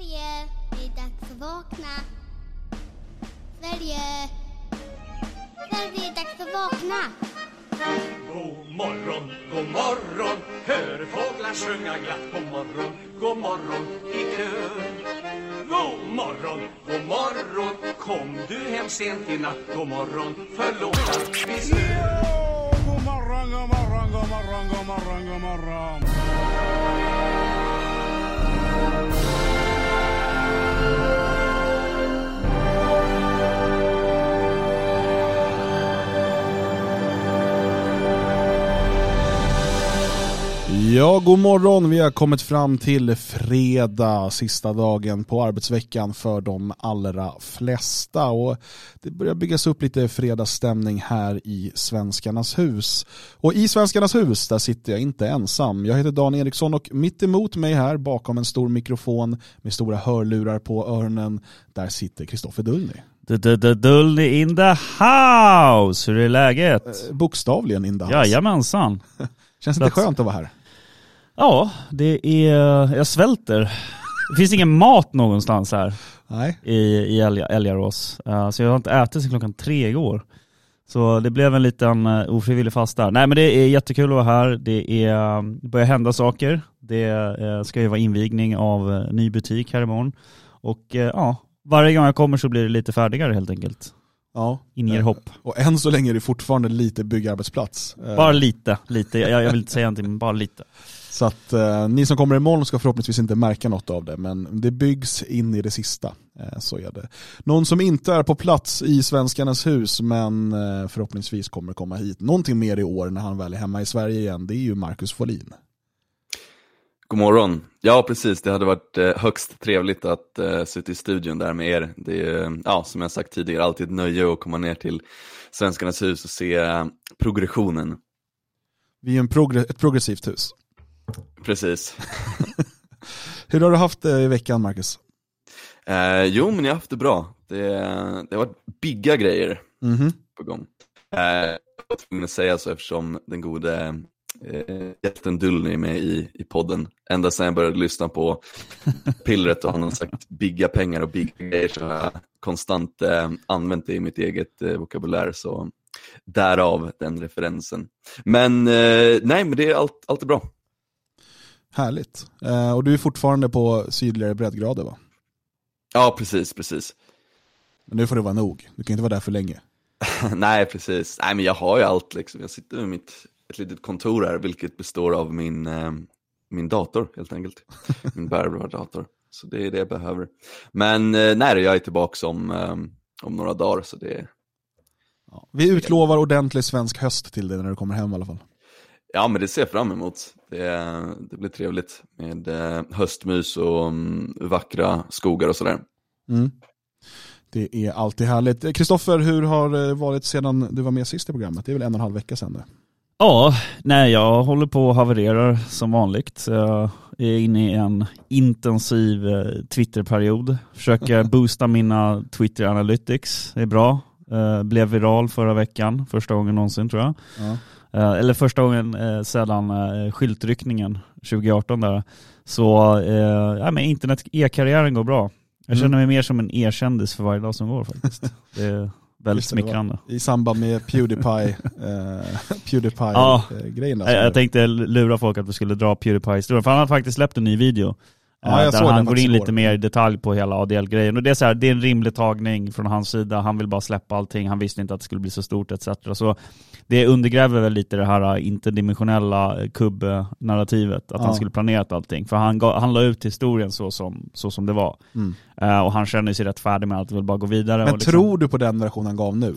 Sverige, det är dags att vakna. Sverige. Sverige, det är dags att vakna. God morgon, god morgon Hör fåglar sjunga glatt God morgon, god morgon i kör God morgon, god morgon Kom du hem sent i natt God morgon, förlåt att vi stör God morgon, god morgon, god morgon, god morgon, god morgon. Ja, god morgon. Vi har kommit fram till fredag, sista dagen på arbetsveckan för de allra flesta. Och det börjar byggas upp lite fredagsstämning här i Svenskarnas hus. Och i Svenskarnas hus, där sitter jag inte ensam. Jag heter Dan Eriksson och mitt emot mig här bakom en stor mikrofon med stora hörlurar på öronen, där sitter Kristoffer Dullny. Dullny in the house! Hur är läget? Eh, Bokstavligen in the house. Jajamensan. Känns det inte skönt att vara här? Ja, det är... Jag svälter. Det finns ingen mat någonstans här Nej. i, i Älga- Älgarås. Eh, Så jag har inte ätit sedan klockan tre igår. Så det blev en liten eh, ofrivillig fast där. Nej men det är jättekul att vara här. Det är, eh, det börjar hända saker. Det eh, ska ju vara invigning av ny butik här imorgon. Och ja, varje gång jag kommer så blir det lite färdigare helt enkelt. Ja. Inger hopp. Och än så länge är det fortfarande lite byggarbetsplats. Bara lite, lite. Jag, jag vill inte säga någonting, men bara lite. Så att eh, ni som kommer imorgon ska förhoppningsvis inte märka något av det, men det byggs in i det sista. Eh, så är det. Någon som inte är på plats i Svenskarnas hus, men eh, förhoppningsvis kommer komma hit någonting mer i år när han väl är hemma i Sverige igen, det är ju Marcus Folin. God morgon. Ja, precis. Det hade varit eh, högst trevligt att eh, sitta i studion där med er. Det är, ja, som jag sagt tidigare, alltid ett nöje att komma ner till Svenskarnas hus och se eh, progressionen. Vi är en progr- ett progressivt hus. Precis. Hur har du haft det i veckan, Marcus? Eh, jo, men jag har haft det bra. Det, det har varit bigga grejer Mhm. på gång. Eh, jag var tvungen att säga så eftersom den gode eh, jätten Dullny är med i, i podden. Ända sedan jag började lyssna på pillret och han har sagt bigga pengar och bigga grejer så har jag konstant eh, använt det i mitt eget eh, vokabulär. Så därav den referensen. Men eh, nej, men det är allt, allt är bra. Härligt. Eh, och du är fortfarande på sydligare breddgrader va? Ja, precis, precis. Men nu får det vara nog. Du kan inte vara där för länge. Nej, precis. Nej, men jag har ju allt liksom. Jag sitter med mitt, ett litet kontor här, vilket består av min, eh, min dator helt enkelt. Min bärbara dator. Så det är det jag behöver. Men eh, nej, jag är tillbaka om, eh, om några dagar, så det Ja. Vi utlovar ordentlig svensk höst till dig när du kommer hem i alla fall. Ja, men det ser jag fram emot. Det, det blir trevligt med eh, höstmys och mm, vackra skogar och sådär. Mm. Det är alltid härligt. Kristoffer, hur har det varit sedan du var med sist i programmet? Det är väl en och en halv vecka sedan nu. Ja, nej jag håller på och havererar som vanligt. Jag är inne i en intensiv eh, Twitterperiod. Försöker boosta mina Twitter Analytics. Det är bra. Eh, Blev viral förra veckan, första gången någonsin tror jag. Ja. Eh, Eller första gången eh, sedan eh, skyltryckningen 2018 där. Så ja, men internet e-karriären går bra. Jag Mm. känner mig mer som en e-kändis för varje dag som går faktiskt. Det är väldigt Just det, det smickrande. I samband med Pewdiepie, eh, Pewdiepie Ja. grejen där. Jag, tänkte lura folk att vi skulle dra Pewdiepie-historien, för han har faktiskt släppt en ny video. Ja, jag där han går in lite mer i detalj på hela ADL-grejen. Och det är, så här, det är en rimlig tagning från hans sida, han vill bara släppa allting, han visste inte att det skulle bli så stort etc. Så det undergräver väl lite det här eh, interdimensionella eh, kubb-narrativet, att Ja. han skulle planerat allting. För han, gav, han la ut historien så som, så som det var. Mm. Eh, och han känner sig rätt färdig med att vill bara gå vidare. Men och liksom, tror du på den version han gav nu?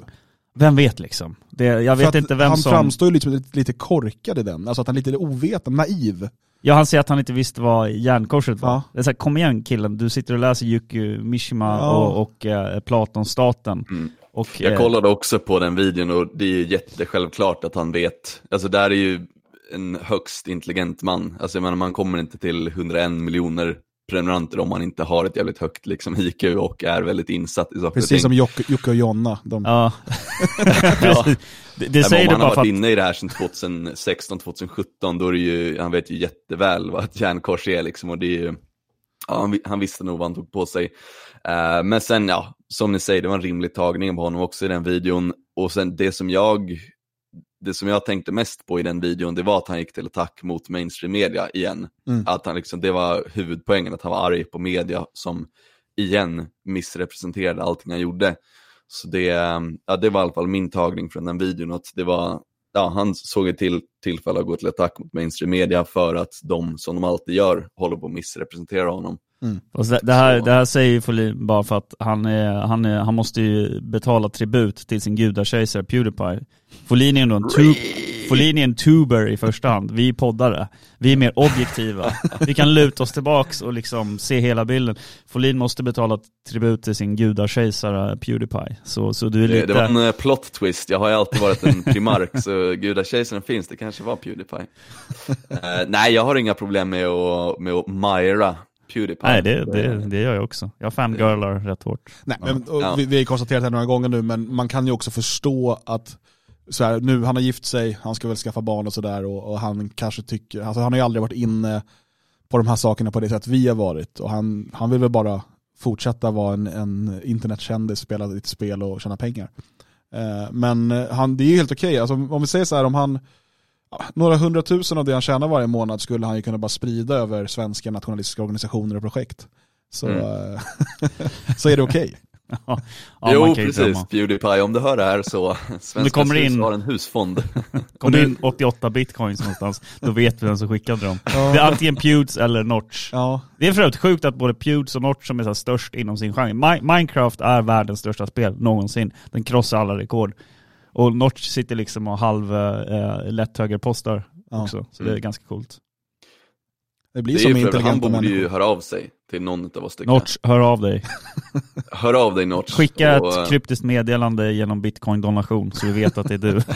Vem vet liksom? Det, jag vet inte vem han som... framstår ju lite, lite, lite korkad i den, alltså att han är lite ovetande, naiv. Ja han säger att han inte visste vad järnkorset var. Ja. Det är så här, kom igen killen, du sitter och läser Yuki Mishima Ja. och, och eh, Platonstaten. Mm. Och, Jag eh, kollade också på den videon och det är ju jättesjälvklart att han vet. Alltså där är ju en högst intelligent man. Alltså jag menar man kommer inte till 101 miljoner prenumeranter om man inte har ett jävligt högt liksom, IQ och är väldigt insatt i saker och Precis ting. som Jocke, Jocke och Jonna. De, Ja. Ja. det, det säger om han har varit att... inne i det här sedan 2016, 2017, då är det ju, han vet ju jätteväl vad ett järnkors är liksom och det är ju, ja, han, han visste nog vad han tog på sig. Eh, men sen, ja, som ni säger, det var en rimlig tagning på honom också i den videon. Och sen det som jag det som jag tänkte mest på i den videon, det var att han gick till attack mot mainstream media igen. Mm. Att han liksom, det var huvudpoängen, att han var arg på media som igen missrepresenterade allting han gjorde. Så det, ja, det var i alla fall min tagning från den videon, att det var, ja, han såg ett till tillfälle att gå till attack mot mainstream media för att de, som de alltid gör, håller på att missrepresentera honom. Och så, det, här, det här säger ju Folin bara för att han, är, han, är, han måste ju betala tribut till sin gudakejsare Pewdiepie. Folin är ändå en, tu, Folin är en tuber i första hand, vi är poddare. Vi är mer objektiva. Vi kan luta oss tillbaks och liksom se hela bilden. Folin måste betala tribut till sin gudakejsare Pewdiepie. Så, så du är Det, lite... det var en eh, plot twist, jag har ju alltid varit en primark, så gudakejsaren finns, det kanske var Pewdiepie. Eh, nej, jag har inga problem med att, med att myra Pewdiepie. Nej det, det, det gör jag också. Jag fangirlar rätt hårt. Nej, men, Ja. vi, vi har ju konstaterat det här några gånger nu, men man kan ju också förstå att så här, nu, han har gift sig, han ska väl skaffa barn och sådär och, och han kanske tycker, alltså han har ju aldrig varit inne på de här sakerna på det sätt vi har varit och han, han vill väl bara fortsätta vara en, en internetkändis, spela lite spel och tjäna pengar. Eh, men eh, han, det är ju helt okej, alltså, om vi säger så här, om han några hundratusen av det han tjänar varje månad skulle han ju kunna bara sprida över svenska nationalistiska organisationer och projekt. Så, Mm. eh, så är det okej. Ja, jo, precis. drömma. Pewdiepie, om du hör det här så Svenska kommer in- har en husfond. Kom in 88 bitcoins någonstans, då vet vi vem som skickade dem. Det är antingen Pewds eller Notch. Ja, Det är för övrigt sjukt att både Pewds och Notch som är så här störst inom sin genre. Mi- Minecraft är världens största spel någonsin. Den krossar alla rekord. Och Notch sitter liksom och halv eh, lätt högerpostar Ja. också. Så det är Mm. ganska coolt. Det Det blir är som för, han intelligenta borde ju höra av sig till någon av oss. Notch, hör av dig. Hör av dig Notch. Skicka Och, ett kryptiskt meddelande genom bitcoin-donation så vi vet att det är du.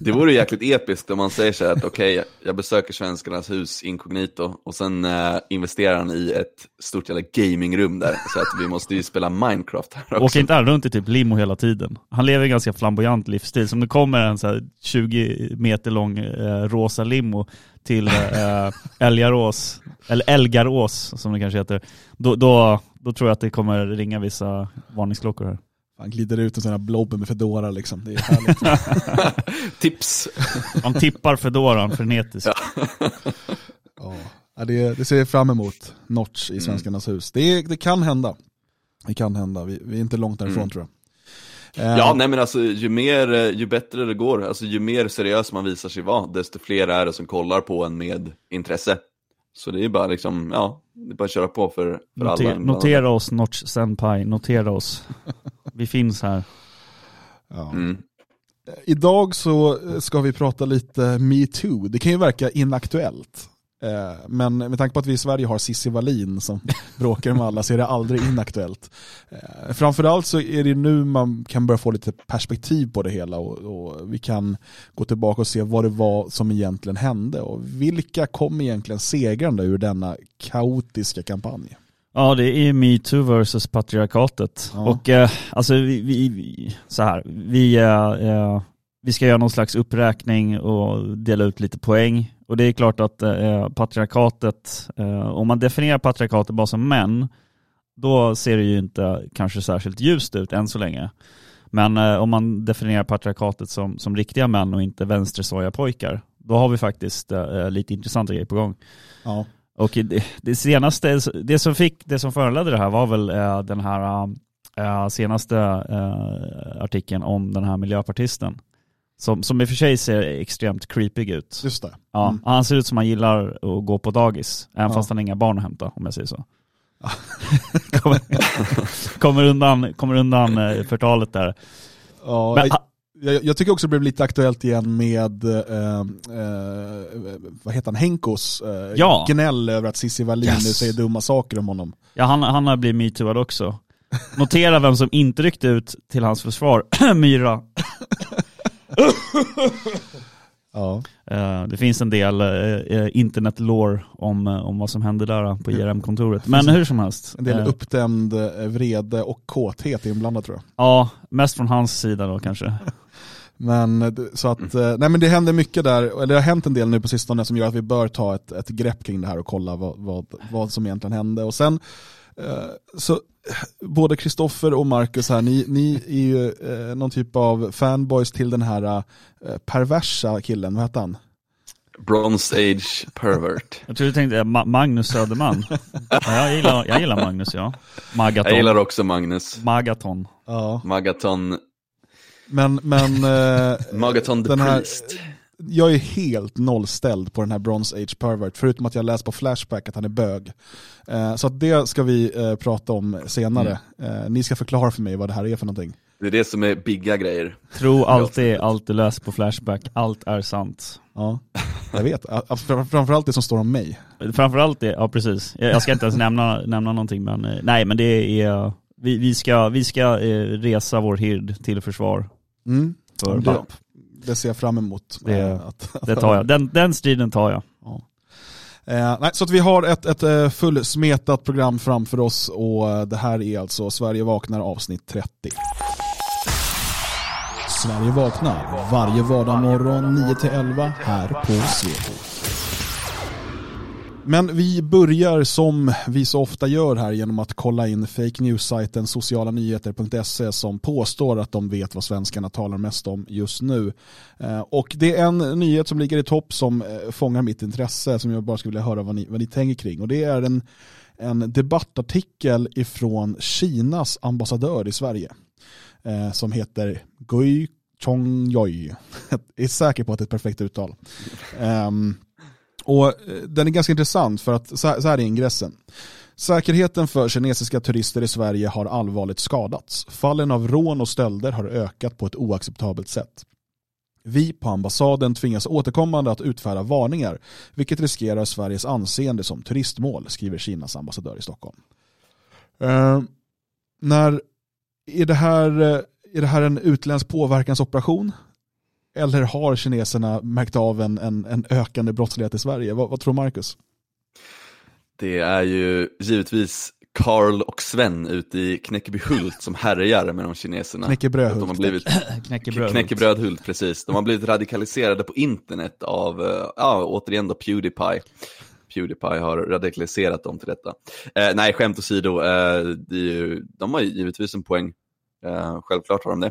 Det vore jäkligt episkt om man säger så här att okej, jag besöker svenskarnas hus inkognito och sen eh, investerar han i ett stort jävla gamingrum där. Så att vi måste ju spela Minecraft här också. Åker inte han runt i typ limo hela tiden? Han lever en ganska flamboyant livsstil. Som det kommer en så här 20 meter lång eh, rosa limo till eh, Älgarås, eller Elgarås som det kanske heter. Då, då, då tror jag att det kommer ringa vissa varningsklockor här. Han glider ut en sån här blob med Fedora liksom. Det är härligt. Tips! Han tippar Fedoran frenetiskt. ja. Ja, det, det ser jag fram emot, Notch Mm. i Svenskarnas hus. Det, det kan hända. Det kan hända, vi, vi är inte långt därifrån Mm. tror jag. Eh, Ja, nej men alltså ju mer, eh, ju bättre det går, alltså ju mer seriös man visar sig vara, desto fler är det som kollar på en med intresse. Så det är bara liksom, ja, det är bara att köra på för, för alla. Notera, inblandade. notera oss Notch Senpai, notera oss. Vi finns här. ja. Mm. Idag så ska vi prata lite metoo. Det kan ju verka inaktuellt. Eh, Men med tanke på att vi i Sverige har Cissi Wallin som bråkar med alla så är det aldrig inaktuellt. Eh, Framförallt så är det nu man kan börja få lite perspektiv på det hela och, och vi kan gå tillbaka och se vad det var som egentligen hände och vilka kom egentligen segrande ur denna kaotiska kampanj. Ja det är metoo versus patriarkatet. Ja. Och eh, alltså vi, vi, vi, så här, vi, eh, eh, vi ska göra någon slags uppräkning och dela ut lite poäng. Och det är klart att eh, patriarkatet, eh, om man definierar patriarkatet bara som män, då ser det ju inte kanske särskilt ljust ut än så länge. Men eh, om man definierar patriarkatet som, som riktiga män och inte vänstersoja pojkar, då har vi faktiskt eh, lite intressanta grejer på gång. Ja. Och det, det senaste, det som fick, det som föranledde det här var väl eh, den här eh, senaste eh, artikeln om den här miljöpartisten. Som, som i och för sig ser extremt creepy ut. Just det. Ja, Mm. Han ser ut som han gillar att gå på dagis, även Ja. fast han har inga barn att hämta om jag säger så. kommer, kommer undan, kommer undan eh, förtalet där. Ja, Men, jag, jag, jag tycker också det blev lite aktuellt igen med, eh, eh, vad heter han, Henkos eh, Ja. gnäll över att Cissi Wallin Yes. nu säger dumma saker om honom. ja, han, han har blivit metooad också. Notera vem som inte ryckte ut till hans försvar, Myra. Ja. Eh, det finns en del uh, internet-lore om, eh, om vad som hände där eh, på IRM-kontoret. Men hur som helst. En del eh, uppdämd eh, vrede och kåthet inblandat tror jag. Ja, mest från hans sida då kanske. Men eh, så att, eh, nej men det händer mycket där, eller det har hänt en del nu på sistone som gör att vi bör ta ett, ett grepp kring det här och kolla vad, vad, vad som egentligen hände. Och sen, eh, så eh, både Kristoffer och Marcus här, ni, ni är ju eh, någon typ av fanboys till den här eh, perversa killen, vad heter han? Bronze Age pervert. Jag tror du tänkte eh, Ma- Magnus Söderman. ja, jag, gillar, jag gillar Magnus ja. Magaton. Jag gillar också Magnus. Magaton. Ja. Magaton, Men, men eh, Magaton the den här, Priest. Jag är helt nollställd på den här Bronze Age Pervert, förutom att jag läst på Flashback att han är bög. Eh, så att det ska vi eh, prata om senare. Eh, ni ska förklara för mig vad det här är för någonting. Det är det som är bigga grejer. Tro alltid allt du läser på Flashback. Allt är sant. Ja, jag vet. Fram- Framförallt det som står om mig. Framförallt det, ja precis. Jag jag ska inte ens nämna, nämna någonting men eh, nej men det är, vi, vi ska, vi ska resa vår hird till försvar Mm. för. Det ser jag fram emot. Det- eh, att, Det tar jag, den, den striden tar jag. Eh, nej, så vi har ett, ett eh, fullsmetat program framför oss och eh, det här är alltså Sverige vaknar avsnitt 30. Sverige vaknar varje vardag morgon 9-11 här på Svegot. Men vi börjar som vi så ofta gör här genom att kolla in fake news-sajten socialanyheter.se som påstår att de vet vad svenskarna talar mest om just nu. Eh, och det är en nyhet som ligger i topp som eh, fångar mitt intresse som jag bara skulle vilja höra vad ni, vad ni tänker kring. Och det är en, en debattartikel ifrån Kinas ambassadör i Sverige eh, som heter Gui Chongyoi. Jag är säker på att det är ett perfekt uttal. Ehm, och eh, den är ganska intressant för att så här, så här är ingressen. Säkerheten för kinesiska turister i Sverige har allvarligt skadats. Fallen av rån och stölder har ökat på ett oacceptabelt sätt. Vi på ambassaden tvingas återkommande att utfärda varningar, vilket riskerar Sveriges anseende som turistmål, skriver Kinas ambassadör i Stockholm. Eh, när, är, det här, eh, är det här en utländsk påverkansoperation? Eller har kineserna märkt av en, en, en ökande brottslighet i Sverige? Vad, vad tror Marcus? Det är ju givetvis Karl och Sven ute i Knäckebyhult som härjar med de kineserna. Knäckebrödhult. De har blivit Knäckebröd. Knäckebrödhult, precis. De har blivit radikaliserade på internet av, eh, ja, återigen då Pewdiepie. Pewdiepie har radikaliserat dem till detta. Eh, nej, skämt åsido, eh, det är ju, de har ju givetvis en poäng. Eh, självklart har de det.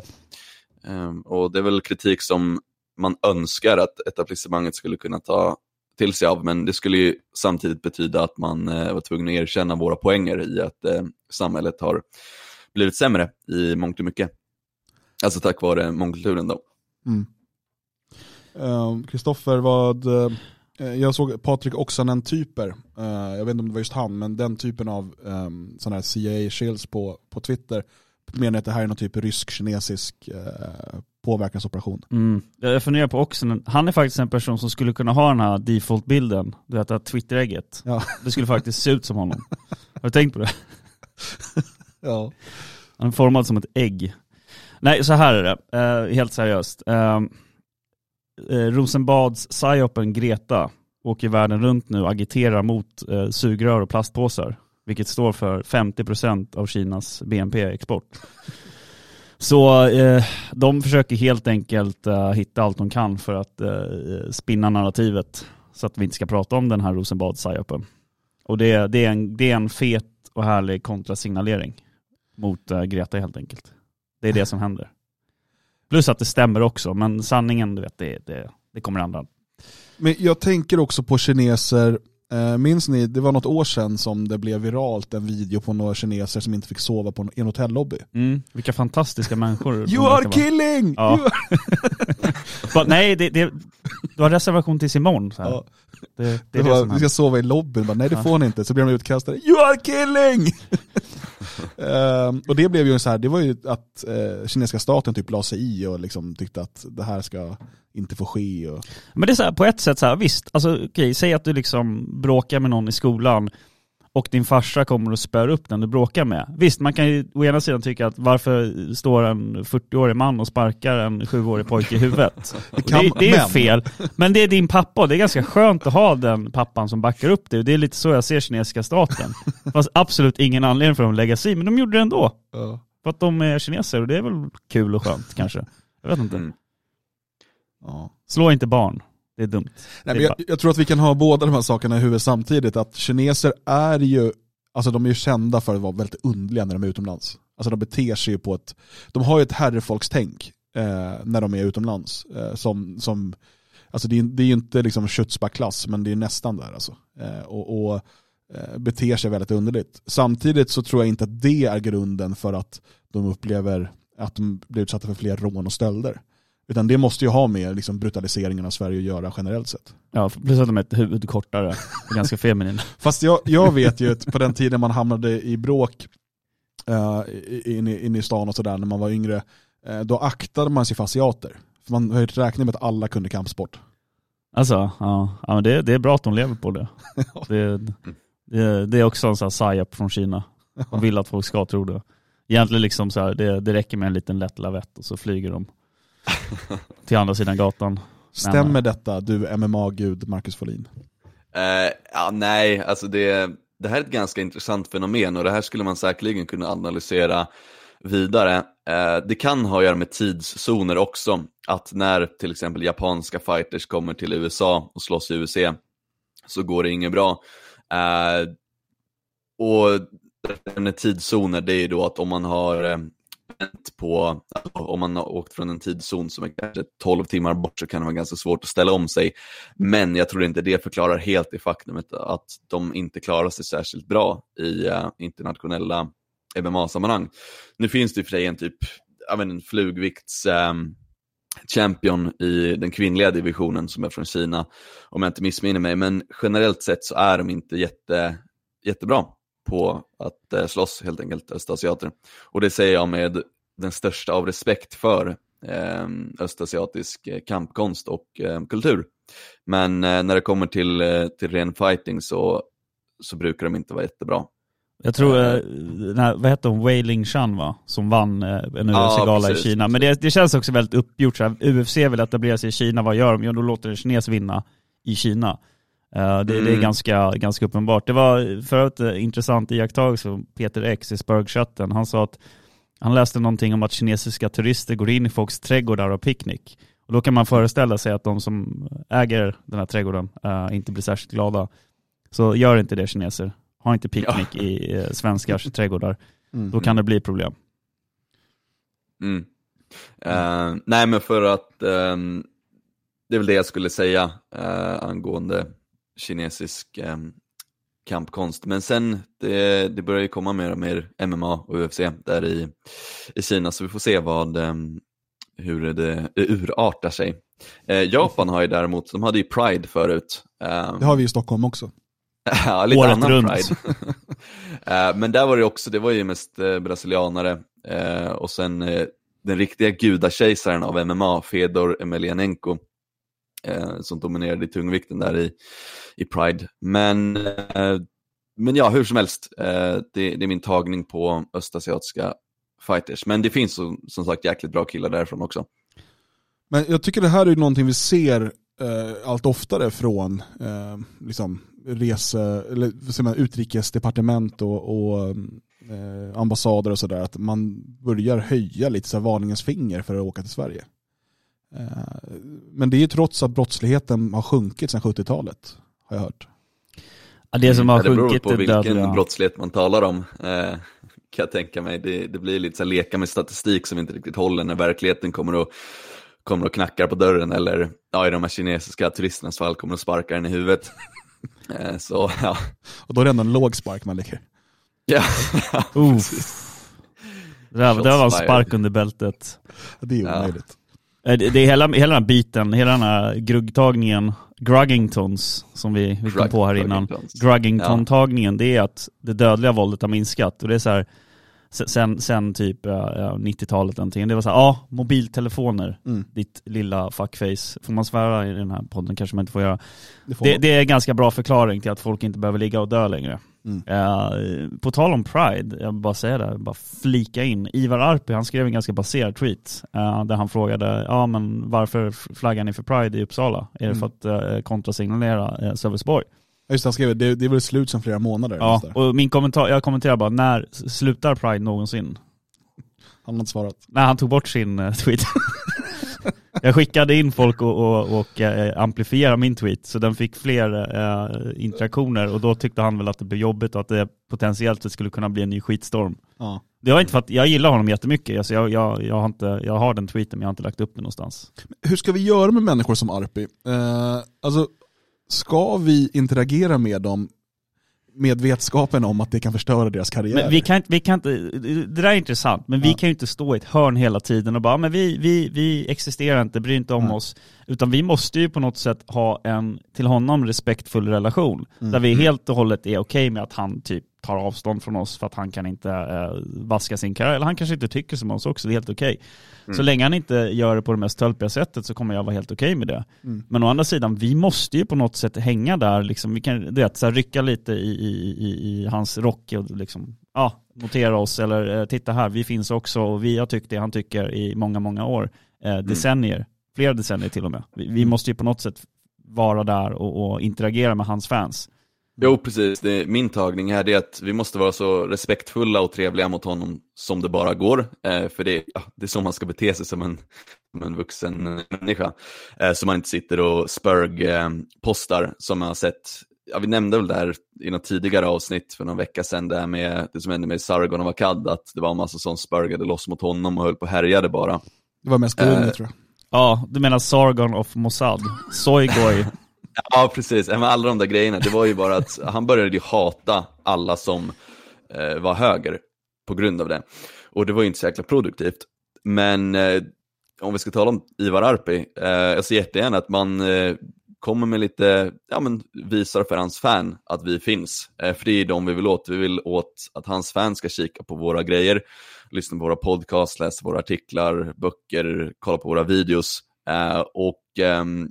Ehm, och det är väl kritik som man önskar att etablissemanget skulle kunna ta till sig av, men det skulle ju samtidigt betyda att man eh, var tvungen att erkänna våra poänger i att eh, samhället har blivit sämre i mångt och mycket. Alltså tack vare mångkulturen då. Mm. Ehm, Kristoffer, vad... Eh, jag såg Patrik Oksanen-typer. Jag vet inte om det var just han, men den typen av ehm, um, sådana här CIA-shills på, på Twitter menar att det här är någon typ rysk-kinesisk eh, påverkansoperation. Mm. Jag funderar på också, han är faktiskt en person som skulle kunna ha den här default-bilden, du vet det här Twitter-ägget. Ja. Det skulle faktiskt se ut som honom. Har du tänkt på det? Ja. Han är formad som ett ägg. Nej, så här är det. Eh, helt seriöst. Eh, eh, Rosenbads psyopen Greta åker världen runt nu och agiterar mot eh, sugrör och plastpåsar. Vilket står för 50% av Kinas BNP-export. Så eh, de försöker helt enkelt eh, hitta allt de kan för att eh, spinna narrativet. Så att vi inte ska prata om den här Rosenbad psyopen. Och det, det, är en, det är en fet och härlig kontrasignalering mot eh, Greta helt enkelt. Det är det som händer. Plus att det stämmer också, men sanningen, du vet, det, det, det kommer andra. Men jag tänker också på kineser, minns ni, det var något år sedan som det blev viralt en video på några kineser som inte fick sova på en hotellobby. Mm. Vilka fantastiska människor. You are killing! Ja. You are... Bara, nej, det, det, du har reservation tills imorgon. Så. Ja. Det, det är Det var, vi ska sova i lobbyn, bara, nej det får ni inte. Så blir de utkastade. You are killing! Ehm, och det blev ju så här, det var ju att eh, kinesiska staten typ la sig i och liksom tyckte att det här ska inte få ske. Och, Men det är så här, på ett sätt så här, visst, alltså okej, säg att du liksom bråkar med någon i skolan och din farsa kommer och spär upp den du bråkar med. Visst, man kan ju å ena sidan tycka att varför står en 40-årig man och sparkar en 7-årig pojke i huvudet? Och kan det, det är men- fel. Men det är din pappa och det är ganska skönt att ha den pappan som backar upp dig. Och det är lite så jag ser kinesiska staten. Fast absolut ingen anledning för dem att lägga sig i, men de gjorde det ändå. För att de är kineser och det är väl kul och skönt kanske. Jag vet inte. Mm. Ja. Slå inte barn, det är dumt. Nej, men jag, jag tror att vi kan ha båda de här sakerna i huvudet samtidigt. Att kineser är ju, alltså de är ju kända för att vara väldigt underliga när de är utomlands. Alltså de beter sig ju på ett, de har ju ett herrefolkstänk eh, när de är utomlands. Eh, som, som, alltså det är, det är ju inte liksom köttsparklass men det är nästan där alltså. Eh, och, och eh, beter sig väldigt underligt. Samtidigt så tror jag inte att det är grunden för att de upplever att de blir utsatta för fler rån och stölder. Utan det måste ju ha med liksom, brutaliseringen av Sverige att göra generellt sett. Ja, plus att de är ett huvud kortare och ganska feminina. Fast jag, jag vet ju att på den tiden man hamnade i bråk uh, inne in i stan och sådär när man var yngre, eh, då aktade man sig för asiater. För man har ju räknat med att alla kunde kampsport. Alltså, ja, ja men det, det är bra att de lever på det. Det, det, det är också en sån här psyop från Kina. De vill att folk ska tro det. Egentligen liksom så här, det, det räcker med en liten lätt lavett och så flyger de till andra sidan gatan. Stämmer detta, du MMA-gud Marcus Folin? Eh, ja, nej, alltså det, det här är ett ganska intressant fenomen och det här skulle man säkerligen kunna analysera vidare. Eh, det kan ha att göra med tidszoner också, att när till exempel japanska fighters kommer till USA och slåss i UFC så går det inget bra. Eh, och med tidszoner, det är ju då att om man har eh, på, alltså, om man har åkt från en tidszon som är kanske 12 timmar bort så kan det vara ganska svårt att ställa om sig. Men jag tror inte det förklarar helt det faktumet att de inte klarar sig särskilt bra i uh, internationella MMA-sammanhang. Nu finns det i och för sig en typ, jag vet, en flugvikts um, champion i den kvinnliga divisionen som är från Kina, om jag inte missminner mig, men generellt sett så är de inte jätte, jättebra på att eh, slåss helt enkelt, östasiater. Och det säger jag med den största av respekt för eh, östasiatisk eh, kampkonst och eh, kultur. Men eh, när det kommer till, eh, till ren fighting så, så brukar de inte vara jättebra. Jag tror, eh, här, vad heter hon, Wei Ling Shan va? Som vann en Ja, UFC-gala i precis, Kina. Men det, det känns också väldigt uppgjort. Så här. UFC vill etablera sig i Kina, vad gör de? Jo, då låter en kines vinna i Kina. Eh, det, det är Mm. ganska, ganska uppenbart. Det var förut eh, intressant iakttagelse Peter X i Spurgchatten. Han sa att han läste någonting om att kinesiska turister går in i folks trädgårdar och picknick. Och då kan man föreställa sig att de som äger den här trädgården eh, inte blir särskilt glada. Så gör inte det kineser. Ha inte picknick i eh, svenskars trädgårdar. Mm. Då kan det bli problem. Mm. Eh, nej, men för att ehm, det är väl det jag skulle säga eh, angående kinesisk ehm, kampkonst. Men sen, det, det börjar ju komma mer och mer MMA och UFC där i, i Kina, så vi får se vad, ehm, hur det urartar sig. Eh, Japan har ju däremot, de hade ju Pride förut. Eh, Det har vi i Stockholm också. ja, lite Året annan runt. Pride. Eh, Men där var det också, det var ju mest eh, brasilianare eh, och sen eh, den riktiga gudakejsaren av MMA, Fedor Emelianenko, eh, som dominerade i tungvikten där i, i Pride. Men, eh, men ja, hur som helst, eh, det, det är min tagning på östasiatiska fighters. Men det finns som, som sagt jäkligt bra killar därifrån också. Men jag tycker det här är någonting vi ser eh, allt oftare från eh, liksom rese, eller, man, utrikesdepartement och, och eh, ambassader och sådär. Att man börjar höja lite så här varningens finger för att åka till Sverige. Eh, men det är ju trots att brottsligheten har sjunkit sedan 70-talet, har jag hört. Ja, det som har Ja, det beror sjunkit på vilken dödliga. brottslighet man talar om. Eh, kan jag tänka mig. Det, det blir lite så leka med statistik som inte riktigt håller när verkligheten kommer och, kommer och knackar på dörren eller ja, i de här kinesiska turisternas fall kommer och sparkar en i huvudet. Eh, så ja. Och då är det ändå en låg spark man ligger. ja. Uff. Det där, det där var en spark under bältet. Det är Ja. omöjligt. Eh, Det det är hela, hela den här biten, hela den här gruggtagningen, Gruggingtons, som vi, vi kom på här innan. Gruggington-tagningen, det är att det dödliga våldet har minskat. Och det är så här, se- sen, sen typ ja, ja, 90-talet någonting, det var så här, ja, mobiltelefoner, Mm. ditt lilla fuckface. Får man svära i den här podden? Kanske man inte får göra. Det får Det, det är en ganska bra förklaring till att folk inte behöver ligga och dö längre. Mm. Eh, på tal om Pride, jag vill bara säga det, bara flika in. Ivar Arpi, han skrev en ganska baserad tweet eh, där han frågade, ja men varför flaggar ni för Pride i Uppsala? Är det Mm. för att uh, kontrasignalera uh, Sölvesborg? Just han skrev det, det är väl slut sedan flera månader. Ja, och min kommentar, jag kommenterar bara, när slutar Pride någonsin? Han har inte svarat. Nej, han tog bort sin tweet. jag skickade in folk och, och, och eh, amplifiera min tweet, så den fick fler eh, interaktioner och då tyckte han väl att det blev jobbigt och att det potentiellt skulle kunna bli en ny skitstorm. Ja. Det var inte för att jag gillar honom jättemycket, alltså jag, jag, jag, har inte, jag har den tweeten men jag har inte lagt upp den någonstans. Hur ska vi göra med människor som Arpi? Eh, alltså, ska vi interagera med dem med vetskapen om att det kan förstöra deras karriär? Men vi kan vi kan inte, det där är intressant, men vi Ja. kan ju inte stå i ett hörn hela tiden och bara, men vi, vi, vi existerar inte, bryr inte om Nej. oss. Utan vi måste ju på något sätt ha en, till honom, respektfull relation. Mm. Där vi helt och hållet är okej med att han typ tar avstånd från oss för att han kan inte eh, vaska sin karriär. Eller han kanske inte tycker som oss också, det är helt okej. Så länge han inte gör det på det mest tölpiga sättet så kommer jag vara helt okej med det. Mm. Men å andra sidan, vi måste ju på något sätt hänga där, liksom, vi kan du vet, så här, rycka lite i, i, i, i hans rock och liksom, ja, notera oss eller eh, titta här, vi finns också och vi har tyckt det han tycker i många, många år. Eh, decennier, flera decennier till och med. Vi, vi måste ju på något sätt vara där och, och interagera med hans fans. Jo, precis. Det, min tagning här är att vi måste vara så respektfulla och trevliga mot honom som det bara går. Eh, för det, ja, det är så man ska bete sig som en, som en vuxen eh, människa. Eh, så man inte sitter och spörg-postar som jag har sett. Ja, vi nämnde väl där i något tidigare avsnitt för någon vecka sedan, det här med det som hände med Sargon och Wakad, att det var en massa som spörgade loss mot honom och höll på och härjade bara. Det var mest Burundi Eh, tror jag. Ja, du menar Sargon of Mossad, Soygoy. Ja, precis. Alla de där grejerna, det var ju bara att han började ju hata alla som eh, var höger på grund av det. Och det var ju inte så jäkla produktivt. Men eh, om vi ska tala om Ivar Arpi, eh, jag ser jättegärna att man eh, kommer med lite, ja men visar för hans fan att vi finns. Eh, för det är de vi vill åt. Vi vill åt att hans fan ska kika på våra grejer, lyssna på våra podcasts, läsa våra artiklar, böcker, kolla på våra videos. Eh, och ehm,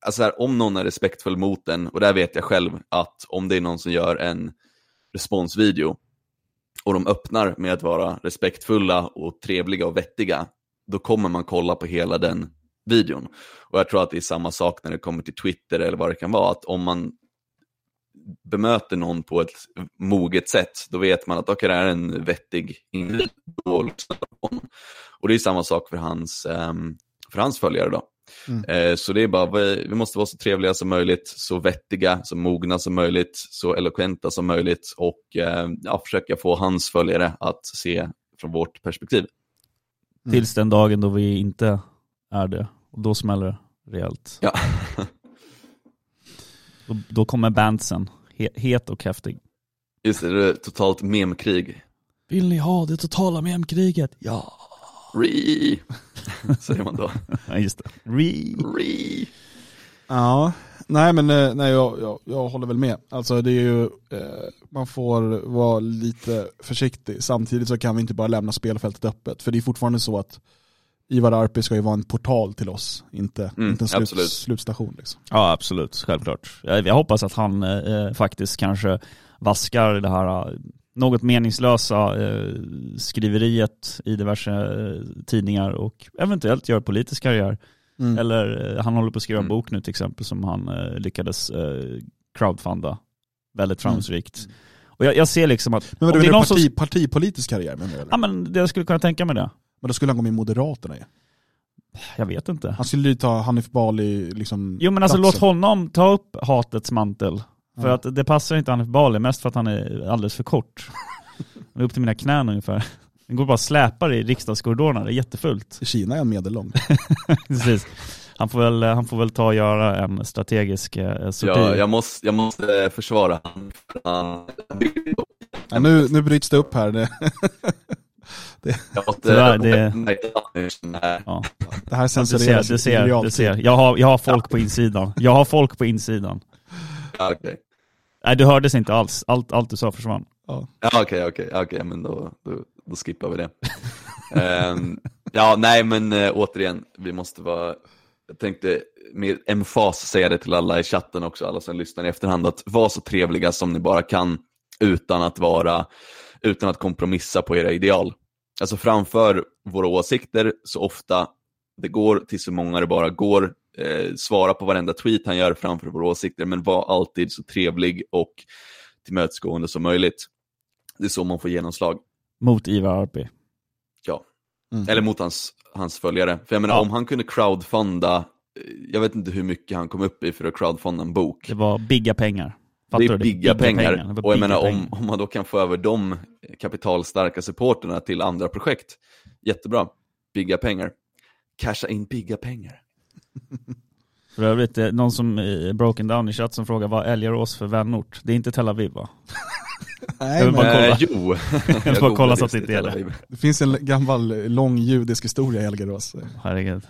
alltså här, om någon är respektfull mot en, och där vet jag själv att om det är någon som gör en responsvideo och de öppnar med att vara respektfulla och trevliga och vettiga, då kommer man kolla på hela den videon. Och jag tror att det är samma sak när det kommer till Twitter eller vad det kan vara, att om man bemöter någon på ett moget sätt, då vet man att okej, det här är en vettig individ. Och det är samma sak för hans, ehm, för hans följare då. Eh, Så det är bara, vi måste vara så trevliga som möjligt, så vettiga, så mogna som möjligt, så eloquenta som möjligt och eh, ja, försöka få hans följare att se från vårt perspektiv. Tills den dagen då vi inte är det. Och då smäller det rejält. Ja. Då, då kommer bandsen, he, het och häftig. Just det, det är totalt memkrig. Vill ni ha det totala memkriget? Ja. Re, säger man då. Ja just det. Re. Re. Ja, nej men eh, nej, jag, jag, jag håller väl med. Alltså det är ju, eh, man får vara lite försiktig. Samtidigt så kan vi inte bara lämna spelfältet öppet. För det är fortfarande så att Ivar Arpi ska ju vara en portal till oss, inte, Mm, inte en slut, absolut. slutstation. Liksom. Ja absolut, självklart. Jag, jag hoppas att han eh, faktiskt kanske vaskar det här eh, något meningslösa eh, skriveriet i diverse eh, tidningar och eventuellt gör politisk karriär. Mm. Eller eh, han håller på att skriva en Mm. bok nu till exempel som han eh, lyckades eh, crowdfunda väldigt Mm. framgångsrikt. Och jag, jag ser liksom att Men vadå, det är någon du som... parti, partipolitisk karriär menar du eller? Ja men det jag skulle kunna tänka mig det. Men då skulle han gå med i Moderaterna ju. Jag vet inte. Han skulle ju ta Hanif Bali liksom Jo men alltså låt platsen. honom ta upp hatets mantel. För Ja. att det passar inte Hanif Bali, mest för att han är alldeles för kort. Han är upp till mina knän ungefär. Den går bara och släpar i riksdagskorridorerna, det är jättefult. Kina är en medellång. Precis. Han får, väl, han får väl ta och göra en strategisk eh, sorti. Ja, jag, måste, jag måste försvara han. han ja, nu, nu bryts det upp här. Det, Tyvärr, det- det... Ja. det här Du censureras ser, du i ser, du ser. Jag har, jag har folk på insidan. Jag har folk på insidan. Ja, okej. Nej, du hördes inte alls. Allt, allt du sa försvann. Ja, Okej, okej, okej, men då, då, då skippar vi det. Ehm, ja, nej, men äh, återigen, vi måste vara, jag tänkte med emfas säga det till alla i chatten också, alla som lyssnar i efterhand, att vara så trevliga som ni bara kan utan att vara, utan att kompromissa på era ideal. Alltså framför våra åsikter så ofta det går till så många det bara går. Eh, svara på varenda tweet han gör framför våra åsikter, men var alltid så trevlig och tillmötesgående som möjligt. Det är så man får genomslag. Mot Ivar Arpi. Ja. Mm. Eller mot hans hans följare. För jag menar Ja. om han kunde crowdfunda, eh, jag vet inte hur mycket han kom upp i för att crowdfunda en bok. Det var bigga pengar. Fattar det är bigga pengar. Det var Och jag menar pengar. om, om man då kan få över de kapitalstarka supporterna till andra projekt, jättebra. Bigga pengar. Casha in bigga pengar. För övrigt, eh, någon som är broken down i chatt som frågar vad Älgarås för vänort? Det är inte Tel Aviv va? Nej, Jag vill men bara kolla. Eh, jo, Jag får kolla så att det inte är det. det. finns en lång lång judisk historia i Elgerås. Herregud.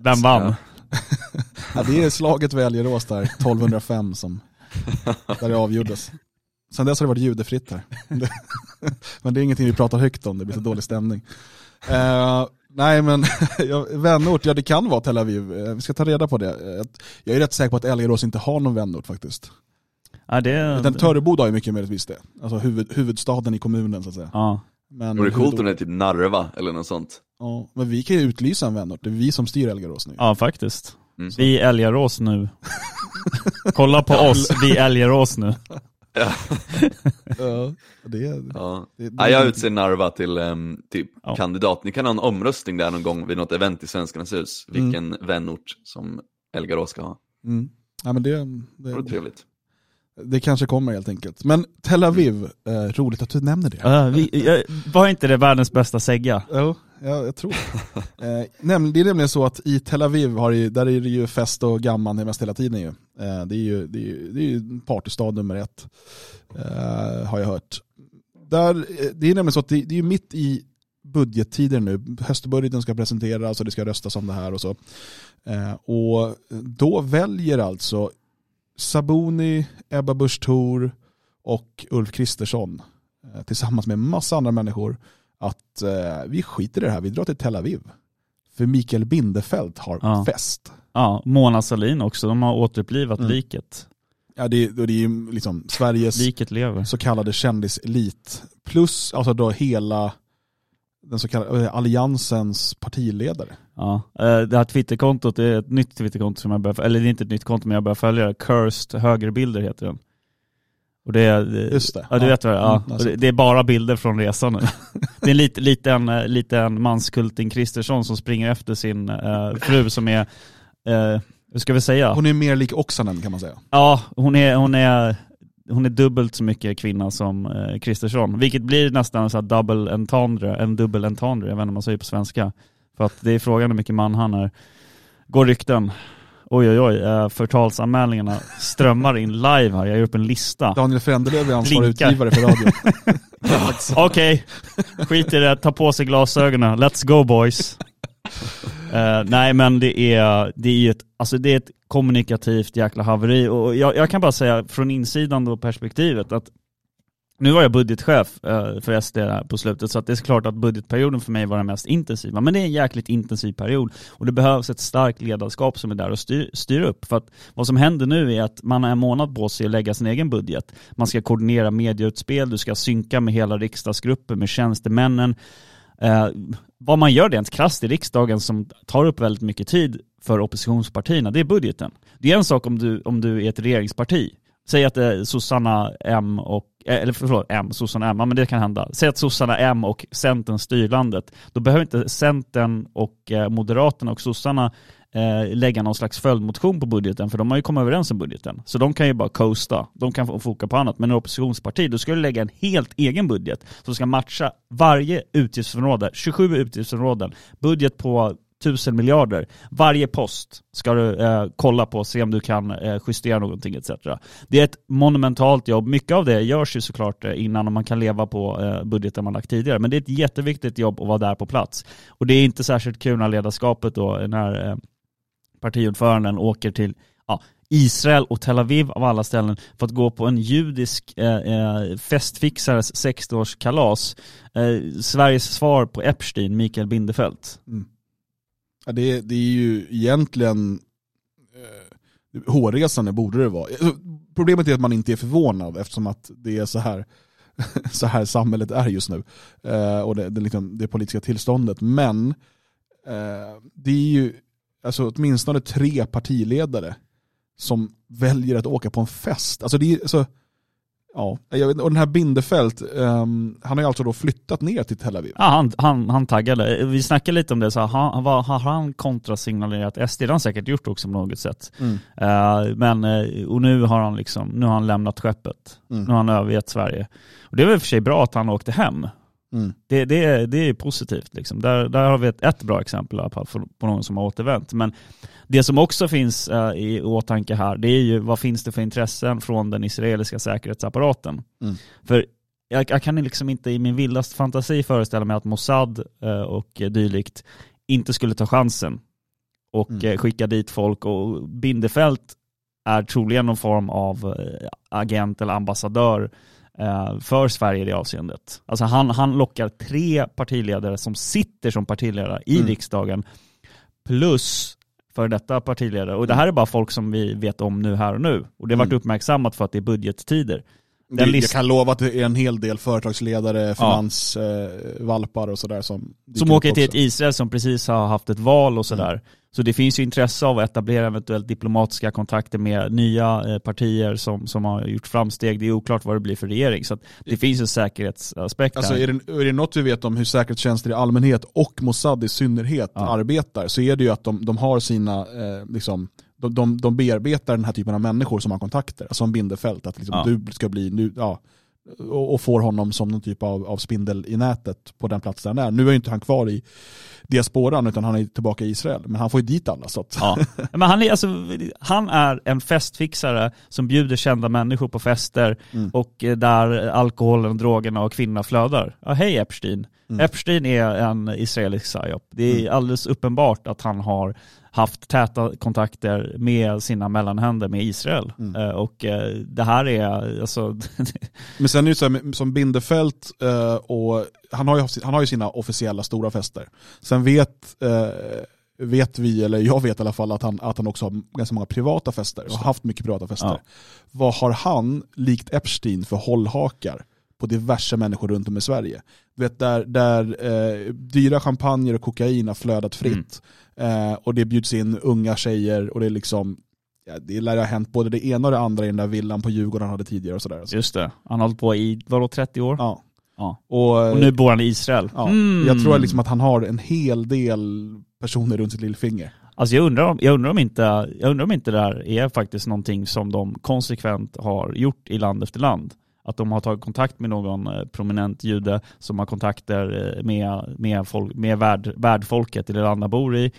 Vem vann? Ja, det är slaget vid Elgerås där, 1205 som, där det avgjordes. Sen dess har det varit judefritt här. Men det är ingenting vi pratar högt om, det blir så dålig stämning. Eh, nej men, vänort, ja det kan vara Tel Aviv. Eh, vi ska ta reda på det. Eh, Jag är rätt säker på att Elgerås inte har någon vänort faktiskt. Ja, det är... Den Töreboda har ju mycket möjligtvis det. Alltså huvud, huvudstaden i kommunen så att säga. Ja. Men, Vore det coolt om det är typ Narva eller något sånt. ja, men vi kan ju utlysa en vänort, det är vi som styr Elgerås nu. ja, faktiskt. Mm. Vi älgar oss nu. Kolla på oss, vi älgar oss nu. Ja, det, Ja. det, det, Ja, jag utser Narva till um, typ Ja. kandidat. Ni kan ha en omröstning där någon gång vid något event i Svenskarnas hus. Mm. Vilken vänort som Elgarås ska ha. Mm. Ja, men det, Det det, trevligt. Det kanske kommer helt enkelt. Men Tel Aviv, eh, roligt att du nämner det. Uh, vi, jag, var inte det världens bästa segga? Jo, ja, jag tror det. eh, det är nämligen så att i Tel Aviv, har det, där är det ju fest och gamman mest hela tiden. Ju. Eh, det, är ju, det, är ju, det är ju partystad nummer ett, eh, har jag hört. Där, eh, det är nämligen så att det, det är mitt i budgettider nu. Höstbudgeten ska presenteras och det ska röstas om det här och så. Eh, och då väljer alltså Sabuni, Ebba Busch Thor och Ulf Kristersson eh, tillsammans med en massa andra människor att eh, vi skiter i det här, vi drar till Tel Aviv. För Mikael Bindefeld har Ja. fest. Ja, Mona Sahlin också, de har återupplivat Mm. liket. Ja, det, är- det är ju liksom Sveriges Liket lever. så kallade kändiselit. Plus alltså då hela den så kallade eh, alliansens partiledare. Ja, eh, det här Twitterkontot är ett nytt Twitterkonto som jag börjar, eller det är inte ett nytt konto men jag börjar följa det. Cursed högerbilder heter den. Och det är, det- Just det. Ja du vet vad det är. Ja. Mm, det, det är bara bilder från resan nu. Det är en lit, liten, eh, liten manskulting Kristersson som springer efter sin eh, fru som är, eh, hur ska vi säga? Hon är mer lik Oksanen kan man säga. Ja, hon är, hon är, hon är dubbelt så mycket kvinna som eh, Kristersson. Vilket blir nästan sån här double entendre, en dubbel entendre, jag vet inte om man säger på svenska. För att det är frågan hur mycket man han är. Går rykten. Oj oj oj, eh, förtalsanmälningarna strömmar in live här. Jag gör upp en lista. Daniel Frändelöv är ansvarig utgivare för radio. Okej, skit i det, ta på sig glasögonen. Let's go boys. Eh, nej men det är, det är ju ett, alltså det är ett kommunikativt jäkla haveri och jag, jag kan bara säga från insidan då perspektivet att nu var jag budgetchef eh, för SD på slutet så att det är klart att budgetperioden för mig var den mest intensiva. Men det är en jäkligt intensiv period och det behövs ett starkt ledarskap som är där och styr, styr upp. För att vad som händer nu är att man har en månad på sig att lägga sin egen budget. Man ska koordinera medieutspel, du ska synka med hela riksdagsgruppen, med tjänstemännen. Eh, vad man gör rent krasst i riksdagen som tar upp väldigt mycket tid för oppositionspartierna, det är budgeten. Det är en sak om du, om du är ett regeringsparti. Säg att det är Susanna M och, Eh, eller förlåt, M, sossarna M, ja, men det kan hända. Säg att sossarna M och Centern styr landet. Då behöver inte Centern och eh, Moderaterna och sossarna eh, lägga någon slags följdmotion på budgeten, för de har ju kommit överens om budgeten. Så de kan ju bara coasta, de kan foka på annat. Men en oppositionsparti, då ska du lägga en helt egen budget som ska matcha varje utgiftsområde, 27 utgiftsområden, budget på tusen miljarder. Varje post ska du eh, kolla på, se om du kan eh, justera någonting etc. Det är ett monumentalt jobb. Mycket av det görs ju såklart eh, innan och man kan leva på eh, budgeten man lagt tidigare. Men det är ett jätteviktigt jobb att vara där på plats. Och det är inte särskilt kul när ledarskapet då, eh, när eh, partiordföranden åker till ja, Israel och Tel Aviv av alla ställen för att gå på en judisk eh, eh festfixares 60-årskalas. Eh, Sveriges svar på Epstein, Mikael Bindefeld. Mm. Ja, det, är- det är ju egentligen eh, hårresande borde det vara. Alltså, problemet är att man inte är förvånad eftersom att det är så här, så här samhället är just nu. Eh, och det, det, liksom, det politiska tillståndet. Men eh, det är ju alltså, åtminstone tre partiledare som väljer att åka på en fest. Alltså, det är, alltså, Ja, och den här Bindefält, ehm, han har ju alltså då flyttat ner till Tel Aviv. Ja, han, han, han taggade. Vi snackade lite om det, så han, vad har han kontrasignalerat SD? Det har han säkert gjort också på något sätt. Mm. Eh, men, eh, och nu har han liksom, nu har han lämnat skeppet. Mm. Nu har han övergett Sverige. Och det är väl för sig bra att han åkte hem. Mm. Det, det, är, det är positivt. Liksom. Där, där har vi ett, ett bra exempel i alla fall på, på någon som har återvänt. Men det som också finns eh, i åtanke här, det är ju vad finns det för intressen från den israeliska säkerhetsapparaten? Mm. För jag, jag kan liksom inte i min vildaste fantasi föreställa mig att Mossad eh, och dylikt inte skulle ta chansen och Mm. eh, skicka dit folk och Bindefält är troligen någon form av agent eller ambassadör för Sverige i det avseendet. Alltså han, han lockar tre partiledare som sitter som partiledare i Mm. riksdagen plus för detta partiledare. Och det här är bara folk som vi vet om nu här och nu. Och det har varit Mm. uppmärksammat för att det är budgettider. Den jag list- kan lova att det är en hel del företagsledare, finansvalpar och sådär som Som åker till ett Israel som precis har haft ett val och sådär. Så det finns ju intresse av att etablera eventuellt diplomatiska kontakter med nya eh, partier som, som har gjort framsteg. Det är oklart vad det blir för regering. Så det finns en säkerhetsaspekt Alltså här. är det, är det något vi vet om hur säkerhetstjänster i allmänhet och Mossad i synnerhet Ja. arbetar så är det ju att de, de har sina, eh, liksom, de, de, de bearbetar den här typen av människor som har kontakter, alltså som Bindefält, att liksom, Ja. du ska bli, nu, ja, och, och får honom som någon typ av, av spindel i nätet på den plats där han är. Nu är ju inte han kvar i diasporan utan han är tillbaka i Israel, men han får ju dit alla. Så att, Ja. Men han, är, alltså, han är en festfixare som bjuder kända människor på fester Mm. och eh, där alkoholen, drogerna och kvinnorna flödar. Ja, hej Epstein. Mm. Epstein är en israelisk psyop. Det är alldeles uppenbart att han har haft täta kontakter med sina mellanhänder med Israel. Mm. Eh, Och eh, det här är, alltså, Men sen är det ju så här, som Bindefält, eh, och han har, ju, han har ju sina officiella stora fester. Sen vet, eh, vet vi, eller jag vet i alla fall, att han, att han också har ganska många privata fester och har haft mycket privata fester. Ja. Vad har han, likt Epstein, för hållhakar på diverse människor runt om i Sverige? Du vet, där, där eh, dyra champagner och kokain har flödat fritt eh, och det bjuds in unga tjejer och det är liksom Ja, det lär ha hänt både det ena och det andra i den där villan på Djurgården han hade tidigare och sådär. just det. Han har hållit på i, vadå, 30 år? Ja. Ja. Och, Och nu bor han i Israel. ja, Mm. Jag tror liksom att han har en hel del personer runt sitt lillfinger. Alltså jag undrar, om, jag, undrar om inte, jag undrar om inte det här är faktiskt någonting som de konsekvent har gjort i land efter land. Att de har tagit kontakt med någon eh, prominent jude som har kontakter eh, med, med, folk, med värd, värdfolket i det land han bor i.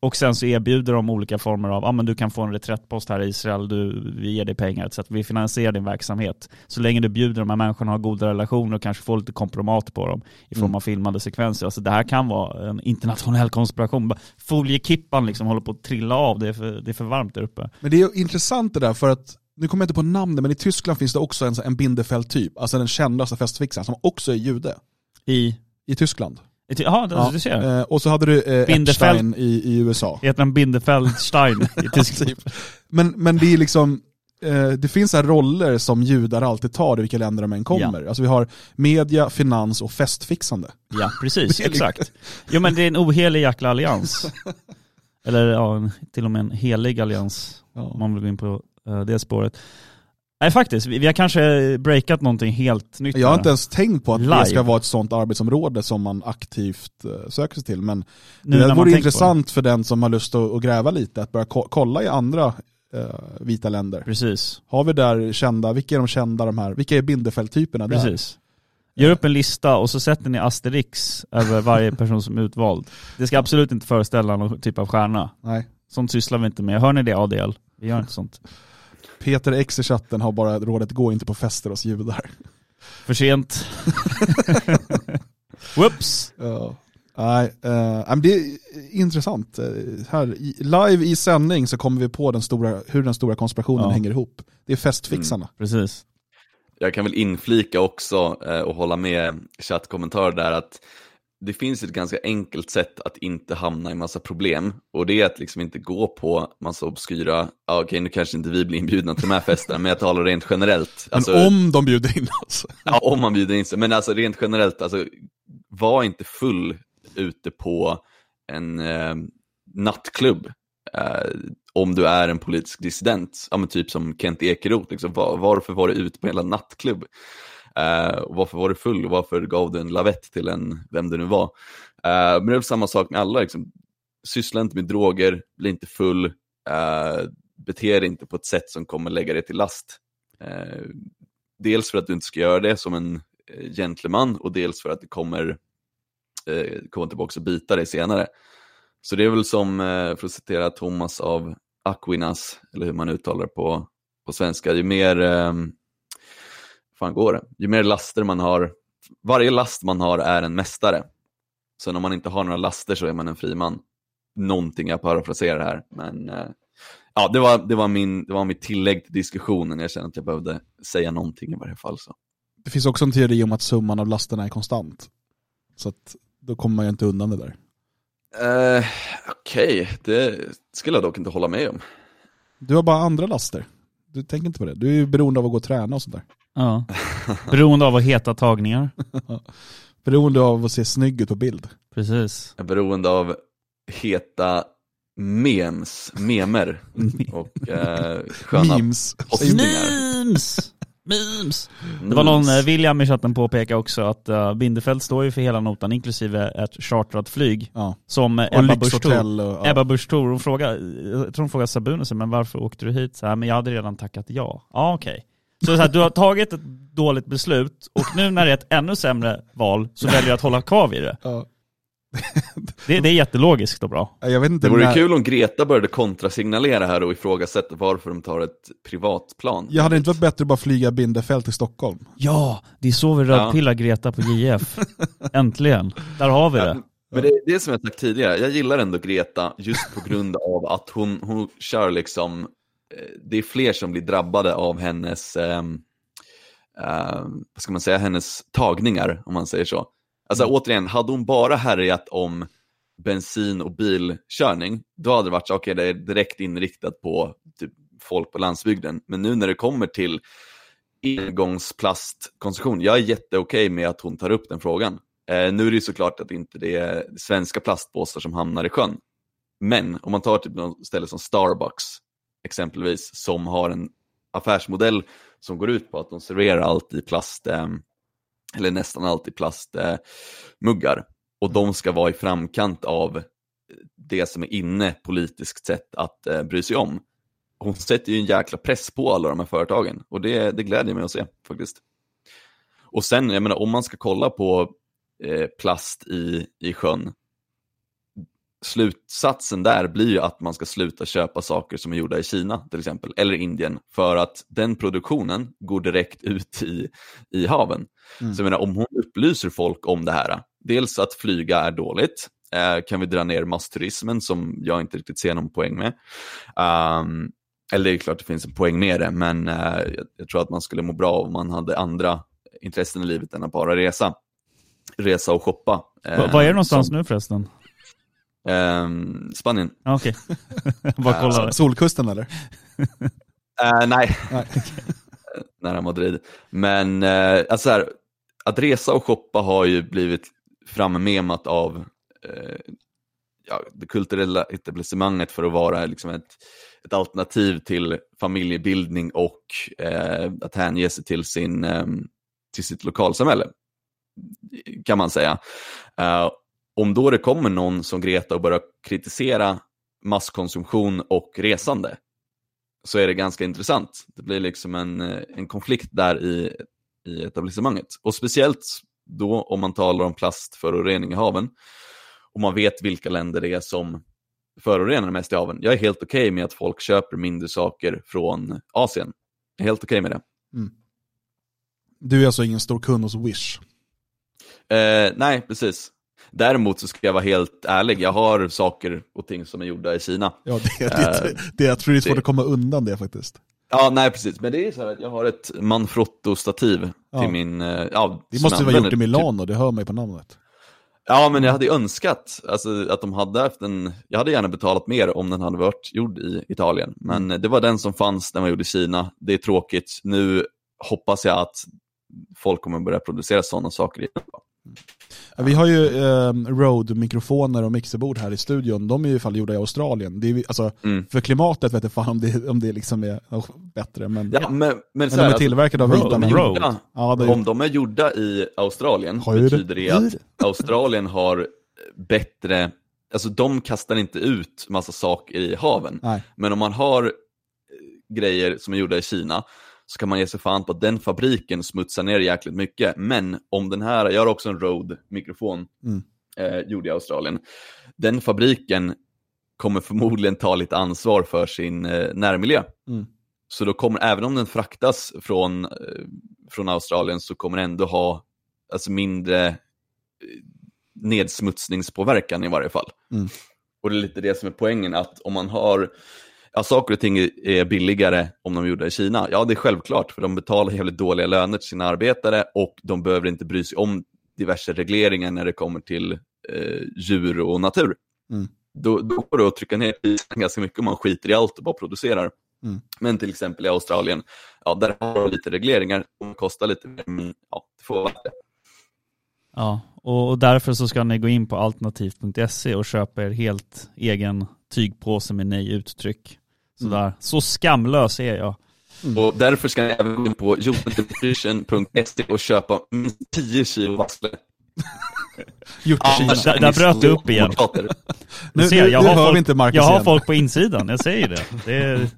Och sen så erbjuder de olika former av, ja ah, men du kan få en reträttpost här i Israel, du, vi ger dig pengar, så att vi finansierar din verksamhet. Så länge du bjuder de här människorna har goda relationer och kanske får lite kompromat på dem i form av filmade sekvenser. Alltså det här kan vara en internationell konspiration. Foliekippan liksom håller på att trilla av, det är för, det är för varmt där uppe. Men det är intressant det där för att, nu kommer jag inte på namnet, men i Tyskland finns det också en, en Bindefeld-typ, alltså den kändaste festfixaren som också är jude. I, I Tyskland. ja, det, du ser. Eh, och så hade du eh, Bindefeld. Epstein i, i USA. Heter han Bindefeldstein i Tyskland? Typ. Men, men det är liksom, eh, det finns här roller som judar alltid tar i vilka länder de än kommer. Alltså vi har media, finans och festfixande. Ja, precis. Exakt. Jo men det är en ohelig jäkla allians. Eller ja, till och med en helig allians. Om man vill gå in på det spåret. Nej faktiskt, vi, har kanske breakat någonting helt nytt. Jag har inte ens tänkt på att Live. det ska vara ett sånt arbetsområde som man aktivt eh, söker sig till. Men Nu det vore intressant för den som har lust att, gräva lite, att börja ko- kolla i andra eh, vita länder. Precis, Har vi där kända, vilka är de kända de här, vilka är Bindefeld-typerna där? precis. Gör upp en lista och så sätter ni asterix över varje person som är utvald. Det ska absolut inte föreställa någon typ av stjärna. Nej. Sånt sysslar vi inte med. Hör ni det ADL? Vi gör inte sånt. Peter X i chatten har bara rådet, gå inte på fester hos judar. För sent. Whoops! Ja. Nej, eh, det är intressant. Eh, här, live i sändning så kommer vi på den stora, hur den stora konspirationen Ja. hänger ihop. Det är festfixarna. Precis. Jag kan väl inflika också eh, och hålla med chattkommentarer där att det finns ett ganska enkelt sätt att inte hamna i massa problem och det är att liksom inte gå på massa obskyra, ja, okej nu kanske inte vi blir inbjudna till de här festerna men jag talar rent generellt. Men Alltså, om de bjuder in oss. Ja, om man bjuder in sig, men alltså rent generellt, alltså, var inte full ute på en eh, nattklubb. Eh, om du är en politisk dissident, ja, men typ som Kent Ekeroth, liksom, var, varför var du ute på hela nattklubb? Uh, varför var du full varför gav du en lavett till en, vem det nu var? Uh, men det är väl samma sak med alla, liksom. syssla inte med droger, bli inte full, uh, bete dig inte på ett sätt som kommer lägga dig till last. Uh, dels för att du inte ska göra det som en gentleman och dels för att det kommer uh, komma tillbaka och bita dig senare. Så det är väl som, för att citera Thomas av Aquinas, eller hur man uttalar det på, på svenska, ju mer, ehm, fan går det, ju mer laster man har, varje last man har är en mästare. Så om man inte har några laster så är man en fri man. Någonting jag parafraserar här, men eh, ja, det var, det, var min, det var mitt tillägg till diskussionen. Jag känner att jag behövde säga någonting i varje fall. Så. Det finns också en teori om att summan av lasterna är konstant. Så att då kommer man ju inte undan det där. Eh, Okej, det skulle jag dock inte hålla med om. Du har bara andra laster. Du tänker inte på det. Du är ju beroende av att gå och träna och sånt där. Ja. Beroende av att heta tagningar. Beroende av att se snygg ut på bild. Precis. Jag är beroende av heta memes, memer och eh, sköna Memes. Memes! Memes! Det var någon, eh, William i chatten påpekar också att uh, Bindefeld står ju för hela notan, inklusive ett chartrat flyg. Ja. Som eh, Och Ebba Busch Thor. ja. Ebba Busch Thor, hon frågar, jag tror hon frågar Sabunus, men varför åkte du hit? Så här, men jag hade redan tackat ja. Ja okej. Så, så här, du har tagit ett dåligt beslut och nu när det är ett ännu sämre val så väljer du att hålla kvar vid det. Ja. Det, det är jättelogiskt och bra. Jag vet inte Det vore när- kul om Greta började kontrasignalera här och ifrågasätta varför de tar ett privatplan. Jag hade inte varit bättre att bara flyga Bindefält till Stockholm. Ja, det är så vi rödpillar Greta på JF. Äntligen. Där har vi det. Men det är det som jag sagt tidigare, jag gillar ändå Greta just på grund av att hon, hon kör liksom, eh, det är fler som blir drabbade av hennes, ehm, ehm, vad ska man säga, hennes tagningar om man säger så. Alltså återigen, hade hon bara härjat om bensin och bilkörning, då hade det varit så, okej det är direkt inriktat på typ, folk på landsbygden. Men nu när det kommer till engångsplastkonsumtion, jag är jätteokej med att hon tar upp den frågan. Eh, nu är det ju såklart att inte det är svenska plastpåsar som hamnar i sjön. Men om man tar typ något ställe som Starbucks exempelvis, som har en affärsmodell som går ut på att de serverar allt i plast, eh, eller nästan allt i plastmuggar. Eh, och de ska vara i framkant av det som är inne politiskt sett att eh, bry sig om. Hon sätter ju en jäkla press på alla de här företagen och det, det glädjer mig att se faktiskt. Och sen, jag menar, om man ska kolla på eh, plast i, i sjön, slutsatsen där blir ju att man ska sluta köpa saker som är gjorda i Kina till exempel, eller Indien, för att den produktionen går direkt ut i, i haven. Mm. Så jag menar, om hon upplyser folk om det här, dels att flyga är dåligt, eh, kan vi dra ner massturismen som jag inte riktigt ser någon poäng med. Um, eller det är klart det finns en poäng med det, men eh, jag, tror att man skulle må bra om man hade andra intressen i livet än att bara resa. Resa och shoppa. eh, Va- Var är det någonstans som- nu förresten? Ehm, Spanien. Okej. Bara kolla. Solkusten eller? Eh, nej, Nej. nära Madrid. Men eh, alltså här, att resa och shoppa har ju blivit frammemat av eh, ja, det kulturella etablissemanget för att vara liksom ett, ett alternativ till familjebildning och att hänge sig till, sin, eh, till sitt lokalsamhälle, kan man säga. Om då det kommer någon som Greta och börjar kritisera masskonsumtion och resande, så är det ganska intressant. Det blir liksom en, eh, en konflikt där i, i etablissemanget. Och speciellt då om man talar om plastförorening i haven och man vet vilka länder det är som förorenar mest i haven. Jag är helt okej med att folk köper mindre saker från Asien. Jag är helt okej med det. Du är alltså ingen stor kund hos Wish. Eh, nej, precis. Däremot så ska jag vara helt ärlig, jag har saker och ting som är gjorda i Kina. Ja, det, det, det, jag tror det är svårt det- att komma undan det faktiskt. Ja, nej precis. Men det är så här att jag har ett Manfrotto-stativ Ja. till min... eh, Ja, Det måste vara gjort i Milano, det hör man ju på namnet. Ja, men jag hade ju önskat alltså, att de hade haft en... Jag hade gärna betalat mer om den hade varit gjord i Italien. Men det var den som fanns, den var gjord i Kina. Det är tråkigt. Nu hoppas jag att folk kommer börja producera sådana saker i Europa. Vi har ju eh, Rode-mikrofoner och mixerbord här i studion. De är ju fall gjorda i Australien. Det är, alltså, Mm. För klimatet vet jag fan om det, om det liksom är oh, bättre. Men, Ja, men, men, men de är tillverkade av alltså, vita gjorda, Ja, Om de är gjorda i Australien det. betyder det att Australien har bättre, alltså de kastar inte ut massa saker i haven. Nej. Men om man har eh, grejer som är gjorda i Kina så kan man ge sig fan på att den fabriken smutsar ner jäkligt mycket. Men om den här, jag har också en Rode-mikrofon Mm. eh, gjord i Australien. Den fabriken kommer förmodligen ta lite ansvar för sin eh, närmiljö. Mm. Så då kommer, även om den fraktas från, eh, från Australien så kommer den ändå ha alltså mindre eh, nedsmutsningspåverkan i varje fall. Mm. Och det är lite det som är poängen, att om man har, ja saker och ting är billigare om de är gjorda i Kina, ja det är självklart, för de betalar jävligt dåliga löner till sina arbetare och de behöver inte bry sig om diverse regleringar när det kommer till eh, djur och natur. Mm. Då, då går det att trycka ner priserna ganska mycket om man skiter i allt och bara producerar. Mm. Men till exempel i Australien, ja, där har de lite regleringar, de kostar lite mer, men ja, det får vara det. Ja, och därför så ska ni gå in på alternativ.se och köpa er helt egen tygpåse med nej uttryck. Sådär, så skamlös är jag. Och därför ska ni även gå in på jotennutrition.se och köpa minst 10 kilo vassle. Gjort i Kina. Annars Där- bröt det upp igen. Nu, Du ser, jag nu har hör folk- vi inte Marcus Jag har folk på insidan, jag säger det. Det är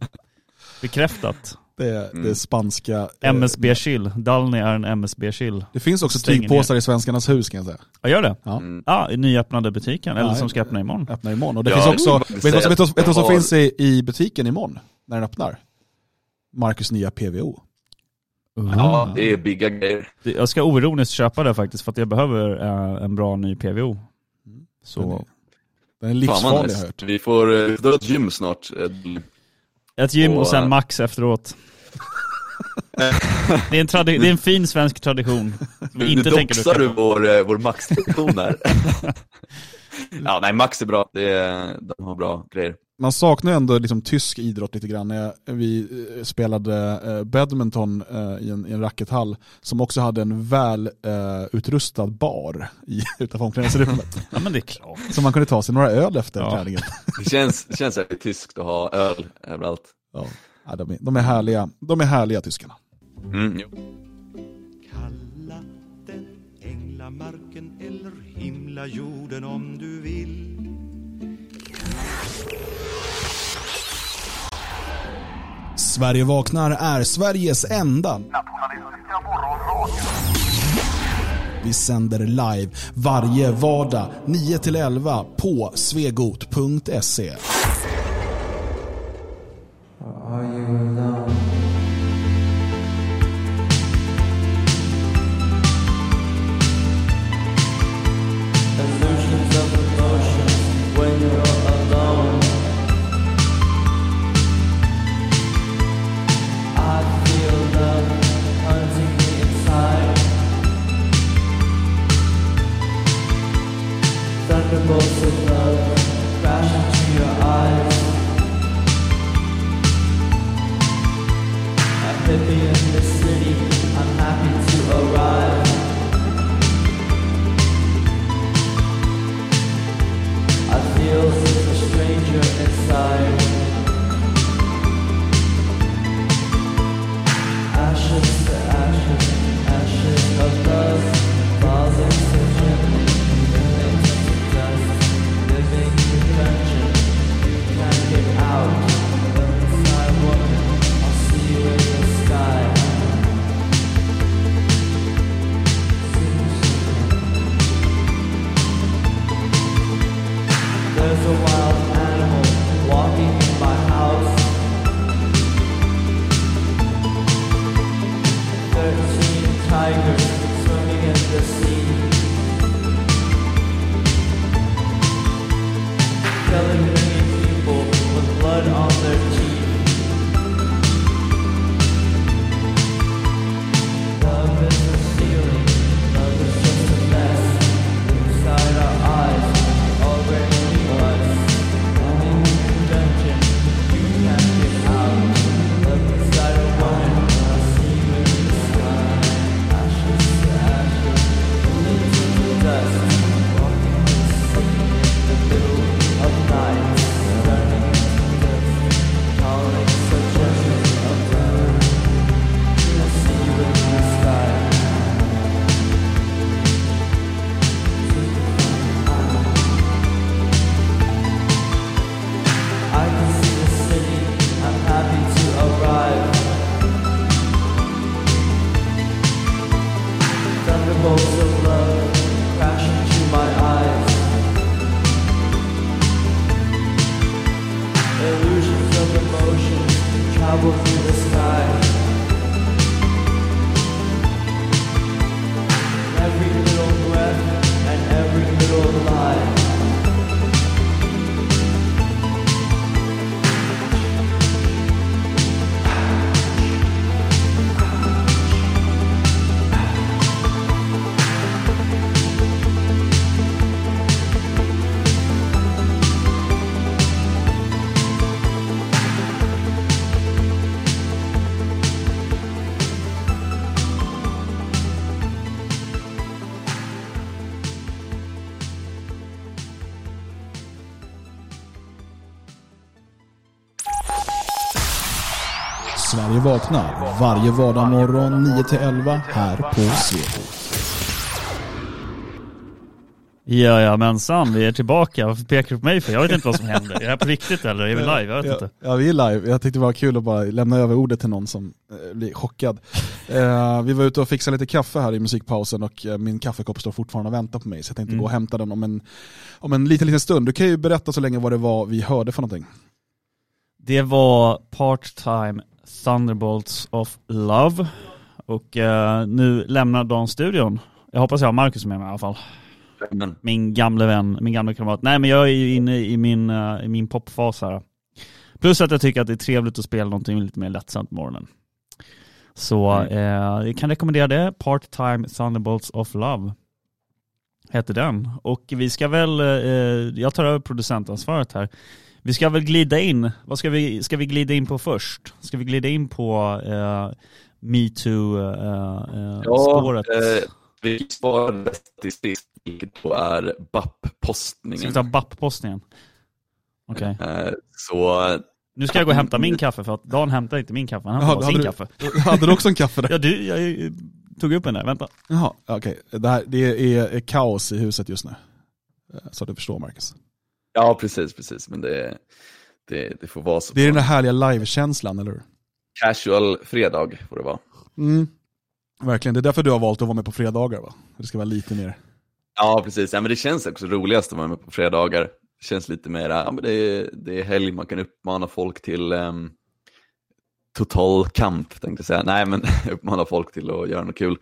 bekräftat. Det, är spanska. eh, MSB Chill, Dalny är en MSB Chill. Det finns också Stänger tygpåsar i Svenskarnas hus kan jag säga. Ja, gör det? Ja. Mm. Ja, i nyöppnade butiken, eller som ska öppna imorgon. Öppnar imorgon. Och det Ja, finns också, vet du vad vad- vad som har- finns i, i butiken imorgon? När den öppnar? Marcus nya PVO. Ja, det är bigga grejer. Jag ska oironiskt köpa det faktiskt för att jag behöver eh, en bra ny PVO. Den Så är, den är livsfarlig har jag hört. Vi får eh, dra ett gym snart. Ett gym och Och, sen Max efteråt. det, är en tradi- det är en fin svensk tradition. Nu, inte doxar du på. vår, eh, vår Max-tradition här. ja, nej, Max är bra. Det är, de har bra grejer. Man saknar ändå liksom tysk idrott lite grann. När vi eh, spelade eh, badminton eh, i, en, i en rackethall som också hade en väl eh, utrustad bar i, utanför omklädningsrummet. Ja men det är klart. så man kunde ta sig några öl efter Ja. träningen. Det känns, det känns väldigt tyskt att ha öl överallt. Ja. Ja, de, är, de, är härliga. de är härliga tyskarna. Mm, jo. Kalla den änglamarken eller himla jorden om du vill Sverige vaknar är Sveriges enda Vi sänder live varje vardag 9-11 på svegot.se. Thunderbolts of love crash into your eyes. A hippie in the city, I'm happy to arrive. I feel such a stranger inside. Vaknar varje vardagsmorgon 9-11 här på Svegot. Jajamensan, vi är tillbaka. Varför pekar du på mig för? Jag vet inte vad som händer. Är det här på riktigt eller är vi live? Jag vet ja, inte. Ja, vi är live. Jag tyckte det var kul att bara lämna över ordet till någon som eh, blir chockad. Eh, vi var ute och fixade lite kaffe här i musikpausen och eh, min kaffekopp står fortfarande och väntar på mig så jag tänkte Mm. gå och hämta den om en, om en liten, liten stund. Du kan ju berätta så länge vad det var vi hörde för någonting. Det var Part-Time Thunderbolts of Love. Och eh, nu lämnar de studion. Jag hoppas jag har Marcus med mig i alla fall. Men, Min gamle vän, min gamla kamrat. Nej men jag är ju inne i min, eh, i min popfas här. Plus att jag tycker att det är trevligt att spela någonting lite mer lättsamt på morgonen. Så eh, jag kan rekommendera det. Part-Time Thunderbolts of Love heter den. Och vi ska väl, eh, jag tar över producentansvaret här. Vi ska väl glida in, vad ska vi, ska vi glida in på först? Ska vi glida in på eh, metoo-spåret? ja, eh, vi sparar det till sist, vilket då är ska vi BAP-postningen. ta BAP-postningen? Okej. Eh, så Nu ska jag gå och hämta min kaffe för att Dan hämtar inte min kaffe, han hämtar bara sin hade kaffe. du, hade du också en kaffe där? Ja du, jag eh, tog upp en där, vänta. Jaha, okej. Det, här, det är, är kaos i huset just nu. Eh, Så att du förstår Marcus. Ja, precis, precis. Men det, det, det får vara så. Det är den där härliga livekänslan, eller hur? Casual fredag får det vara. Mm. Verkligen, det är därför du har valt att vara med på fredagar va? Det ska vara lite mer... Ja, precis. Ja, men det känns också roligast att vara med på fredagar. Det känns lite mer, ja, men det, är, det är helg, man kan uppmana folk till um, total kamp, tänkte jag säga. Nej, men uppmana folk till att göra något kul.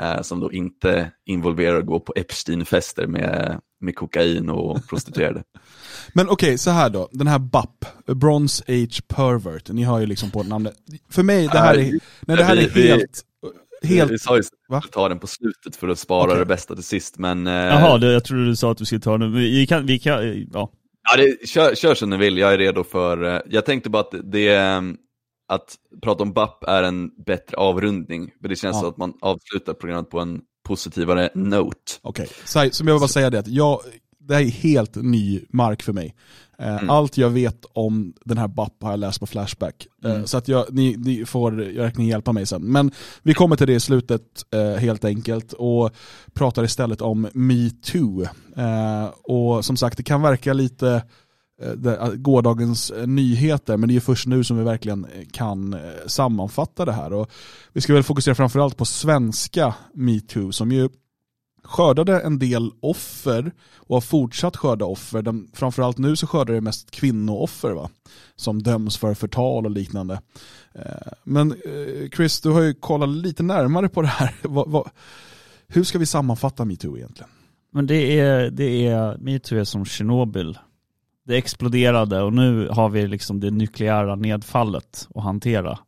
eh, som då inte involverar att gå på Epstein-fester med, med kokain och prostituerade. Men okej, så här då. Den här BAP, Bronze Age Pervert, ni hör ju liksom på namnet. För mig, det här är, nej, det här är Vi- vi- helt... helt Vi sa ju att ta den på slutet för att spara Okej. det bästa till sist, men... eh, Jaha, det, jag trodde du sa att du skulle ta den. Vi kan, vi kan, ja. Ja, det, kör, kör som ni vill, jag är redo för... eh, Jag tänkte bara att det... eh, Att prata om BAP är en bättre avrundning, för det känns Ja. som att man avslutar programmet på en positivare note. Okej, så, som jag vill bara säga det att jag, det här är helt ny mark för mig. Eh, Mm. Allt jag vet om den här BAP har jag läst på Flashback. Eh, Mm. Så att jag, ni, ni får verkligen hjälpa mig sen. Men vi kommer till det i slutet eh, helt enkelt och pratar istället om metoo. Och som sagt, det kan verka lite Eh, eh, gårdagens eh, nyheter, men det är ju först nu som vi verkligen kan sammanfatta det här. Och vi ska väl fokusera framförallt på svenska metoo som ju skördade en del offer och har fortsatt skörda offer. De, framförallt nu så skördar det mest kvinnooffer va? som döms för förtal och liknande. Men Chris, du har ju kollat lite närmare på det här. Vad- vad- hur ska vi sammanfatta metoo egentligen? Men det är, det är, metoo är som Tjernobyl. Det exploderade och nu har vi liksom det nukleära nedfallet att hantera.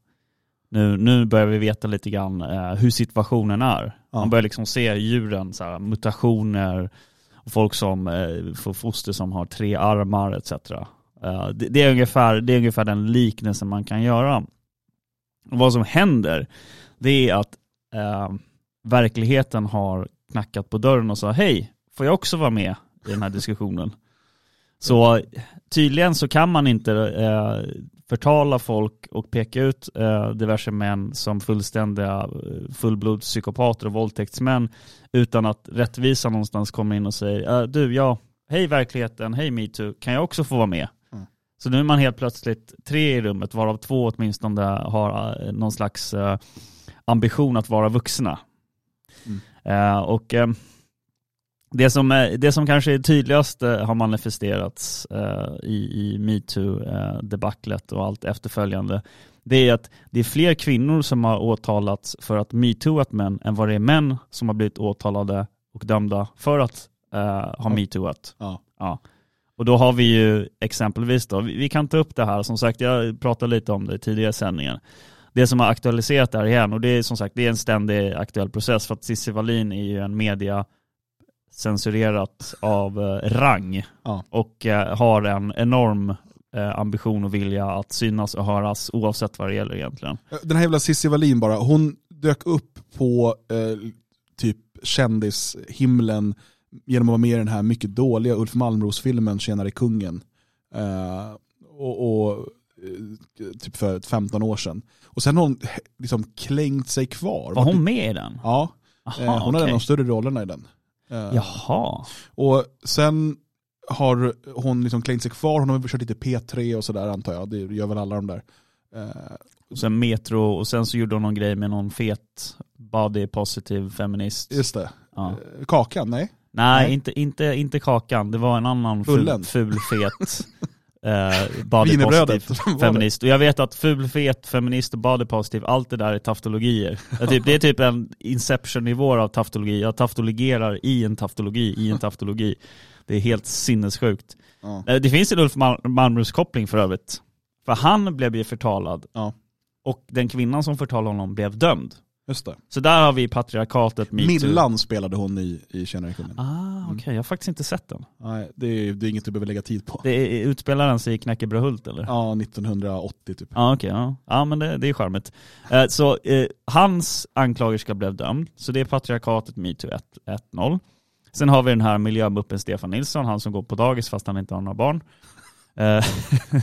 Nu, nu börjar vi veta lite grann eh, hur situationen är. Ja. Man börjar liksom se djuren, så här, mutationer, och folk som eh, får foster som har tre armar etc. Eh, det, det, är ungefär, det är ungefär den liknelsen man kan göra. Och vad som händer, det är att eh, verkligheten har knackat på dörren och sa hej, får jag också vara med i den här diskussionen? Så tydligen så kan man inte eh, förtala folk och peka ut eh, diverse män som fullständiga eh, fullblodspsykopater och våldtäktsmän utan att rättvisa någonstans kommer in och säger eh, du, ja, hej verkligheten, hej metoo, kan jag också få vara med? Mm. Så nu är man helt plötsligt tre i rummet, varav två åtminstone har eh, någon slags eh, ambition att vara vuxna. Mm. Och det som, det som kanske är tydligast eh, har manifesterats eh, i, i metoo-debaclet och allt efterföljande, det är att det är fler kvinnor som har åtalats för att metooat män än vad det är män som har blivit åtalade och dömda för att eh, ha metooat. Ja. Ja. Och då har vi ju exempelvis då, vi vi kan ta upp det här, som sagt jag pratade lite om det i tidigare sändningen. Det som har aktualiserat det här igen, och det är som sagt det är en ständig aktuell process för att Cissi Wallin är ju en media censurerat av eh, rang Ja. och eh, har en enorm eh, ambition och vilja att synas och höras oavsett vad det gäller egentligen. Den här jävla Cissi Wallin bara, hon dök upp på eh, typ kändishimlen genom att vara med i den här mycket dåliga Ulf Malmros-filmen Tjenare kungen. Eh, och, och typ för 15 år sedan. Och sen har hon liksom klängt sig kvar. Var hon med i den? Ja, Aha, hon hade okej. de större rollerna i den. Eh, Jaha. Och sen har hon liksom klängt sig kvar, hon har väl kört lite P3 och sådär antar jag, det gör väl alla de där. Eh, Och sen Metro och sen så gjorde hon någon grej med någon fet body positive feminist. just det. Ja. Eh, Kakan, nej? Nej, Nej. Inte, inte, inte Kakan. Det var en annan ful, ful fet eh, body Var det? feminist. Och jag vet att ful, fet, feminist och body positive, allt det där är taftologier. Typ, det är typ en inception-nivå av taftologi. Jag taftologerar i en taftologi, i en taftologi. Det är helt sinnessjukt. Ja. Eh, Det finns en Ulf Mal- Malmros koppling för övrigt. För han blev ju förtalad. Ja. Och den kvinnan som förtalade honom blev dömd. Just det. Så där har vi patriarkatet metoo. Millan spelade hon i, i Tjänare kungen. Ah, okej. Jag har faktiskt inte sett den. Nej, det är, det är inget du behöver lägga tid på. Det är, utspelar den sig i Knäckebröhult eller? Ja, 1980 typ. Ja okej, ja. ja men det, det är charmigt. Eh, så eh, hans anklagerska blev dömd, så det är patriarkatet metoo 1.0. Sen har vi den här miljömuppen Stefan Nilsson, han som går på dagis fast han inte har några barn. Eh,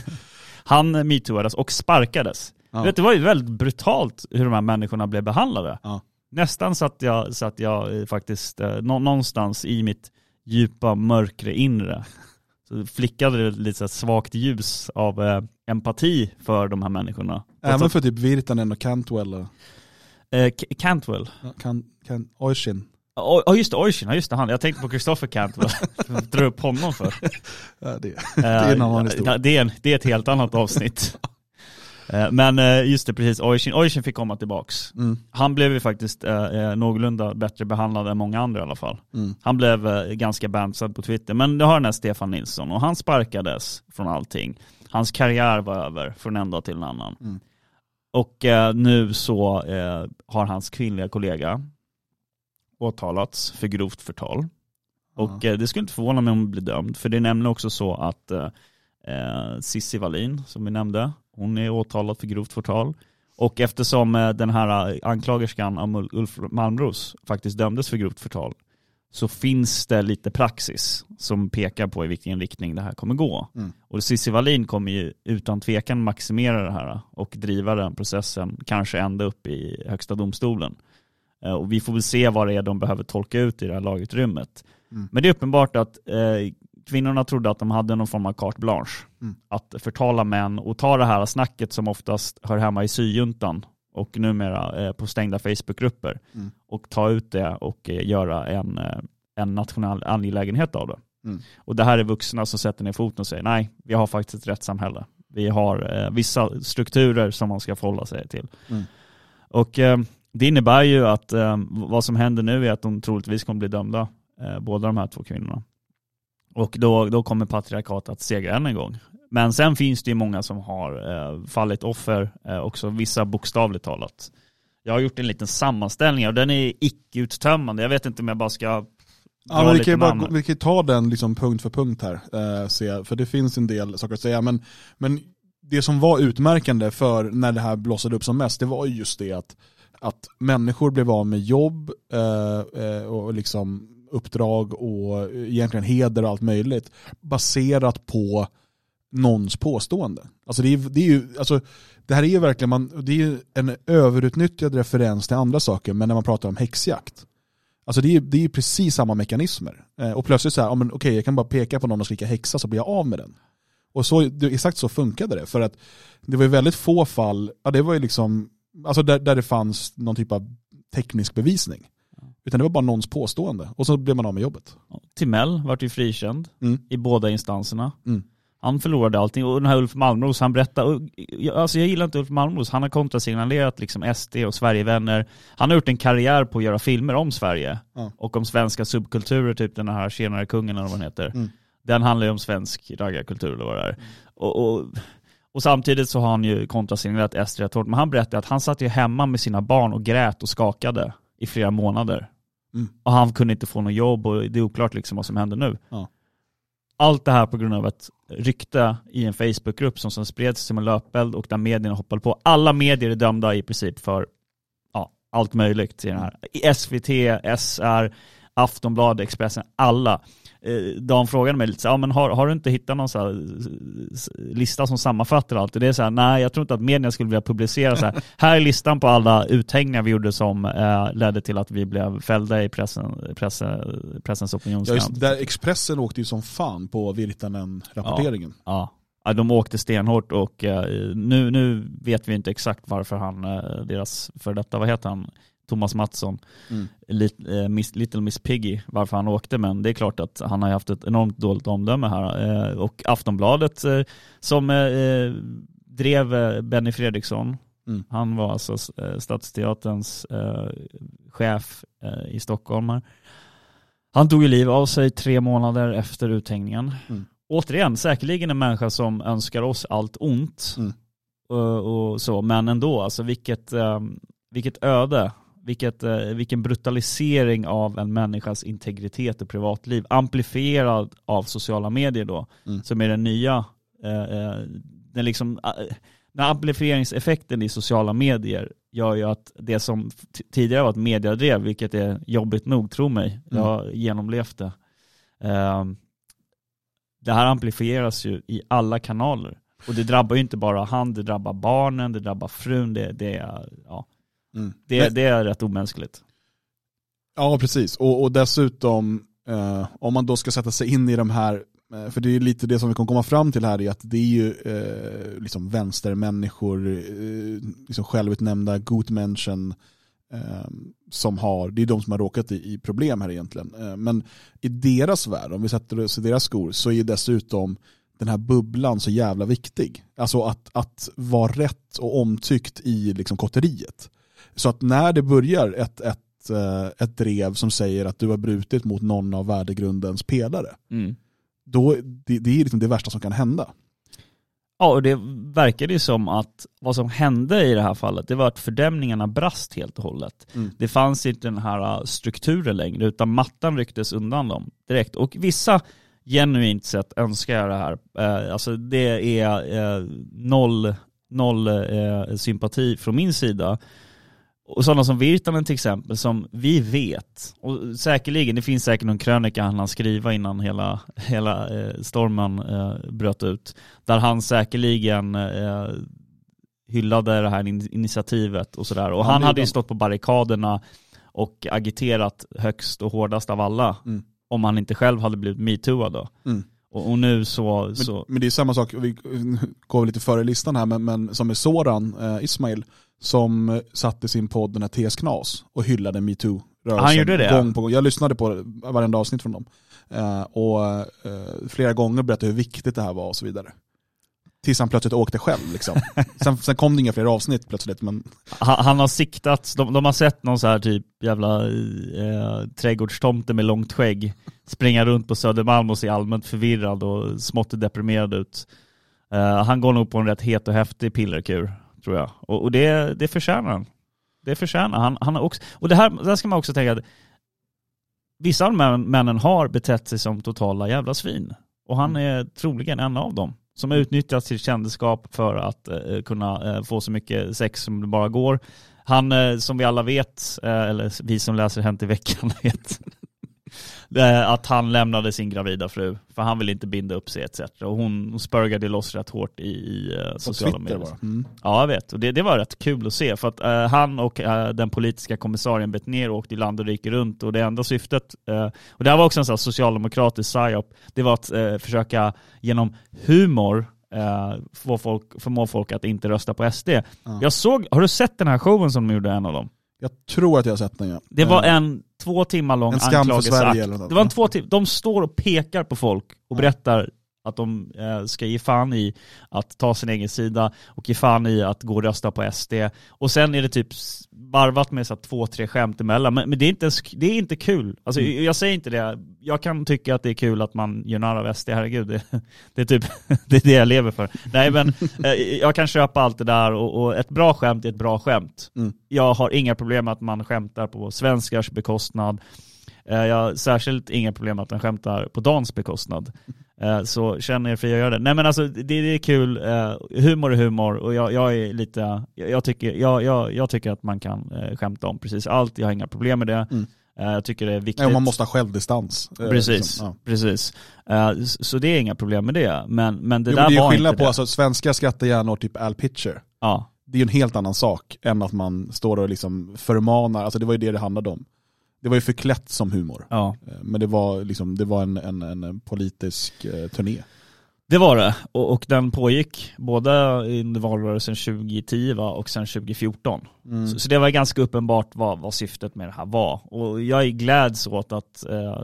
han metooades och sparkades. Ja. Vet, det var ju väldigt brutalt hur de här människorna blev behandlade. Ja. Nästan så att jag, så att jag eh, faktiskt, eh, nå- någonstans i mitt djupa mörkre inre, så flickade det lite så svagt ljus av eh, empati för de här människorna. Även för typ Virtanen och Cantwell. och- Eh, Cantwell. Ja, kan, kan, Oisin. Ja oh, just det, Oisin, just det han. Jag tänkte på Christopher Cantwell. Dra upp honom för. Ja, det, Eh, det är en annan historia. det, är en, det är ett helt annat avsnitt. Eh, Men eh, just det, precis. Oisin, Oisin fick komma tillbaks. Mm, Han blev ju faktiskt eh, eh, någorlunda bättre behandlad än många andra i alla fall. mm. Han blev eh, ganska bansad på Twitter. Men det har den här Stefan Nilsson och han sparkades från allting. Hans karriär var över från en dag till en annan. Mm. Och eh, nu så eh, har hans kvinnliga kollega åtalats för grovt förtal. Och det skulle inte förvåna mig om hon blir dömd. För det är nämligen också så att eh, Cissi Wallin, som vi nämnde, hon är åtalad för grovt förtal. Och eftersom eh, den här eh, anklagerskan Ulf Malmros faktiskt dömdes för grovt förtal så finns det lite praxis som pekar på i vilken riktning det här kommer gå. Mm. Och Cissi Wallin kommer ju utan tvekan maximera det här och driva den processen, kanske ända upp i högsta domstolen. Eh, Och vi får väl se vad det är de behöver tolka ut i det här lagutrymmet. Mm. Men det är uppenbart att eh, kvinnorna trodde att de hade någon form av carte blanche. Mm. Att förtala män och ta det här snacket som oftast hör hemma i syjuntan och numera eh, på stängda Facebookgrupper Mm. och ta ut det och eh, göra en, eh, en nationell angelägenhet av det. Mm. Och det här är vuxna som sätter ner foten och säger nej, vi har faktiskt ett rättssamhälle. Vi har eh, vissa strukturer som man ska förhålla sig till. Mm. Och eh, det innebär ju att eh, vad som händer nu är att de troligtvis kommer bli dömda, eh, båda de här två kvinnorna. Och då, då kommer patriarkatet att segra än en gång. Men sen finns det ju många som har eh, fallit offer, eh, också vissa bokstavligt talat. Jag har gjort en liten sammanställning och den är icke-uttömmande. Jag vet inte om jag bara ska Ja, men vi, kan bara, vi kan ta den liksom punkt för punkt här, eh, se, för det finns en del saker att säga. Men, men det som var utmärkande för när det här blossade upp som mest, det var ju just det att, att människor blev av med jobb eh, eh, och liksom uppdrag och egentligen heder och allt möjligt baserat på någons påstående. Alltså det, är, det, är ju, alltså det här är ju verkligen man, det är ju en överutnyttjad referens till andra saker, men när man pratar om häxjakt. Alltså det är ju det är ju precis samma mekanismer. Eh, och plötsligt så här, ja, men okej jag kan bara peka på någon och skrika häxa så blir jag av med den. Och så, exakt så funkade det. För att det var ju väldigt få fall, ja det var ju liksom, alltså där, där det fanns någon typ av teknisk bevisning. Utan det var bara någons påstående. Och så blev man av med jobbet. Timell vart ju frikänd Mm. i båda instanserna. Mm. Han förlorade allting och den här Ulf Malmros, han berättade, alltså jag gillar inte Ulf Malmros, han har kontrasignalerat liksom SD och Sverigevänner. Han har gjort en karriär på att göra filmer om Sverige Ja. och om svenska subkulturer, typ den här Tjenare kungen eller vad den heter. Mm. Den handlar ju om svensk raggarkultur eller vad det är. Och, och, och samtidigt så har han ju kontrasignalerat SD rätt hårt, men han berättade att han satt ju hemma med sina barn och grät och skakade i flera månader. Mm. Och han kunde inte få något jobb och det är oklart liksom vad som händer nu. Ja. Allt det här på grund av ett rykte i en Facebookgrupp som, som spreds som en löpeld och där medierna hoppade på. Alla medier är dömda i princip för ja, allt möjligt i den här. SVT, SR, Aftonbladet, Expressen, alla. Eh, Dan frågade mig lite så här, ja, men har, har du inte hittat någon så lista som sammanfattar allt? Och det är så här, nej jag tror inte att media skulle vilja publicera så här. här är listan på alla uthängningar vi gjorde som eh, ledde till att vi blev fällda i pressen, pressen, pressens Ja, opinionsnämnd. just, där Expressen åkte ju som fan på Virtanen-rapporteringen. Ja. ja, de åkte stenhårt och eh, nu, nu vet vi inte exakt varför han, eh, deras för detta, vad heter han, Thomas Mattsson, Mm. Eh, Miss, Little Miss Piggy, varför han åkte, men det är klart att han har haft ett enormt dåligt omdöme här. Eh, och Aftonbladet eh, som drev Benny Fredriksson, Mm. han var alltså Stadsteaterns chef i Stockholm. Här. Han tog ju liv av sig tre månader efter uthängningen. Mm. Återigen, säkerligen en människa som önskar oss allt ont. Mm. Och, och så, men ändå, alltså vilket, vilket öde. Vilket, eh, vilken brutalisering av en människas integritet och privatliv. Amplifierad av sociala medier då. Mm. Som är den nya, eh, eh, den liksom, eh, den amplifieringseffekten i sociala medier gör ju att det som tidigare var ett mediadrev, vilket är jobbigt nog, tro mig, jag har genomlevt det. Eh, det här amplifieras ju i alla kanaler. Och det drabbar ju inte bara han, det drabbar barnen, det drabbar frun, det, det, är, ja, Mm. det, Men- det är rätt omänskligt. Ja, precis. Och, och dessutom, eh, om man då ska sätta sig in i de här, eh, för det är lite det som vi kommer komma fram till här, är att det är ju eh, liksom vänstermänniskor, eh, liksom självutnämnda Gutmenschen, eh, som har, det är de som har råkat i, i problem här egentligen. Eh, men i deras värld, om vi sätter oss i deras skor, så är ju dessutom den här bubblan så jävla viktig. Alltså att, att vara rätt och omtyckt i liksom kotteriet. Så att när det börjar ett, ett, eh, ett drev som säger att du har brutit mot någon av värdegrundens pelare, Mm. då, det, det är liksom det värsta som kan hända. Ja, och det verkade ju som att vad som hände i det här fallet, det var att fördämningarna brast helt och hållet. Mm. Det fanns inte den här uh, strukturen längre, utan mattan rycktes undan dem direkt. Och vissa genuint sett önskar jag det här. Eh, alltså det är eh, noll, noll eh, sympati från min sida. Och sådana som Virtanen till exempel, som vi vet, och säkerligen, det finns säkert någon krönika han hann skriva innan hela, hela eh, stormen eh, bröt ut, där han säkerligen eh, hyllade det här in- initiativet och sådär. Och Han han hade ju stått på barrikaderna och agiterat högst och hårdast av alla, Mm. om han inte själv hade blivit metooad då. Mm. Och, och nu så, Men, så men det är samma sak, vi går lite före i listan här, men, men som är Soran eh, Ismail, som eh, satte sin podd den här TS Knas och hyllade metoo-rörelsen. Han gjorde det? Gång på gång. Jag lyssnade på varenda avsnitt från dem. Eh, och eh, flera gånger berättade hur viktigt det här var och så vidare. Tills han plötsligt åkte själv. Liksom. sen, sen kom det inga fler avsnitt plötsligt. Men, han, han har siktat, de, de har sett någon så här typ jävla eh, trädgårdstomte med långt skägg springa runt på Södermalm och se allmänt förvirrad och smått deprimerad ut. Eh, han går nog på en rätt het och häftig pillerkur, tror jag. Och, och det, det förtjänar han. Det förtjänar han. han har också, och det här, där ska man också tänka att vissa av de här männen har betett sig som totala jävla svin. Och han är troligen en av dem. Som har utnyttjat sitt kändisskap för att eh, kunna eh, få så mycket sex som det bara går. Han, eh, som vi alla vet, eh, eller vi som läser Hänt i veckan vet, att han lämnade sin gravida fru. För han ville inte binda upp sig etc. Och hon, spörgade loss rätt hårt i, i eh, sociala medier. Mm. Ja, jag vet. Och det, det var rätt kul att se. För att eh, han och eh, den politiska kommissarien Bettner åkte i land och rike runt. Och det enda syftet, eh, och det här var också en sån socialdemokratisk psyop, det var att eh, försöka genom humor eh, få folk, förmå folk att inte rösta på SD. Jag såg, har du sett den här showen som de gjorde en av dem? Jag tror att jag har sett den ja. Det var Eh, en två timmar lång En skam för anklagelseakt. Eller något. Det var en två timmar, de står och pekar på folk och berättar att de eh, ska ge fan i att ta sin egen sida och ge fan i att gå och rösta på SD. Och sen är det typ varvat med så två, tre skämt emellan. Men, men det, är inte det är inte kul. Alltså, Mm. Jag säger inte det. Jag kan tycka att det är kul att man gör narr av SD, herregud. Det, det, är typ, det är det jag lever för. Nej men eh, jag kan köpa allt det där och, och ett bra skämt är ett bra skämt. Mm. Jag har inga problem med att man skämtar på svenskars bekostnad. Eh, Jag har särskilt inga problem med att man skämtar på Dans bekostnad. Eh, Så känner er fria att göra det. Nej men alltså det, det är kul, Eh, humor är humor och jag, jag är lite, jag, tycker, jag, jag, jag tycker att man kan eh, skämta om precis allt, jag har inga problem med det. Mm. Jag tycker det är viktigt. Nej, man måste ha självdistans. eh, Precis, liksom, ja. precis. Så det är inga problem med det. Men, men det Jo, där men det är var skillnad inte på det. alltså, svenska skattehjärnor, typ Al Pitcher. Ja, Det är ju en helt annan sak än att man står och liksom förmanar, alltså det var ju det det handlade om. Det var ju förklätt som humor. ja. Eh, Men det var, liksom, det var en, en, en politisk eh, turné. Det var det. Och, och den pågick både under valrörelsen 2010 va, och sen 2014. Mm. Så, så det var ganska uppenbart vad, vad syftet med det här var. Och jag gläds åt att eh,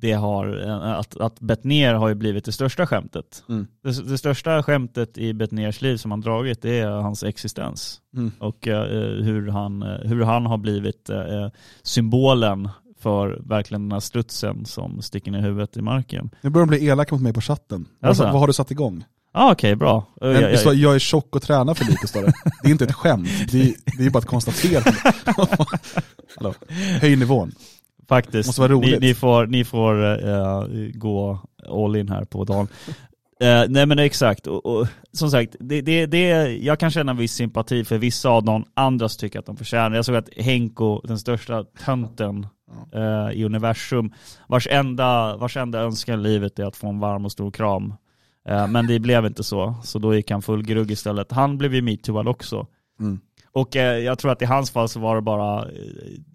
det har, eh, att, att Bettner har ju blivit det största skämtet. Mm. Det, det största skämtet i Bettners liv som han dragit det är hans existens. Mm. Och eh, hur, han, eh, hur han har blivit eh, symbolen för verkligen den här strutsen som sticker ner huvudet i marken. Nu börjar de bli elaka mot mig på chatten. Alltså? vad har du satt igång? Ja ah, okej, bra. Eh, Men, jag- jag- jag är tjock och tränar för lite står det. Det är inte ett skämt, det är, det är bara ett konstaterande. Hallå. Höj nivån. Faktiskt. Måste vara roligt. Ni, ni får, ni får eh, gå all in här på dagen. Eh, nej men exakt, och, och som sagt, det, det, det, jag kan känna viss sympati för vissa av dem, andra tycker att de förtjänar. Jag såg att Henko, den största tönten eh, i universum, vars enda, vars enda önskan i livet är att få en varm och stor kram. Eh, men det blev inte så, så då gick han full grugg istället. Han blev ju metooad också. Mm. Och eh, jag tror att i hans fall så var det bara, eh,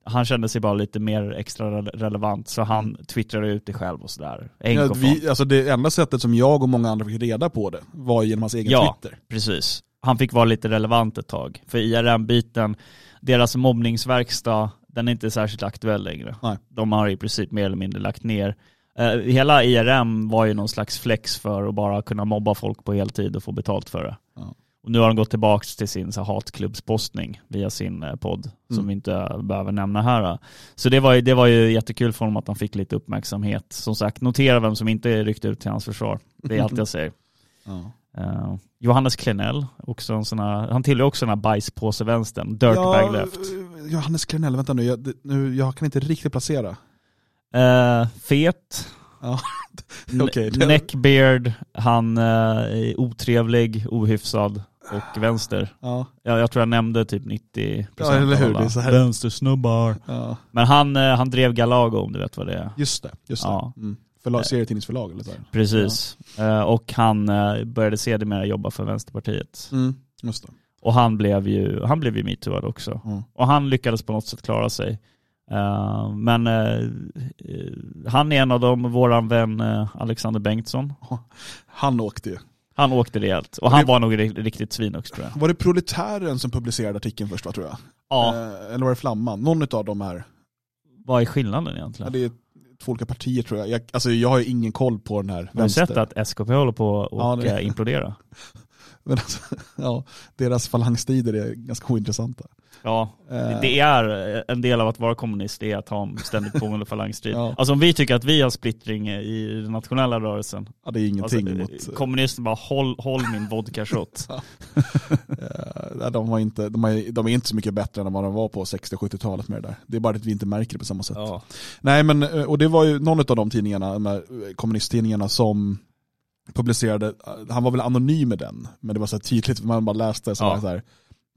han kände sig bara lite mer extra re- relevant så han twittrade ut det själv och sådär. Ja, vi, alltså det enda sättet som jag och många andra fick reda på det var genom hans egen Ja. Twitter. Precis. Han fick vara lite relevant ett tag. För IRM-biten, deras mobbningsverkstad, den är inte särskilt aktuell längre. Nej. De har i princip mer eller mindre lagt ner. Eh, hela IRM var ju någon slags flex för att bara kunna mobba folk på heltid och få betalt för det. Ja. Och nu har de gått tillbaka till sin så hatklubbspostning via sin eh, podd, som Mm. vi inte behöver nämna här. Så det var, ju, det var ju jättekul för honom att han fick lite uppmärksamhet. Som sagt, notera vem som inte ryckte ut till hans försvar. Det är allt jag säger. Ja. Eh, Johannes Klenell, också en sån här, han tillhör också den här bajspåse-vänstern, dirtbag left. eh, Johannes Klenell, vänta nu jag, nu, jag kan inte riktigt placera. Eh, fet, Ja. Det- neckbeard, han eh, är otrevlig, ohyfsad och vänster. Ja. Ja, jag tror jag nämnde typ 90% Ja, eller hur? av alla Det vänstersnubbar. ja, Men han, eh, han drev Galago om du vet vad det är. just det. Just det. Ja. Mm. Förlag, serietidningsförlag eller så här. Precis. Eh, och han eh, började sedermera jobba för Vänsterpartiet. Mm. Just det. Och han blev ju, han blev ju metooad också. Mm. Och han lyckades på något sätt klara sig. Eh, men eh, eh, han är en av dem, våran vän eh, Alexander Bengtsson. Han åkte ju. Han åkte rejält. Och han var nog ri- riktigt svin också tror jag. Var det Proletären som publicerade artikeln först va, tror jag? Ja, Eh, eller var det Flamman? Någon av dem här. vad är skillnaden Ja, egentligen? det är två olika partier tror jag. jag. Alltså jag har ju ingen koll på den här Har du sett att SKP håller på att Ja, det- implodera? Men alltså, ja, deras falangstider är ganska ointressanta. Ja, Eh, det är en del av att vara kommunist, det är att ha en ständigt pågående falangstrid. Ja. Alltså om vi tycker att vi har splittring i den nationella rörelsen, ja, det är ingenting alltså, mot... kommunisterna bara håll, håll min vodka shot. eh, de, har inte, de, har, de är inte så mycket bättre än vad de var på 60-70-talet med det där. Det är bara att vi inte märker det på samma sätt. Ja. Nej men, eh, och det var ju någon av de tidningarna, de här eh, kommunisttidningarna som publicerade, eh, han var väl anonym med den, men det var så tydligt, man bara läste så Ja. var så här,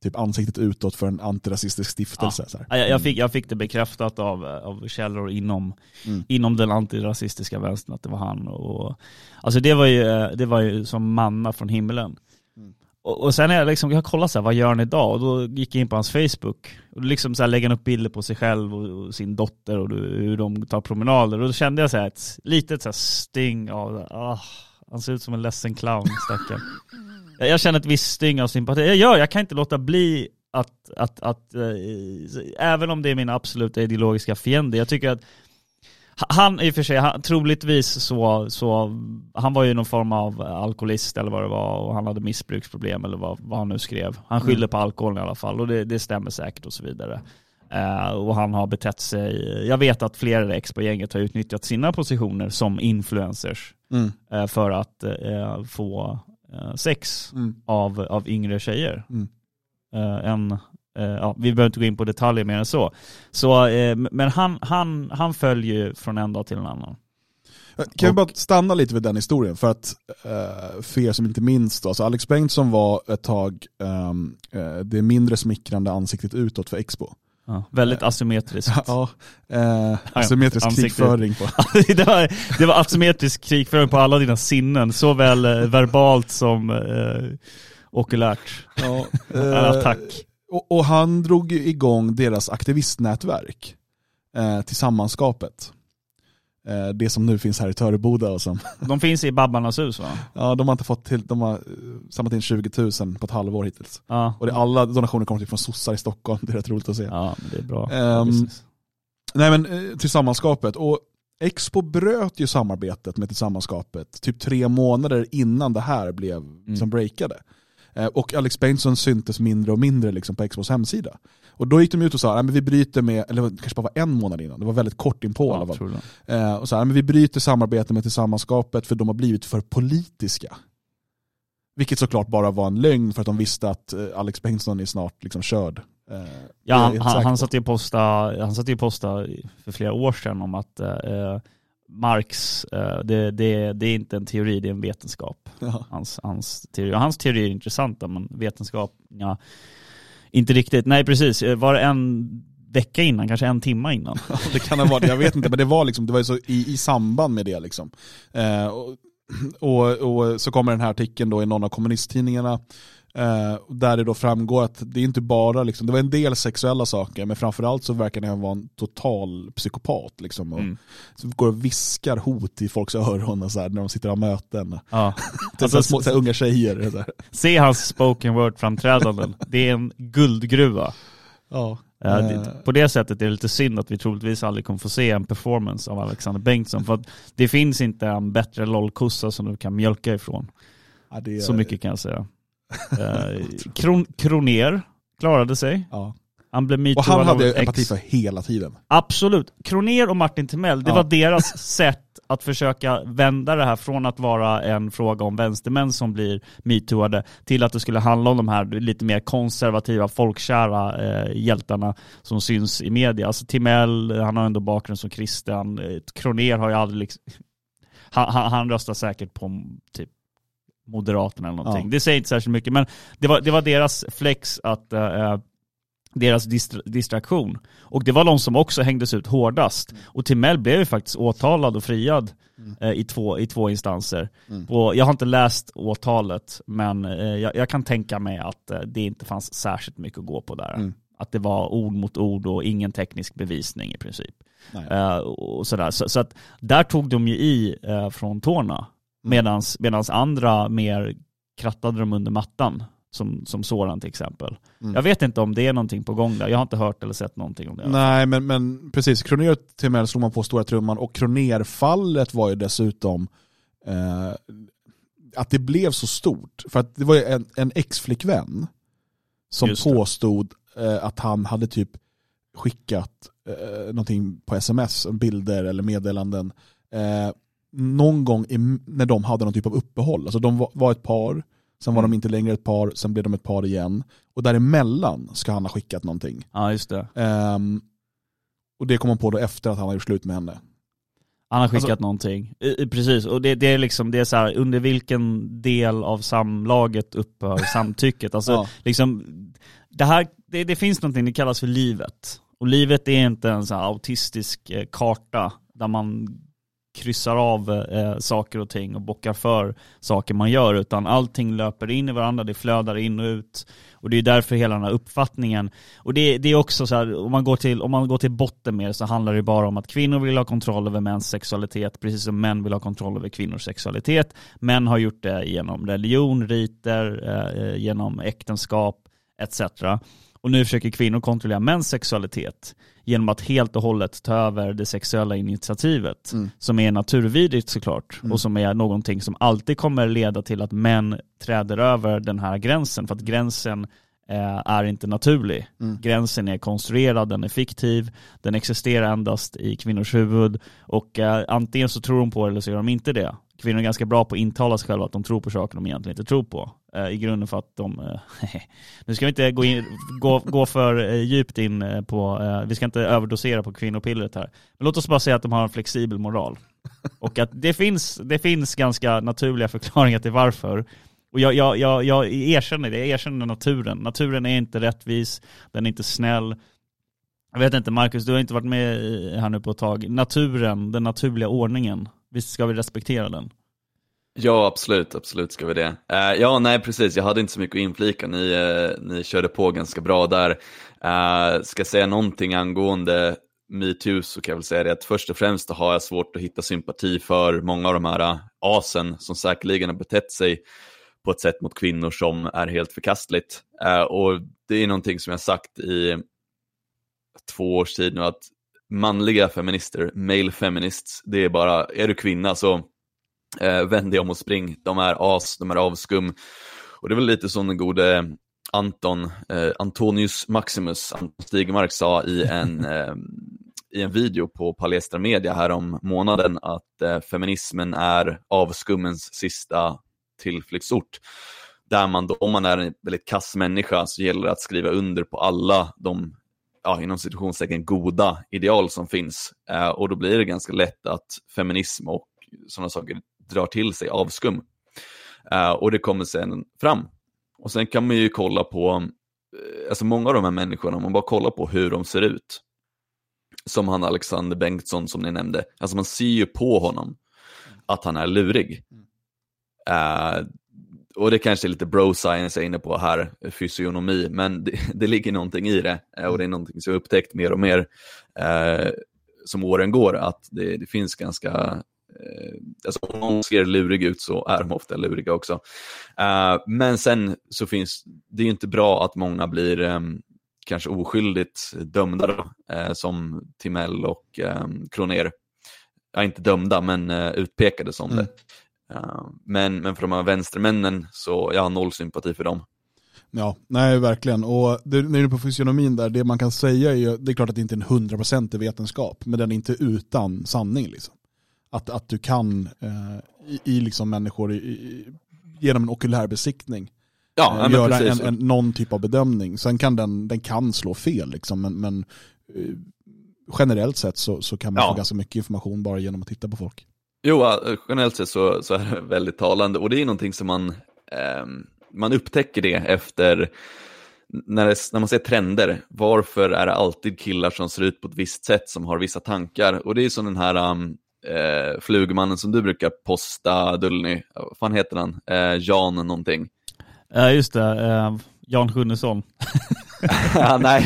typ ansiktet utåt för en antirasistisk stiftelse. Så här. Ja, Jag, jag, fick, jag fick det bekräftat av, av källor inom, Mm. inom den antirasistiska vänstern att det var han. Och, alltså det var ju, det var ju som manna från himlen. Mm. Och, och sen är jag liksom, jag kollade så här, vad gör han idag? Och då gick jag in på hans Facebook. Och liksom så här lägger han upp bilder på sig själv och, och sin dotter och hur de tar promenader. Och då kände jag så här ett litet så här sting av, ah, han ser ut som en ledsen clown, stackarn. Jag, känner ett visst sting av sympati. Jag gör, jag kan inte låta bli att, att, att eh, även om det är min absoluta ideologiska fiende, jag tycker att han i och för sig, han, troligtvis så, så, han var ju någon form av alkoholist eller vad det var och han hade missbruksproblem eller vad, vad han nu skrev. Han skyllde på alkoholen i alla fall och det, det stämmer säkert och så vidare. Eh, och han har betett sig, jag vet att flera ex på gänget har utnyttjat sina positioner som influencers Mm. eh, för att eh, få sex Mm. av, av yngre tjejer. Mm. Eh, än, eh, ja, vi behöver inte gå in på detaljer mer än så. så eh, men han, han, han följer ju från en dag till en annan. Kan vi bara stanna lite vid den historien? För att eh, för er som inte minns då, alltså Alex Bengtsson var ett tag ehm, eh, det mindre smickrande ansiktet utåt för Expo. Ja, väldigt asymmetriskt. Ja, eh, asymmetrisk ansiktet. krigföring på. det, var, det var asymmetrisk krigföring på alla dina sinnen, såväl eh, verbalt som eh, okulärt. Ja, En attack. och, och han drog igång deras aktivistnätverk, eh. Eh, det som nu finns här i Töreboda och som, De finns i Babbarnas hus va? ja de har inte fått till, de har eh, samlat in 20 000 på ett halvår hittills. Ja, Och det, alla donationer kommer till från sossar i Stockholm, det är rätt roligt att se. ja men det är bra. Business. Nej men eh, Tillsammanskapet, och Expo bröt ju samarbetet med Tillsammanskapet typ tre månader innan det här blev som breakade. Eh, Och Alex Bengtsson syntes mindre och mindre liksom på Expos hemsida. Och då gick de ut och sa att vi bryter med, eller det kanske bara var en månad innan, det var väldigt kort inpå i alla Ja, fall. Eh, och så här, men vi bryter samarbete med Tillsammanskapet för de har blivit för politiska. Vilket såklart bara var en lögn för att de visste att eh, Alex Bengtsson är snart liksom körd. Eh, Ja, han, han, han, satt ju posta, han satt ju posta för flera år sedan om att eh, Marx, eh, det, det, det är inte en teori, det är en vetenskap. Ja. Hans, hans, teori. Och hans teori är intressanta, men vetenskap, ja, inte riktigt. Nej, precis. Eh, var det en vecka innan, kanske en timma innan? Det kan ha varit, jag vet inte, men det var, liksom, det var så i, i samband med det. Liksom. Eh, och, och, och så kommer den här artikeln då i någon av kommunisttidningarna eh, där det då framgår att det är inte bara, liksom, det var en del sexuella saker, men framförallt så verkar han vara en total psykopat. Liksom, och Mm. så går och viskar hot i folks öron och så här, när de sitter och har möten. Ja. Till Alltså, små, så här, unga tjejer. Så här. Se hans spoken word-framträdanden. Det är en guldgruva. Ja. Eh, Eh, det- På det sättet är det lite synd att vi troligtvis aldrig kommer få se en performance av Alexander Bengtsson. För att det finns inte en bättre LOL-kossa som du kan mjölka ifrån. ja, är- Så mycket kan jag säga. Eh, Kron Kroner klarade sig. Ja. Han blev Och metooad han av hade jag empati för hela tiden. Absolut. Kroner och Martin Timell, det Ja. var deras sätt att försöka vända det här från att vara en fråga om vänstermän som blir metooade till att det skulle handla om de här lite mer konservativa, folkkära eh, hjältarna som syns i media. Alltså Timell, han har ändå bakgrund som kristen. Eh, Kroner har ju aldrig liksom... Han, han, han röstar säkert på typ Moderaterna eller någonting. Ja. Det säger inte särskilt mycket, men det var, det var deras flex att eh, deras distra- distraktion. Och det var de som också hängdes ut hårdast. Och Timell blev ju faktiskt åtalad och friad eh, i, två, i två instanser. Och jag har inte läst åtalet, men eh, jag, jag kan tänka mig att eh, det inte fanns särskilt mycket att gå på där. Mm. Att det var ord mot ord och ingen teknisk bevisning i princip. Eh, och sådär. Så, så att där tog de ju i från tårna. Medans, medans andra mer krattade de under mattan. Som, som Soran till exempel. Mm. Jag vet inte om det är någonting på gång där. Jag har inte hört eller sett någonting om det. Nej, men, men precis. Kroner till mig slog man på stora trumman och Kroner-fallet var ju dessutom eh, att det blev så stort. För att det var ju en, en ex-flickvän som påstod eh, att han hade typ skickat eh, någonting på sms, bilder eller meddelanden, eh, någon gång i, när de hade någon typ av uppehåll. Alltså de var, var ett par, sen var de inte längre ett par, sen blev de ett par igen. Och däremellan ska han ha skickat någonting. Ja, just det. Ehm, och det kom han på då efter att han har gjort slut med henne. Han har skickat Alltså- någonting. Eh, Precis, och det, det är liksom, det är så här, under vilken del av samlaget upphör samtycket? Alltså, Ja. liksom, det här, det, det finns någonting, det kallas för livet. Och livet är inte en så autistisk eh, karta där man kryssar av eh, saker och ting och bockar för saker man gör, utan allting löper in i varandra, det flödar in och ut. Och det är därför hela den här uppfattningen, och det, det är också så här, om man, går till, om man går till botten med det så handlar det bara om att kvinnor vill ha kontroll över mäns sexualitet, precis som män vill ha kontroll över kvinnors sexualitet. Män har gjort det genom religion, riter, eh, eh genom äktenskap, etc. Och nu försöker kvinnor kontrollera mäns sexualitet genom att helt och hållet ta över det sexuella initiativet. Som är naturvidrigt såklart. Och som är någonting som alltid kommer leda till att män träder över den här gränsen. För att gränsen eh, är inte naturlig. Gränsen är konstruerad, den är fiktiv, den existerar endast i kvinnors huvud. Och eh, antingen så tror de på det eller så gör de inte det. Kvinnor är ganska bra på att intala sig själva att de tror på saker de egentligen inte tror på. Eh, I grunden för att de, eh, nu ska vi inte gå, in, gå, gå för eh, djupt in eh, på, eh, vi ska inte överdosera på kvinnopillret här. Men låt oss bara säga att de har en flexibel moral. Och att det finns, det finns ganska naturliga förklaringar till varför. Och jag, jag, jag, jag erkänner det, jag erkänner naturen. Naturen är inte rättvis, den är inte snäll. Jag vet inte Marcus, du har inte varit med här nu på ett tag. Naturen, den naturliga ordningen, visst ska vi respektera den? Ja, absolut, absolut ska vi det. Uh, ja, nej precis, jag hade inte så mycket att inflika, ni, uh, ni körde på ganska bra där. Uh, ska jag säga någonting angående metoo så kan jag väl säga det att först och främst har jag svårt att hitta sympati för många av de här asen som säkerligen har betett sig på ett sätt mot kvinnor som är helt förkastligt. Och det är någonting som jag sagt i två års tid nu att manliga feminister, male feminists, det är bara, är du kvinna så eh, vänd dig om och spring. De är as, de är avskum. Och det är väl lite som den gode Anton, eh, Antonius Maximus, Anton Stigmark sa i en, eh, i en video på Palestra Media här om månaden att eh, feminismen är avskummens sista tillflyktsort. Där man då, om man är en väldigt kass människa så gäller det att skriva under på alla de ja, inom situationstecken goda ideal som finns. Eh, och då blir det ganska lätt att feminism och sådana saker drar till sig avskum. Eh, och det kommer sen fram. Och sen kan man ju kolla på, eh, alltså många av de här människorna, om man bara kollar på hur de ser ut. Som han Alexander Bengtsson som ni nämnde, alltså man ser ju på honom att han är lurig. Eh, och det kanske är lite bro science jag är inne på här, fysionomi, men det, det ligger någonting i det. eh, Och det är någonting som jag upptäckt mer och mer eh, som åren går, att det, det finns ganska eh, Alltså om någon ser lurig ut så är de ofta luriga också. Eh, men sen så finns, det är ju inte bra att många blir eh, kanske oskyldigt dömda då, eh, som Timell och eh, Kroner. Ja, inte dömda, men utpekade som Mm. det. Eh, men, men för de här vänstermännen så jag har noll sympati för dem. Ja, nej verkligen. Och det, när du är på fysionomin där, det man kan säga är ju, det är klart att det inte är en hundraprocentig vetenskap, men den är inte utan sanning. Liksom. Att, att du kan eh, i, i liksom människor i, i, genom en okulär besiktning Ja, eh, göra en, en, någon typ av bedömning. Sen kan den, den kan slå fel, liksom, men, men eh, generellt sett så, så kan man Ja. få ganska mycket information bara genom att titta på folk. Jo, eh, generellt sett så, så är det väldigt talande och det är någonting som man, ehm, man upptäcker det efter när, det, när man ser trender. Varför är det alltid killar som ser ut på ett visst sätt som har vissa tankar? Och det är som den här um, eh, flugmannen som du brukar posta, Dullny, vad fan heter han? Eh, Jan någonting. Ja just det, eh, Jan Sjunnesson. ah, nej.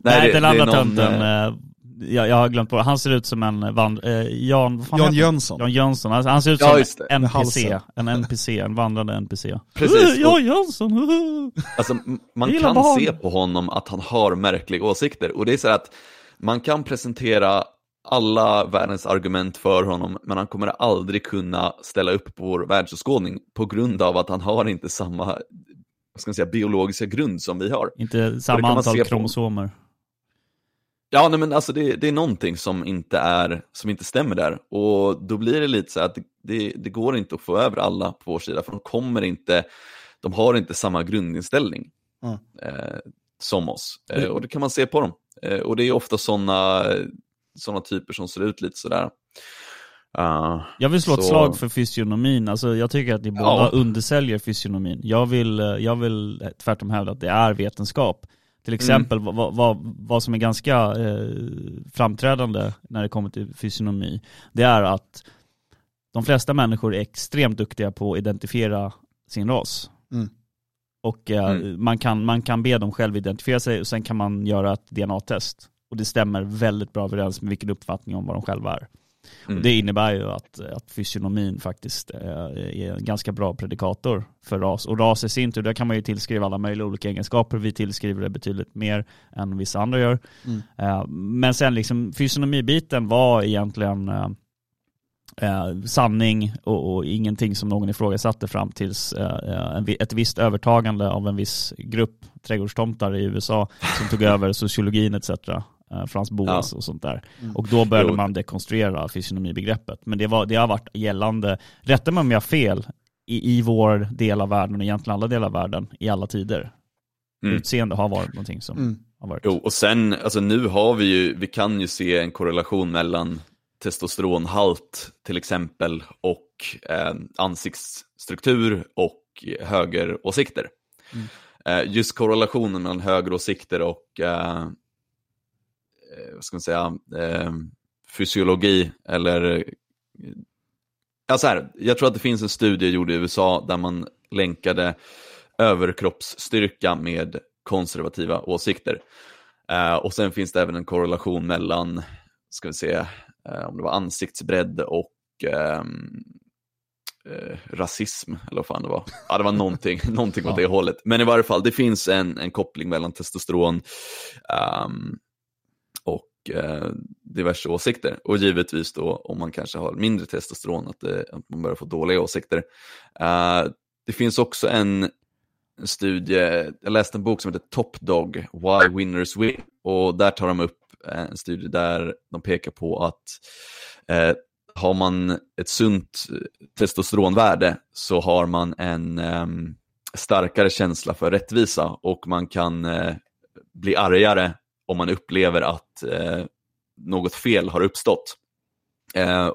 Nej, det- den det är andra någon, tönten, eh, eh, jag, jag har glömt på Han ser ut som en vand, eh, Jan, vad fan Jan? Jönsson. Jan Jönsson, han, han ser ut Ja, som en NPC, en NPC, en vandrande NPC. Precis, Uh, Jan Jönsson, uh. Alltså, man kan barn. se på honom att han har märkliga åsikter. Och det är så att man kan presentera alla världens argument för honom, men han kommer aldrig kunna ställa upp på vår världsåskådning på grund av att han har inte samma vad ska man säga, biologiska grund som vi har. Inte samma antal se på. Ja, nej, men alltså det, det är någonting som inte, är, som inte stämmer där. Och då blir det lite så att det, det, det går inte att få över alla på vår sida, för de kommer inte, de har inte samma grundinställning Mm. eh, som oss. Eh, och det kan man se på dem. Eh, och det är ofta sådana såna typer som ser ut lite sådär. Uh, Jag vill slå ett Så- slag för fysionomin, alltså jag tycker att ni båda Ja. undersäljer fysionomin. Jag vill, eh, jag vill eh, tvärtom hävda att det är vetenskap. Till Mm. exempel vad, vad, vad som är ganska eh, framträdande när det kommer till fysionomi, det är att de flesta människor är extremt duktiga på att identifiera sin ras. Mm. Och eh, Mm. man, kan, man kan be dem själv identifiera sig och sen kan man göra ett DNA-test. Och det stämmer väldigt bra överens med vilken uppfattning om vad de själva är. Mm. Och det innebär ju att, att fysionomin faktiskt eh, är en ganska bra predikator för ras. Och ras i sin tur, där kan man ju tillskriva alla möjliga olika egenskaper. Vi tillskriver det betydligt mer än vissa andra gör. Mm. Eh, Men sen liksom fysionomibiten var egentligen eh, eh, sanning och, och ingenting som någon ifrågasatte fram tills eh, en, ett visst övertagande av en viss grupp trädgårdstomtar i USA som tog över sociologin etc. Eh, Frans Boas och sånt där. Mm. Och då började Jo. man dekonstruera fysionomibegreppet. Men det, var, det har varit gällande, rätta mig om jag har fel, i, i vår del av världen och egentligen alla delar av världen i alla tider. Mm. Utseende har varit någonting som Mm. har varit. Jo, och sen, alltså nu har vi ju, vi kan ju se en korrelation mellan testosteronhalt till exempel och eh, ansiktsstruktur och högeråsikter. Mm. Eh, just korrelationen mellan högeråsikter och, eh, vad ska man säga, eh, fysiologi eller Ja, så här, jag tror att det finns en studie gjord i USA där man länkade överkroppsstyrka med konservativa åsikter. Eh, och sen finns det även en korrelation mellan, ska vi se, eh, om det var ansiktsbredd och ehm, eh, rasism, eller vad fan det var. Ja, det var någonting, någonting åt det hållet. Men i varje fall, det finns en, en koppling mellan testosteron och eh, diverse åsikter. Och givetvis då, om man kanske har mindre testosteron, att, det, att man börjar få dåliga åsikter. Eh, det finns också en studie, jag läste en bok som heter Top Dog, Why Winners Win. Och där tar de upp eh, en studie där de pekar på att eh, har man ett sunt testosteronvärde så har man en eh, starkare känsla för rättvisa och man kan eh, bli argare om man upplever att eh, något fel har uppstått. Eh,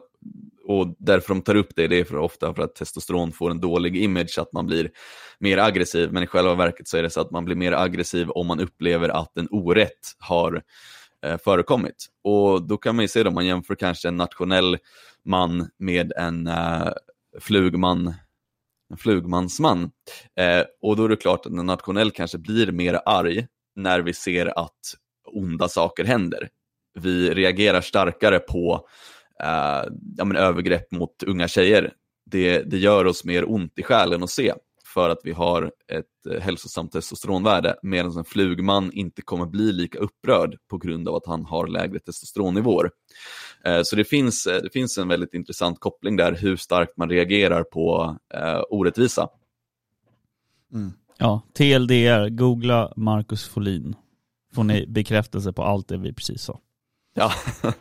och därför de tar upp det, det är för ofta för att testosteron får en dålig image, att man blir mer aggressiv. Men i själva verket så är det så att man blir mer aggressiv om man upplever att en orätt har eh, förekommit. Och då kan man ju se det om man jämför kanske en nationell man med en eh, flugman, en flugmansman. Eh, och då är det klart att en nationell kanske blir mer arg när vi ser att onda saker händer. Vi reagerar starkare på eh, ja, men övergrepp mot unga tjejer. Det, det gör oss mer ont i själen att se för att vi har ett eh, hälsosamt testosteronvärde medan en flugman inte kommer bli lika upprörd på grund av att han har lägre testosteronnivåer. Eh, så det finns, eh, det finns en väldigt intressant koppling där hur starkt man reagerar på eh, orättvisa. Ja, TLDR, googla Marcus Folin. Får ni bekräftelse på allt det vi precis sa. Ja,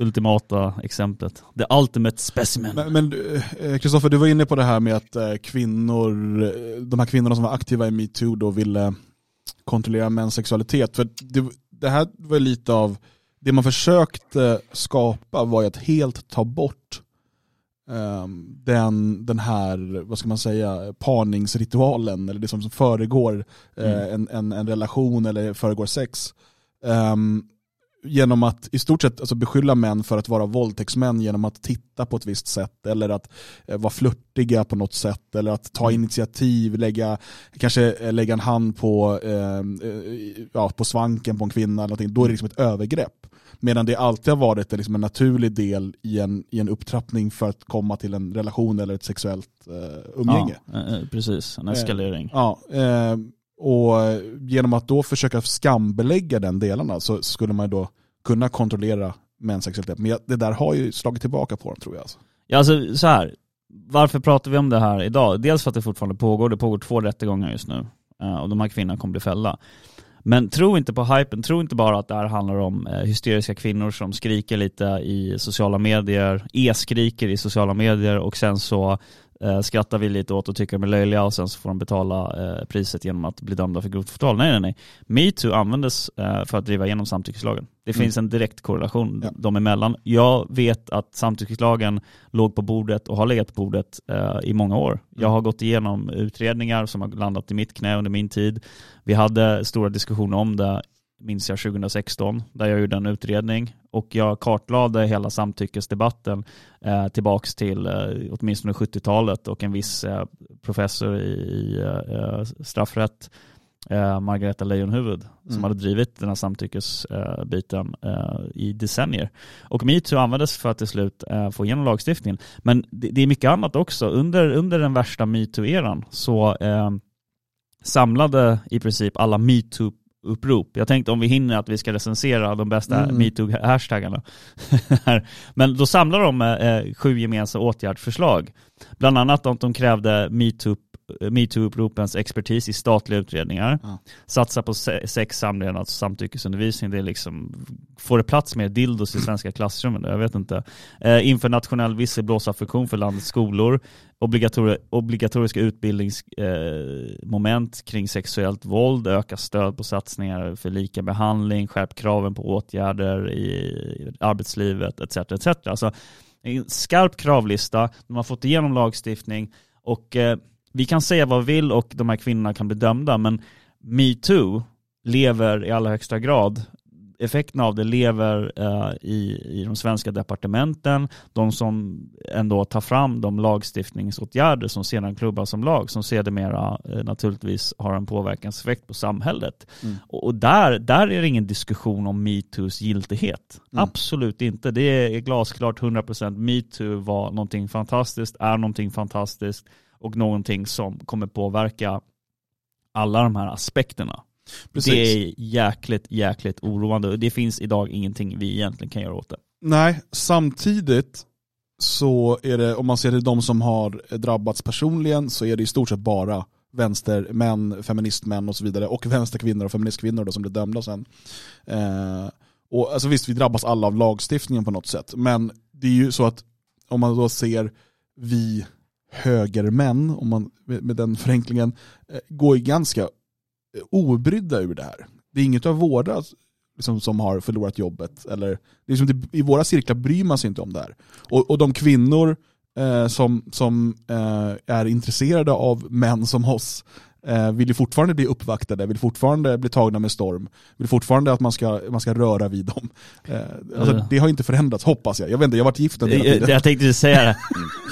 Ultimata exemplet. The ultimate specimen. Men eh, Kristoffer, du var inne på det här med att eh, kvinnor, eh, de här kvinnorna som var aktiva i metoo då ville kontrollera mäns sexualitet. För det, det här var lite av, det man försökte skapa var ju att helt ta bort den, den här, vad ska man säga, parningsritualen, eller det som, som föregår eh, en, en, en relation eller föregår sex. Ehm, genom att i stort sett alltså, beskylla män för att vara våldtäktsmän genom att titta på ett visst sätt eller att eh, vara flörtiga på något sätt eller att ta initiativ, lägga, kanske eh, lägga en hand på, eh, eh, ja, på svanken på en kvinna eller någonting. Då är det liksom ett övergrepp. Medan det alltid har varit liksom en naturlig del i en, i en upptrappning för att komma till en relation eller ett sexuellt eh, umgänge. Ja, eh, eh, precis, en eskalering. Ja, eh, och genom att då försöka skambelägga den delarna alltså, så skulle man då kunna kontrollera mäns sexualitet. Men det där har ju slagit tillbaka på dem tror jag. Alltså. Ja, alltså så här. Varför pratar vi om det här idag? Dels för att det fortfarande pågår, det pågår två rättegångar just nu. Eh, och de här kvinnorna kommer bli fällda. Men tro inte på hypen, tro inte bara att det här handlar om eh, hysteriska kvinnor som skriker lite i sociala medier, e-skriker i sociala medier och sen så eh, skrattar vi lite åt och tycker de är löjliga och sen så får de betala eh, priset genom att bli dömda för grovt förtal. Nej, nej, nej. Metoo användes eh, för att driva igenom samtyckeslagen. Det finns en direkt korrelation Ja. dem emellan. Jag vet att samtyckeslagen låg på bordet och har legat på bordet eh, i många år. Jag har gått igenom utredningar som har landat i mitt knä under min tid. Vi hade stora diskussioner om det, minns jag 2016, där jag gjorde en utredning och jag kartlade hela samtyckesdebatten eh, tillbaks till eh, åtminstone 70-talet och en viss eh, professor i, eh, straffrätt, eh, Margareta Leijonhufvud, som Mm. hade drivit den här samtyckesbiten eh, i decennier. Och metoo användes för att till slut få igenom lagstiftningen. Men det, det är mycket annat också. Under, under den värsta metoo-eran så samlade i princip alla metoo upprop. Jag tänkte om vi hinner att vi ska recensera de bästa Mm. metoo-hashtaggarna. Men då samlar de eh, sju gemensamma åtgärdsförslag. Bland annat att de krävde metoo metoo-uppropens expertis i statliga utredningar. Ja. Satsa på se- sex, samlevnad och samtyckesundervisning. Det är liksom, får det plats med dildos i svenska klassrum? Jag vet inte. Eh, inför nationell visselblåsarfunktion för landets skolor. Obligatori obligatoriska utbildningsmoment eh, kring sexuellt våld. Öka stöd på satsningar för lika behandling. Skärp kraven på åtgärder i arbetslivet etc. etc. Alltså, en skarp kravlista. De har fått igenom lagstiftning och eh, vi kan säga vad vi vill och de här kvinnorna kan bli dömda men metoo lever i allra högsta grad effekterna av det lever eh, i, i de svenska departementen. De som ändå tar fram de lagstiftningsåtgärder som sedan klubbas som lag, som sedermera eh, naturligtvis har en påverkanseffekt på samhället. Mm. Och, och där, där är det ingen diskussion om metoos giltighet. Mm. Absolut inte. Det är glasklart 100% metoo var någonting fantastiskt, är någonting fantastiskt och någonting som kommer påverka alla de här aspekterna. Precis. Det är jäkligt, jäkligt oroande och det finns idag ingenting vi egentligen kan göra åt det. Nej, samtidigt så är det, om man ser till de som har drabbats personligen, så är det i stort sett bara vänstermän, feministmän och så vidare, och vänsterkvinnor och feministkvinnor då, som blir dömda sen. Eh, och alltså visst, vi drabbas alla av lagstiftningen på något sätt, men det är ju så att om man då ser vi högermän, om man, med, den förenklingen, eh, går ju ganska eh, obrydda ur det här. Det är inget av våra liksom, som har förlorat jobbet. Eller, det är som det, I våra cirklar bryr man sig inte om det här. Och, och de kvinnor eh, som, som eh, är intresserade av män som oss vill ju fortfarande bli uppvaktade, vill fortfarande bli tagna med storm, vill fortfarande att man ska, man ska röra vid dem. Eh, alltså, Ja. Det har inte förändrats, hoppas jag. Jag vet inte, jag har varit gift en del Jag, tiden. jag tänkte säga det.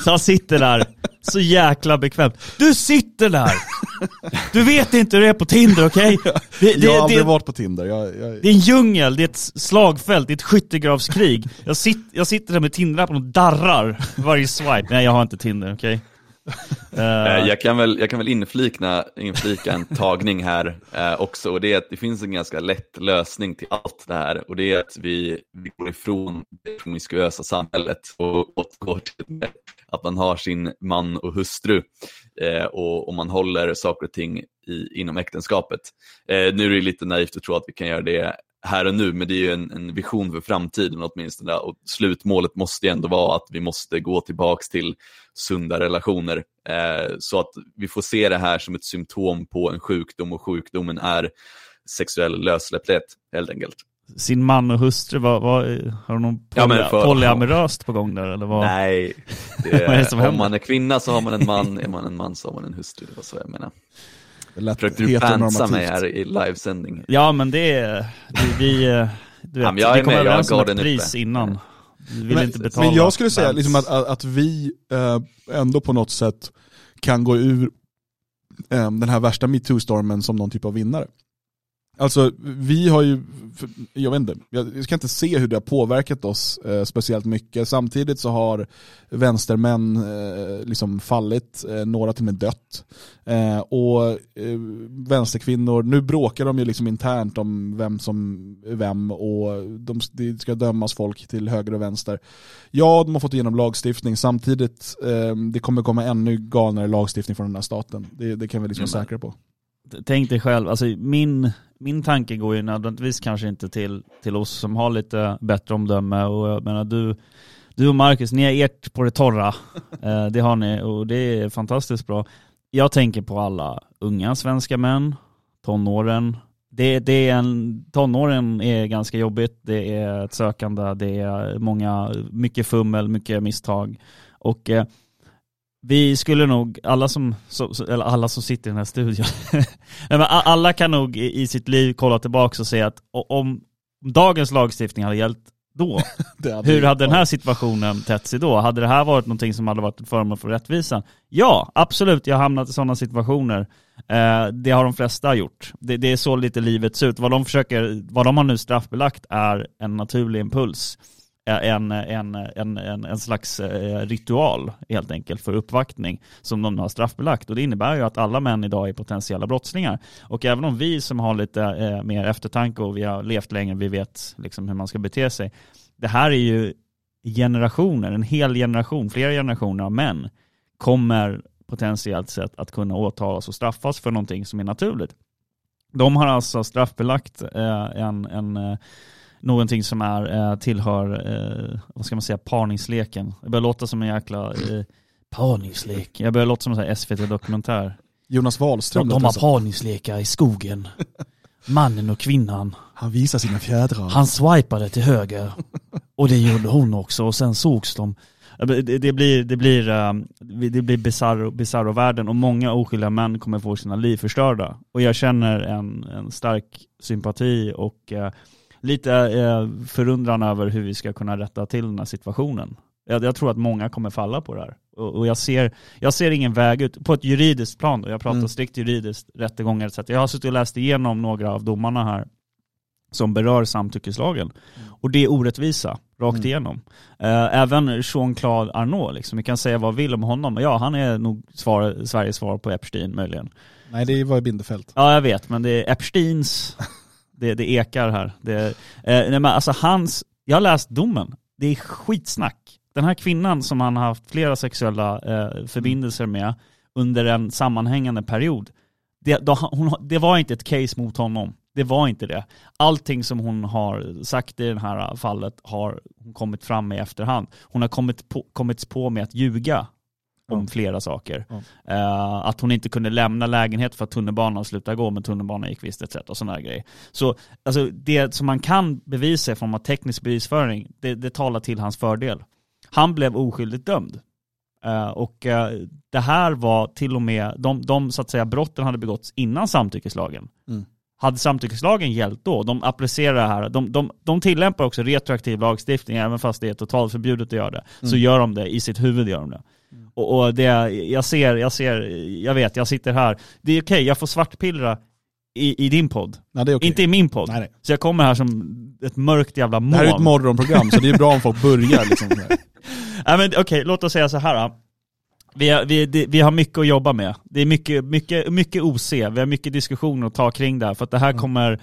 Så han sitter där, så jäkla bekvämt. Du sitter där! Du vet inte hur det är på Tinder, okej? Det, det, jag har aldrig det, varit på Tinder. Jag, jag, det är en djungel, det är ett slagfält, det är ett skyttegravskrig. Jag, sit, jag sitter där med Tinder-appen och darrar varje swipe. Nej jag har inte Tinder, okej? Eh, Eh, Jag kan väl, jag kan väl inflikna, inflika en tagning här eh, också och det är att det finns en ganska lätt lösning till allt det här och det är att vi, vi går ifrån det promiskuösa samhället och återgår till att man har sin man och hustru eh, och, och man håller saker och ting i, inom äktenskapet. Eh, nu är det lite naivt att tro att vi kan göra det här och nu, men det är ju en, en vision för framtiden åtminstone. Och slutmålet måste ju ändå vara att vi måste gå tillbaks till sunda relationer. Eh, så att vi får se det här som ett symptom på en sjukdom och sjukdomen är sexuell lössläppthet helt enkelt. sin man och hustru, vad, vad, har du någon Ja, poly, för- polyamoröst på gång där eller vad? Nej, det, Vad är det som om händer? man är kvinna så har man en man, är man en man så har man en hustru. Det var så jag menar. Lät Försökte du fansa mig här i livesändning? Ja men det är, vi, vi, eh, du vet, men jag är vi kom med, överens om ett pris uppe. innan. Vi vill men, inte betala. men jag skulle säga liksom att, att, att vi eh, ändå på något sätt kan gå ur eh, den här värsta metoo-stormen som någon typ av vinnare. Alltså vi har ju, jag vet inte, jag ska inte se hur det har påverkat oss eh, speciellt mycket. Samtidigt så har vänstermän eh, liksom fallit, eh, några till och med dött. Eh, och eh, vänsterkvinnor, nu bråkar de ju liksom internt om vem som är vem och de, det ska dömas folk till höger och vänster. Ja, de har fått igenom lagstiftning, samtidigt eh, det kommer komma ännu galnare lagstiftning från den här staten. Det, det kan vi liksom Mm. vara säkra på. Tänk dig själv, alltså min, min tanke går ju nödvändigtvis kanske inte till, till oss som har lite bättre omdöme och jag menar du, du och Marcus, ni har ert på det torra. Eh, det har ni och det är fantastiskt bra. Jag tänker på alla unga svenska män, tonåren. Det, det är en, tonåren är ganska jobbigt, det är ett sökande, det är många, mycket fummel, mycket misstag. Och eh, vi skulle nog, alla som, eller alla som sitter i den här studion, alla kan nog i, sitt liv kolla tillbaka och säga att om dagens lagstiftning hade gällt då, hade hur hade den här situationen tätt sig då? Hade det här varit någonting som hade varit föremål för rättvisan? Ja, absolut, jag har hamnat i sådana situationer. Eh, det har de flesta gjort. Det, det är så lite livet ser ut. Vad de, försöker, vad de har nu straffbelagt är en naturlig impuls. En, en, en, en, en slags ritual helt enkelt för uppvaktning som de har straffbelagt. Och det innebär ju att alla män idag är potentiella brottslingar. Och även om vi som har lite mer eftertanke och vi har levt längre, vi vet liksom hur man ska bete sig. Det här är ju generationer, en hel generation, flera generationer av män kommer potentiellt sett att kunna åtalas och straffas för någonting som är naturligt. De har alltså straffbelagt en, en, någonting som är, eh, tillhör, eh, vad ska man säga, parningsleken. Det börjar låta som en jäkla eh, parningslek. Jag börjar låta som en SVT-dokumentär. Jonas Wahlström, De, har parningslekar i skogen. Mannen och kvinnan. han visar sina fjädrar. Han swipade till höger. Och det gjorde hon också. Och sen sågs de. Det, blir, det blir, det blir bizarro, bizarro världen och många oskyldiga män kommer få sina liv förstörda. Och jag känner en, en stark sympati och lite eh, förundran över hur vi ska kunna rätta till den här situationen. Jag, jag tror att många kommer falla på det här. Och, och jag, ser, jag ser ingen väg ut, på ett juridiskt plan då, jag pratar Mm. strikt juridiskt, rättegångar etc. Jag har suttit och läst igenom några av domarna här som berör samtyckeslagen. Och det är orättvisa, rakt Mm. igenom. Eh, även Jean-Claude Arnault, liksom, vi kan säga vad vi vill om honom, ja, han är nog svar, Sveriges svar på Epstein möjligen. Nej, det var Bindefält. Ja, jag vet, men det är Epsteins, det, det ekar här. Det, eh, nej, men alltså hans, jag har läst domen, det är skitsnack. Den här kvinnan som han har haft flera sexuella eh, förbindelser med under en sammanhängande period, det, då, hon, det var inte ett case mot honom. Det var inte det. Allting som hon har sagt i det här fallet har hon kommit fram med i efterhand. Hon har kommit på, kommit på med att ljuga om Ja. flera saker. Ja. Eh, att hon inte kunde lämna lägenhet för att tunnelbanan slutade gå, men tunnelbanan gick visst etc. och sådana grejer. Så alltså, det som man kan bevisa i form av teknisk bevisföring, det, det talar till hans fördel. Han blev oskyldigt dömd. Eh, och eh, det här var till och med, de, de så att säga brotten hade begåtts innan samtyckeslagen. Mm. Hade samtyckeslagen gällt då, de applicerar det här, de, de, de tillämpar också retroaktiv lagstiftning, även fast det är totalt förbjudet att göra det, så Mm. gör de det, i sitt huvud gör de det. Och, och det, jag ser, jag ser, jag vet, jag sitter här, det är okej, jag får svartpillra i, i din podd, Nej, okej. inte i min podd. Nej, nej. Så jag kommer här som ett mörkt jävla moln. Det här är ett morgonprogram, så det är bra om folk börjar liksom. Nej men okej, låt oss säga så här. då. Vi har, vi, det, vi har mycket att jobba med. Det är mycket, mycket, mycket OC, vi har mycket diskussioner att ta kring det här, för att det här kommer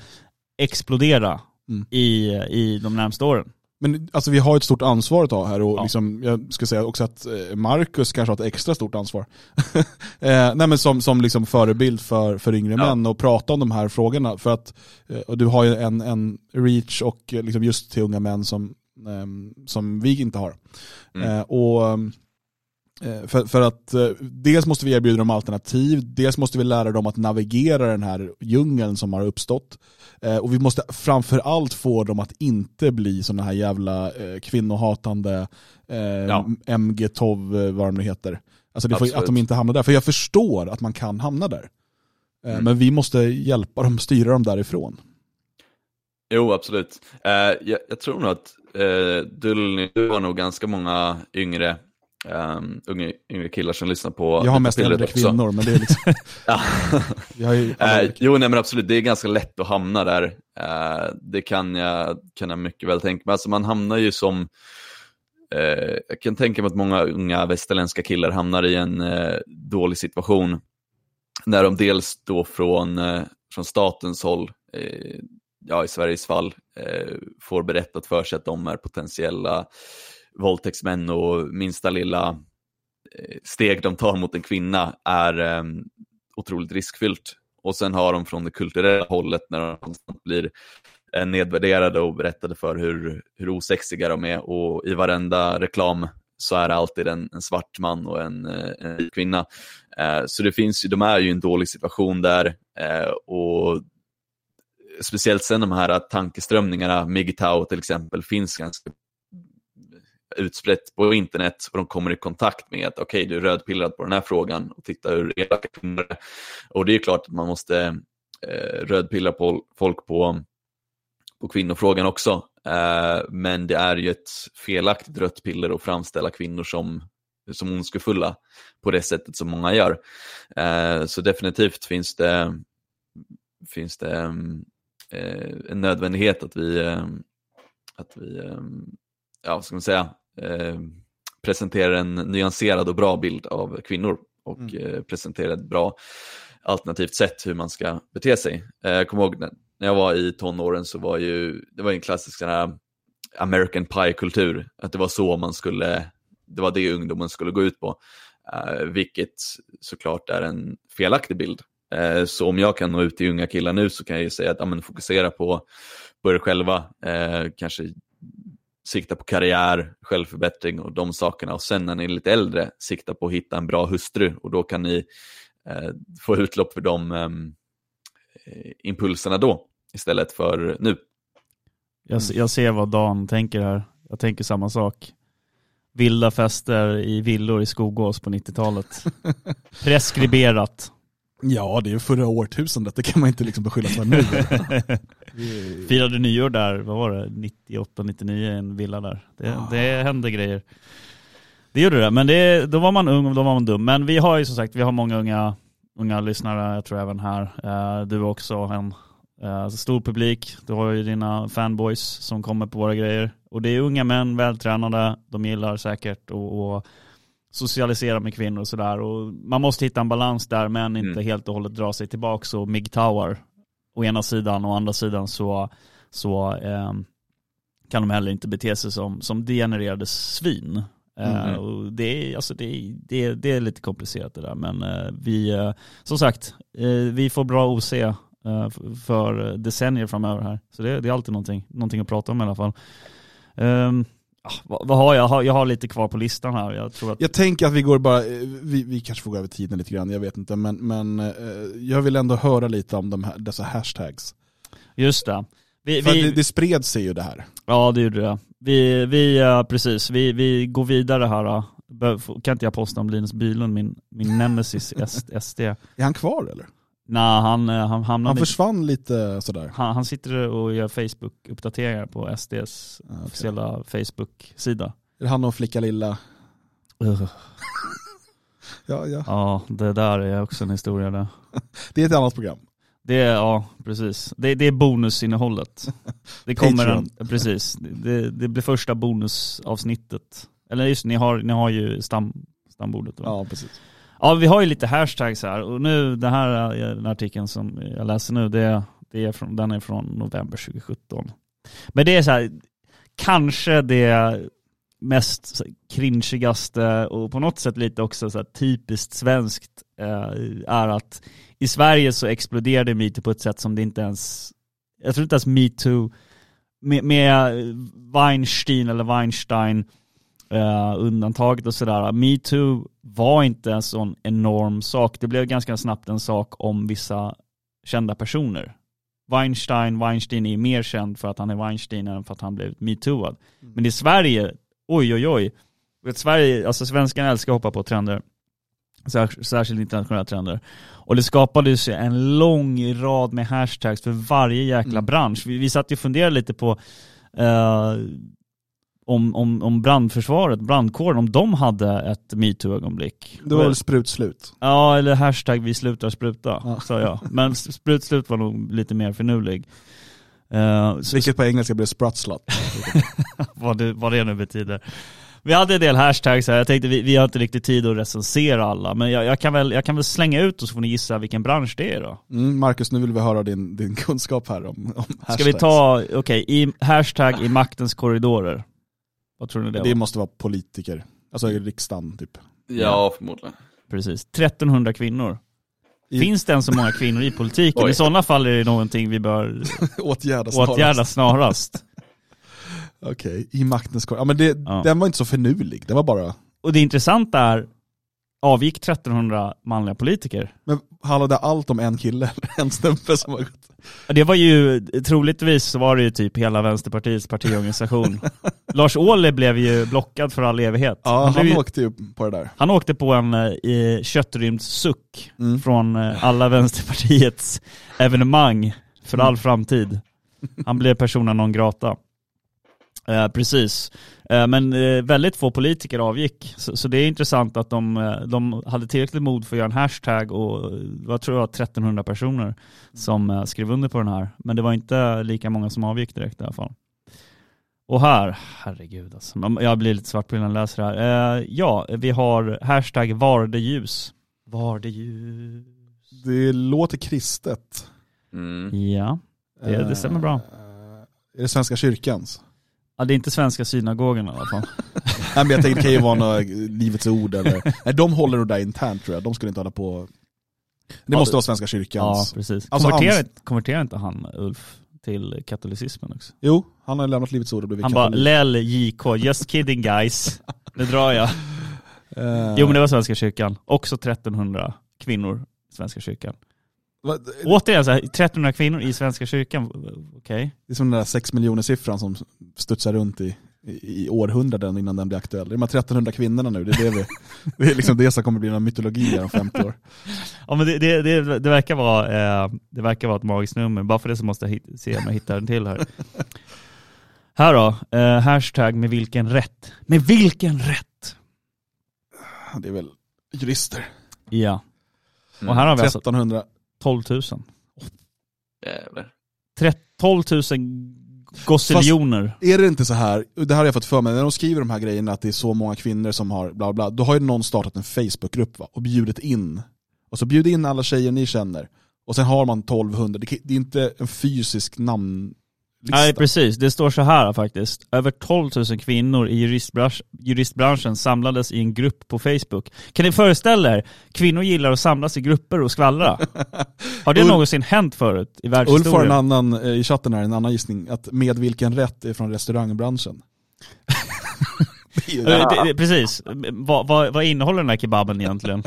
explodera Mm. i, i de närmsta åren. Men alltså vi har ett stort ansvar att ta här och Ja. liksom, jag ska säga också att eh, Marcus kanske har ett extra stort ansvar. eh, nej men som, som liksom förebild för, för yngre Ja. män och prata om de här frågorna. För att, eh, och du har ju en, en reach och eh, liksom just till unga män som, ehm, som vi inte har. Mm. Eh, och eh, för, för att eh, dels måste vi erbjuda dem alternativ, dels måste vi lära dem att navigera den här djungeln som har uppstått. Eh, och vi måste framförallt få dem att inte bli sådana här jävla eh, kvinnohatande eh, Ja. MG-TOV, eh, vad de nu heter. Alltså får, att de inte hamnar där. För jag förstår att man kan hamna där. Eh, Mm. Men vi måste hjälpa dem, styra dem därifrån. Jo, absolut. Eh, jag, jag tror nog att eh, du, du har nog ganska många yngre, um, unga, yngre killar som lyssnar på Jag har mest äldre också. kvinnor, men det är liksom... Olika. jo, nej men absolut, det är ganska lätt att hamna där. Eh, det kan jag, kan jag mycket väl tänka mig. Alltså man hamnar ju som, eh, jag kan tänka mig att många unga västerländska killar hamnar i en dålig situation. När de dels då från, från statens håll, ja i Sveriges fall, får berättat för sig att de är potentiella våldtäktsmän och minsta lilla eh, steg de tar mot en kvinna är eh, otroligt riskfyllt. Och sen har de från det kulturella hållet när de konstant blir eh, nedvärderade och berättade för hur, hur osexiga de är och i varenda reklam så är det alltid en, en svart man och en, eh, en kvinna. Eh, så det finns ju, de är ju i en dålig situation där eh, och speciellt sen de här tankeströmningarna, MGTOW till exempel, finns ganska utspritt på internet och de kommer i kontakt med att okej, du är rödpillrad på den här frågan och titta hur elaka kvinnor är. Och det är klart att man måste eh, rödpilla på folk på, på kvinnofrågan också. Eh, men det är ju ett felaktigt rött piller att framställa kvinnor som, som ondskefulla på det sättet som många gör. Eh, så definitivt finns det, finns det eh, en nödvändighet att vi, eh, att vi eh, ja, vad ska man säga, eh, presenterar en nyanserad och bra bild av kvinnor och Mm. eh, presenterar ett bra alternativt sätt hur man ska bete sig. Eh, jag kommer ihåg när jag var i tonåren så var ju, det var en klassisk sån här American Pie-kultur, att det var så man skulle, det var det ungdomen skulle gå ut på, eh, vilket såklart är en felaktig bild. Eh, så om jag kan nå ut till unga killar nu så kan jag ju säga att ja, men fokusera på, på er själva, eh, kanske sikta på karriär, självförbättring och de sakerna. Och sen när ni är lite äldre, sikta på att hitta en bra hustru och då kan ni eh, få utlopp för de ehm, eh, impulserna då istället för nu. Jag, jag ser vad Dan tänker här. Jag tänker samma sak. Vilda fester i villor i Skogås på 90-talet. Preskriberat. Ja, det är förra årtusendet, det kan man inte liksom beskylla för nu. Firade nyår där, vad var det, 98, 99 i en villa där. Det, det hände grejer. Det gjorde det, men det, då var man ung och då var man dum. Men vi har ju som sagt, vi har många unga, unga lyssnare, jag tror även här. Eh, du också en eh, stor publik. Du har ju dina fanboys som kommer på våra grejer. Och det är unga män, vältränade, de gillar säkert att socialisera med kvinnor och sådär. Och man måste hitta en balans där, men inte Mm. helt och hållet dra sig tillbaka och MIG-tower å ena sidan och å andra sidan så, så ehm, kan de heller inte bete sig som, som degenererade svin. Eh, Mhm. och det, är, alltså det, det, det är lite komplicerat det där men eh, vi, eh, som sagt, eh, vi får bra OC eh, för decennier framöver här. Så det, det är alltid någonting, någonting att prata om i alla fall. Ah, vad, vad har jag? jag? har- Jag har lite kvar på listan här. Jag tror att Jag tänker att vi går bara, eh, vi, vi kanske får gå över tiden lite grann, jag vet inte, men, men eh, jag vill ändå höra lite om de här, dessa hashtags. Just det. Vi, För vi, det, det spred sig ju det här. Ja det gjorde det. Vi, vi eh, precis, vi, vi går vidare här. då. Bör- Kan inte jag posta om Linus Bylund, min, min nemesis SD? Är han kvar eller? Nej, han, eh, han hamnade Han i- försvann lite sådär. han, han sitter och gör Facebook-uppdateringar på SDs Ja, okej. officiella Facebook-sida. Är det han och flicka lilla? Ja, ja. Ja, det där är också en historia det. Det är ett annat program. Det är, ja precis. Det, det är bonusinnehållet. Det kommer en, precis. Det, det blir första bonusavsnittet. Eller just ni har, ni har ju stam, stambordet. va? Ja, precis. Ja, vi har ju lite hashtags här och nu den här den artikeln som jag läser nu, det, det är från, den är från november 2017. Men det är så här, kanske det mest så cringigaste och på något sätt lite också så här typiskt svenskt eh, är att i Sverige så exploderade metoo på ett sätt som det inte ens, jag tror inte ens metoo med, med Weinstein eller Weinstein eh, undantaget och sådär. Metoo var inte en sån enorm sak. Det blev ganska snabbt en sak om vissa kända personer. Weinstein, Weinstein är mer känd för att han är Weinstein än för att han blev metooad. Men i Sverige, oj oj oj. Sverige, alltså svenskarna älskar att hoppa på trender. Sär, särskilt internationella trender. Och det skapades ju en lång rad med hashtags för varje jäkla Mm. bransch. Vi, vi satt ju och funderade lite på eh, om, om, om brandförsvaret, brandkåren, om de hade ett metoo-ögonblick. Det var väl sprutslut. Ja, eller hashtag vi slutar spruta, Ja. sa jag. Men sprutslut var nog lite mer finurlig. Uh, Vilket på engelska blir sprutslut. vad, det, vad det nu betyder. Vi hade en del hashtags här, jag tänkte vi, vi har inte riktigt tid att recensera alla, men jag, jag, kan väl, jag kan väl slänga ut och så får ni gissa vilken bransch det är då. Mm, Marcus, nu vill vi höra din, din kunskap här om, om hashtags. Ska vi ta, okej, i hashtag i maktens korridorer. Vad tror ni det var? Det måste vara politiker. Alltså i riksdagen typ. Ja, förmodligen. Precis, 1300 kvinnor. I- Finns det än så många kvinnor i politiken? Oj. I sådana fall är det någonting vi bör Åtgärda snarast. åtgärda snarast. Okej, i maktens korg. Ja men det, Ja. den var inte så förnulig, det var bara... Och det intressanta är, avgick 1300 manliga politiker? Men handlade allt om en kille en snubbe som har gått? Det var ju, troligtvis så var det ju typ hela Vänsterpartiets partiorganisation. Lars Ohly blev ju blockad för all evighet. Ja, han, han, ju, åkte ju på det där. han åkte på en eh, köttrymd suck Mm. från eh, alla Vänsterpartiets evenemang för Mm. all framtid. Han blev persona non grata. Eh, precis. Eh, men eh, väldigt få politiker avgick. Så, det är intressant att de, eh, de hade tillräckligt mod för att göra en hashtag och vad tror jag 1300 personer som skrev under på den här. Men det var inte lika många som avgick direkt i alla fall. Och här, herregud alltså. Jag blir lite svart på när jag läser det här. Ja, vi har hashtag var det ljus. Var det ljus. Det låter kristet. Mm. Ja. Det- det stämmer bra. Är det Svenska kyrkans? Ja, det är inte svenska synagogan i alla fall. Nej men jag tänkte det kan ju vara något Livets Ord eller... Nej de håller det där internt tror jag, de skulle inte hålla på... Det Ja, måste det- vara Svenska Ja, kyrkans. precis. Alltså, konverterar, ans- konverterar inte han Ulf till katolicismen också? Jo, han har lämnat Livets Ord och blivit Han bara, katolik. lel JK, just kidding guys. Nu drar jag. Eh, Jo men det var Svenska kyrkan. Också 1300 kvinnor i Svenska kyrkan. Vad- Återigen så här, 1300 kvinnor i Svenska kyrkan, okej. Det är som den där sex miljoner siffran som studsar runt i i, i århundraden innan den blir aktuell. Det är de här 1300 kvinnorna nu, det är det, vi, det, är liksom det som kommer bli en mytologi om 50 år. Ja men det, det, det, det, verkar vara, eh, det verkar vara ett magiskt nummer, bara för det så måste jag hit, se om jag hittar en till här. Här då, eh, hashtag med vilken rätt? Med vilken rätt? Det är väl jurister. Ja. Och här har vi alltså 1300, 12 000. Jävlar. 13 12 000 gossiljoner. är det inte så här, det här har jag fått för mig, när de skriver de här grejerna att det är så många kvinnor som har bla bla, då har ju någon startat en Facebookgrupp va, och bjudit in. Och så bjud in alla tjejer ni känner. Och sen har man 1200, det, är inte en fysisk namnlista. Nej precis, det står så här faktiskt. Över 12 000 kvinnor i juristbransch, juristbranschen samlades i en grupp på Facebook. Kan ni föreställa er? Kvinnor gillar att samlas i grupper och skvallra. Har det Ulf- någonsin hänt förut i Ulf har en världshistorien? annan, eh, i chatten här, en annan gissning, att med vilken rätt är från restaurangbranschen. det är det, precis. Vad, vad, vad innehåller den här kebaben egentligen?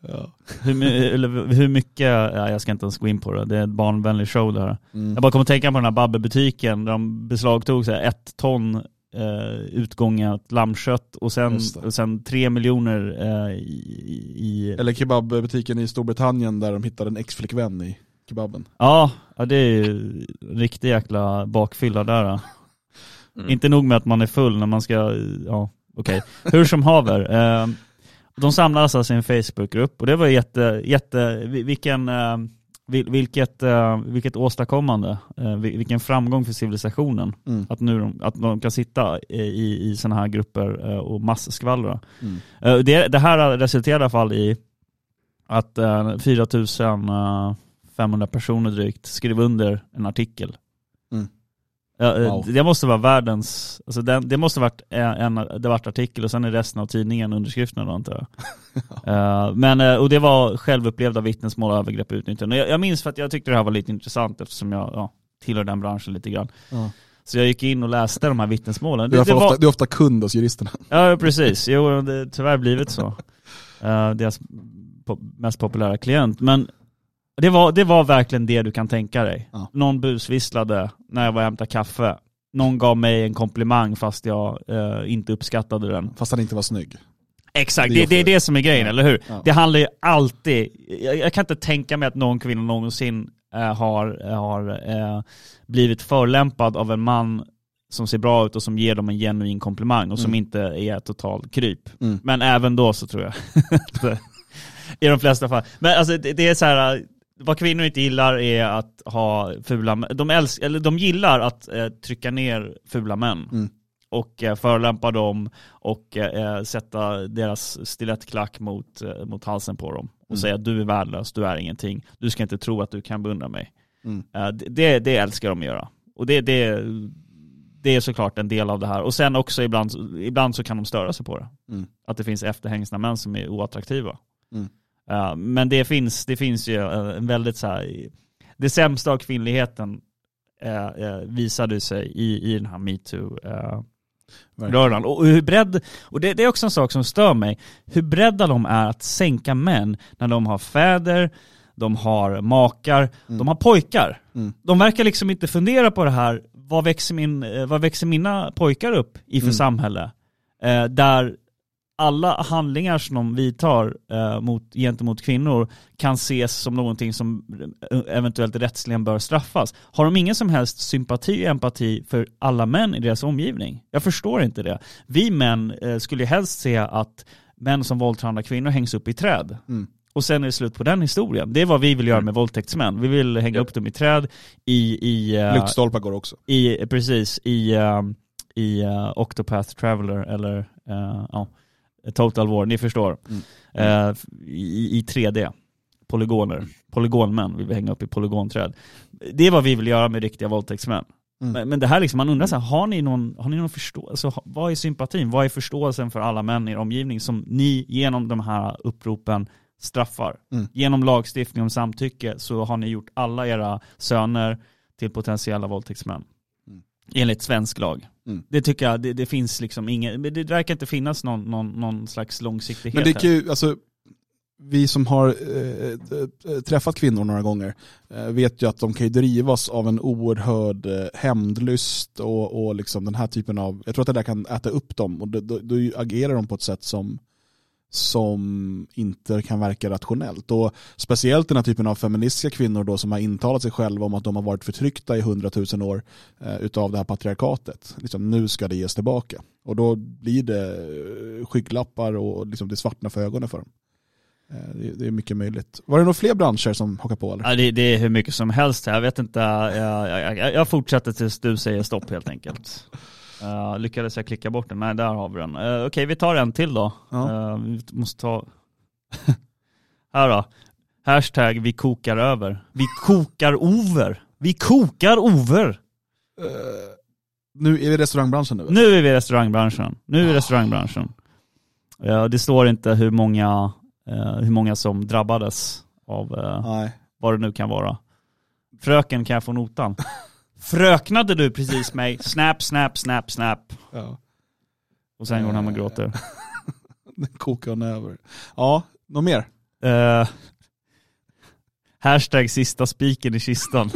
Ja. Hur, eller hur mycket, ja, jag ska inte ens gå in på det, det är en barnvänlig show det här. Mm. Jag bara kommer att tänka på den här Babbe-butiken där de beslagtog så här, ett ton eh, utgångat lammkött och sen, och sen tre miljoner eh, i, i... Eller kebabbutiken i Storbritannien där de hittade en ex-flickvän i kebaben. Ja, ja, det är ju riktig jäkla bakfylla där. då. Mm. Inte nog med att man är full när man ska, ja okej. Hur som haver. Eh, de samlades alltså i en Facebookgrupp och det var jätte, jätte, vi- vilken, eh, vil- vilket, eh, vilket åstadkommande, eh, vil- vilken framgång för civilisationen. Mm. Att, nu de, att de kan sitta i, i sådana här grupper och masskvallra. Mm. Det, det här resulterade i alla fall i att eh, 4500 personer drygt skrev under en artikel. Mm. Ja, eh, Wow. Det måste vara världens, alltså det, det måste varit en, det varit artikel och sen är resten av tidningen underskrifterna då antar jag. Eh, men, eh, och det var självupplevda vittnesmål, övergrepp och utnyttjande. Jag, jag minns för att jag tyckte det här var lite intressant eftersom jag ja, tillhör den branschen lite grann. Ja. Så jag gick in och läste de här vittnesmålen. Du är, Det, det ofta, var, du är ofta kund hos juristerna. Ja precis, jo det har tyvärr blivit så. Uh, deras po- mest populära klient. Men det var, det var verkligen det du kan tänka dig. Ja. Någon busvisslade när jag var och hämtade kaffe. Någon gav mig en komplimang fast jag eh, inte uppskattade den. Fast han inte var snygg. Exakt, Det är det, det är det som är grejen, Ja. eller hur? Ja. Det handlar ju alltid, jag, jag kan inte tänka mig att någon kvinna någonsin eh, har, har eh, blivit förlämpad av en man som ser bra ut och som ger dem en genuin komplimang och som Mm. inte är total kryp. Mm. Men även då så tror jag, att, eh, i de flesta fall. Men alltså det, det är så här, vad kvinnor inte gillar är att ha fula män. De, älsk, eller de gillar att eh, trycka ner fula män. Mm. Och eh, förolämpa dem och eh, sätta deras stilettklack mot, eh, mot halsen på dem. Och Mm. säga att du är värdelös, du är ingenting. Du ska inte tro att du kan beundra mig. Mm. Eh, det- det, det älskar de att göra. Och det, det, det är såklart en del av det här. Och sen också ibland, ibland så kan de störa sig på det. Mm. Att det finns efterhängsna män som är oattraktiva. Mm. Eh, men det finns, det finns ju eh, en väldigt så här, det sämsta av kvinnligheten eh, eh, visade sig i, i den här metoo Verkligen. röran. Och hur bredd, och det, det är också en sak som stör mig, hur beredda de är att sänka män när de har fäder, de har makar, Mm. de har pojkar. Mm. De verkar liksom inte fundera på det här, vad växer, min, vad växer mina pojkar upp i för Mm. samhälle? Eh, där alla handlingar som de vidtar eh, mot, gentemot kvinnor kan ses som någonting som eh, eventuellt rättsligen bör straffas. Har de ingen som helst sympati och empati för alla män i deras omgivning? Jag förstår inte det. Vi män eh, skulle helst se att män som våldtar andra kvinnor hängs upp i träd. Mm. Och sen är det slut på den historien. Det är vad vi vill göra med våldtäktsmän. Vi vill hänga upp dem i träd, i, i, eh, Lyktstolpar går också. i precis, i, eh, i uh, Octopath Traveler eller eh, ja, Total War, ni förstår. Mm. Eh, i, I 3D, polygoner. Polygonmän vill vi hänga upp i polygonträd. Det är vad vi vill göra med riktiga våldtäktsmän. Mm. Men, men det här liksom, man undrar så här, har ni någon, har ni någon förståelse, alltså, vad är sympatin, vad är förståelsen för alla män i er omgivning som ni genom de här uppropen straffar? Mm. Genom lagstiftning om samtycke så har ni gjort alla era söner till potentiella våldtäktsmän. Enligt svensk lag. Mm. Det tycker jag, det, det finns liksom ingen, det verkar inte finnas någon, någon, någon slags långsiktighet Men det kan ju, alltså, vi som har eh, eh, träffat kvinnor några gånger eh, vet ju att de kan ju drivas av en oerhörd eh, hämndlyst och, och liksom den här typen av, jag tror att det där kan äta upp dem och då, då, då agerar de på ett sätt som som inte kan verka rationellt. Och speciellt den här typen av feministiska kvinnor då som har intalat sig själva om att de har varit förtryckta i hundratusen år eh, utav det här patriarkatet. Liksom, nu ska det ges tillbaka. Och då blir det eh, skygglappar och liksom det svartnar för ögonen för dem. Eh, det, är mycket möjligt. Var det några fler branscher som hakar på? Eller? Ja, det, det är hur mycket som helst. Jag vet inte, jag, jag, jag fortsätter tills du säger stopp helt enkelt. Uh, lyckades jag klicka bort den? Nej, där har vi den. Uh, Okej, vi tar en till då. Ja. Uh, vi måste ta... Här då. Hashtag vi kokar över. Vi kokar over. Vi kokar over. Eh, nu är vi i restaurangbranschen nu. Nu är vi i restaurangbranschen. Nu är vi i restaurangbranschen. Det står inte hur många, hur många som drabbades av vad det nu kan vara. Fröken kan jag få notan. Fröknade du precis mig? Snap, snap, snap, snap. Ja. Och sen går hon hem och gråter. Den kokar hon över. Ja, något mer? Eh, hashtag sista spiken i kistan.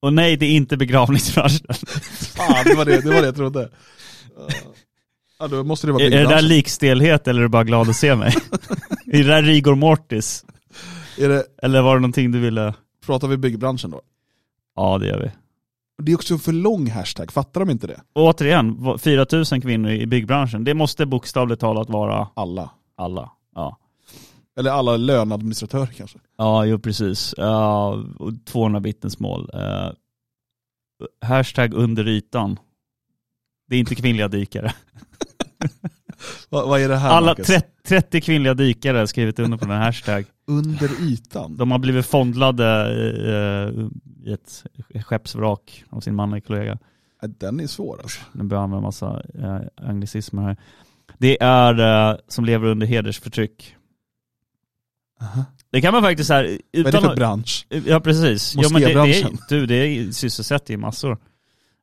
Och nej, det är inte begravningsbranschen. Fan, det var det, det, var det jag trodde. Ja, då måste det vara Är, är det där likstelhet eller är du bara glad att se mig? är det där rigor mortis? Är det, Eller var det någonting du ville? pratar vi byggbranschen då? Ja, det gör vi. Det är också en för lång hashtag, fattar de inte det? Och återigen, vad- 4000 kvinnor i byggbranschen. Det måste bokstavligt talat vara Alla. alla. Ja. Eller alla löneadministratörer kanske. Ja, jo precis. Och 200 vittnesmål. Uh, hashtag under ytan. Det är inte kvinnliga dykare. Va, vad är det här Alla Marcus? 30, 30 kvinnliga dykare har skrivit under på den här hashtag. Under ytan? De har blivit fondlade eh, i ett skeppsvrak av sin manliga kollega. Ja, Den är svår alltså. Nu börjar jag använda massa eh, anglicismer här. Det är eh, som lever under hedersförtryck. Det kan man faktiskt här, Vad är det utan för bransch? Ja precis. Ja, men det, det, är, Moskébranschen. du, det sysselsätter ju massor.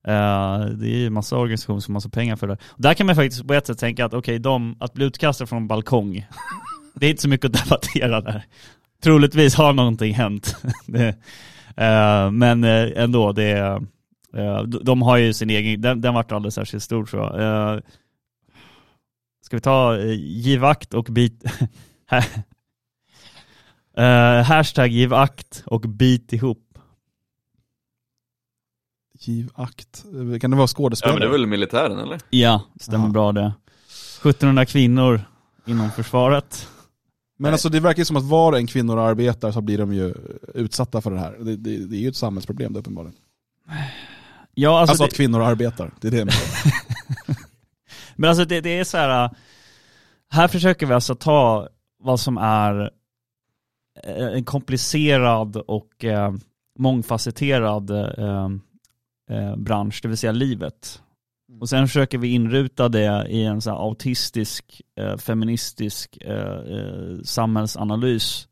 Eh, det är ju massa organisationer som har massa pengar för det. Och där kan man faktiskt på ett sätt tänka att okej, de, att bli utkastad från en balkong, det är inte så mycket att debattera där. Troligtvis har någonting hänt. det, eh, men eh, ändå, det, eh, de, har ju sin egen, den, den vart aldrig särskilt stor tror jag. Ska vi ta eh, och bit... Hashtag givakt och bit ihop. Giv akt. Kan det vara Ja skådespelare? men det är väl militären eller? Ja, stämmer Ja. bra det. 1700 kvinnor inom försvaret. Men alltså det verkar ju som att var en kvinnor arbetar så blir de ju utsatta för det här. Det, det, det är ju ett samhällsproblem det uppenbarligen. Ja, alltså, Alltså, det, att kvinnor arbetar, det är det jag men alltså det, det är så här. här försöker vi alltså ta vad som är eh, en komplicerad och eh, mångfacetterad eh, eh, bransch, det vill säga livet. Och sen försöker vi inruta det i en så autistisk, eh, feministisk eh, eh, samhällsanalys.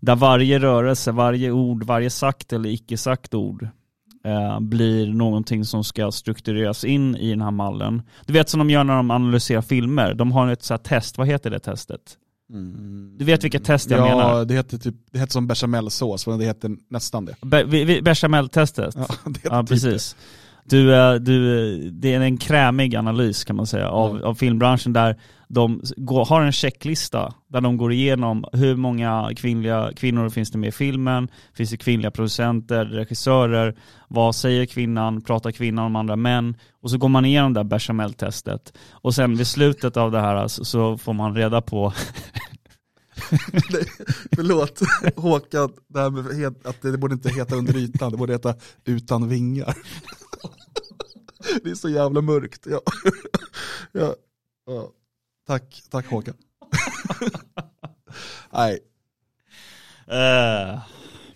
Där varje rörelse, varje ord, varje sagt eller icke sagt ord eh, blir någonting som ska struktureras in i den här mallen. Du vet som de gör när de analyserar filmer, de har ett så test, vad heter det testet? Du vet vilket test jag ja, menar? det heter typ, det heter som bechamelsås, men det heter nästan det. Be- vi- Bechamel-testet? Ja, det heter Ja, typ precis. Du, eh, du, eh, det är en krämig analys kan man säga av, Ja. av filmbranschen där de går, har en checklista där de går igenom hur många kvinnliga, kvinnor finns det med i filmen, finns det kvinnliga producenter, regissörer, vad säger kvinnan, pratar kvinnan om andra män och så går man igenom det här bechamel-testet och sen vid slutet av det här så, så får man reda på Nej, Förlåt, Håkan, det här med att det borde inte heta under ytan, det borde heta utan vingar. Det är så jävla mörkt. Ja. Ja. Ja. Tack, tack Håkan. Nej, Eh,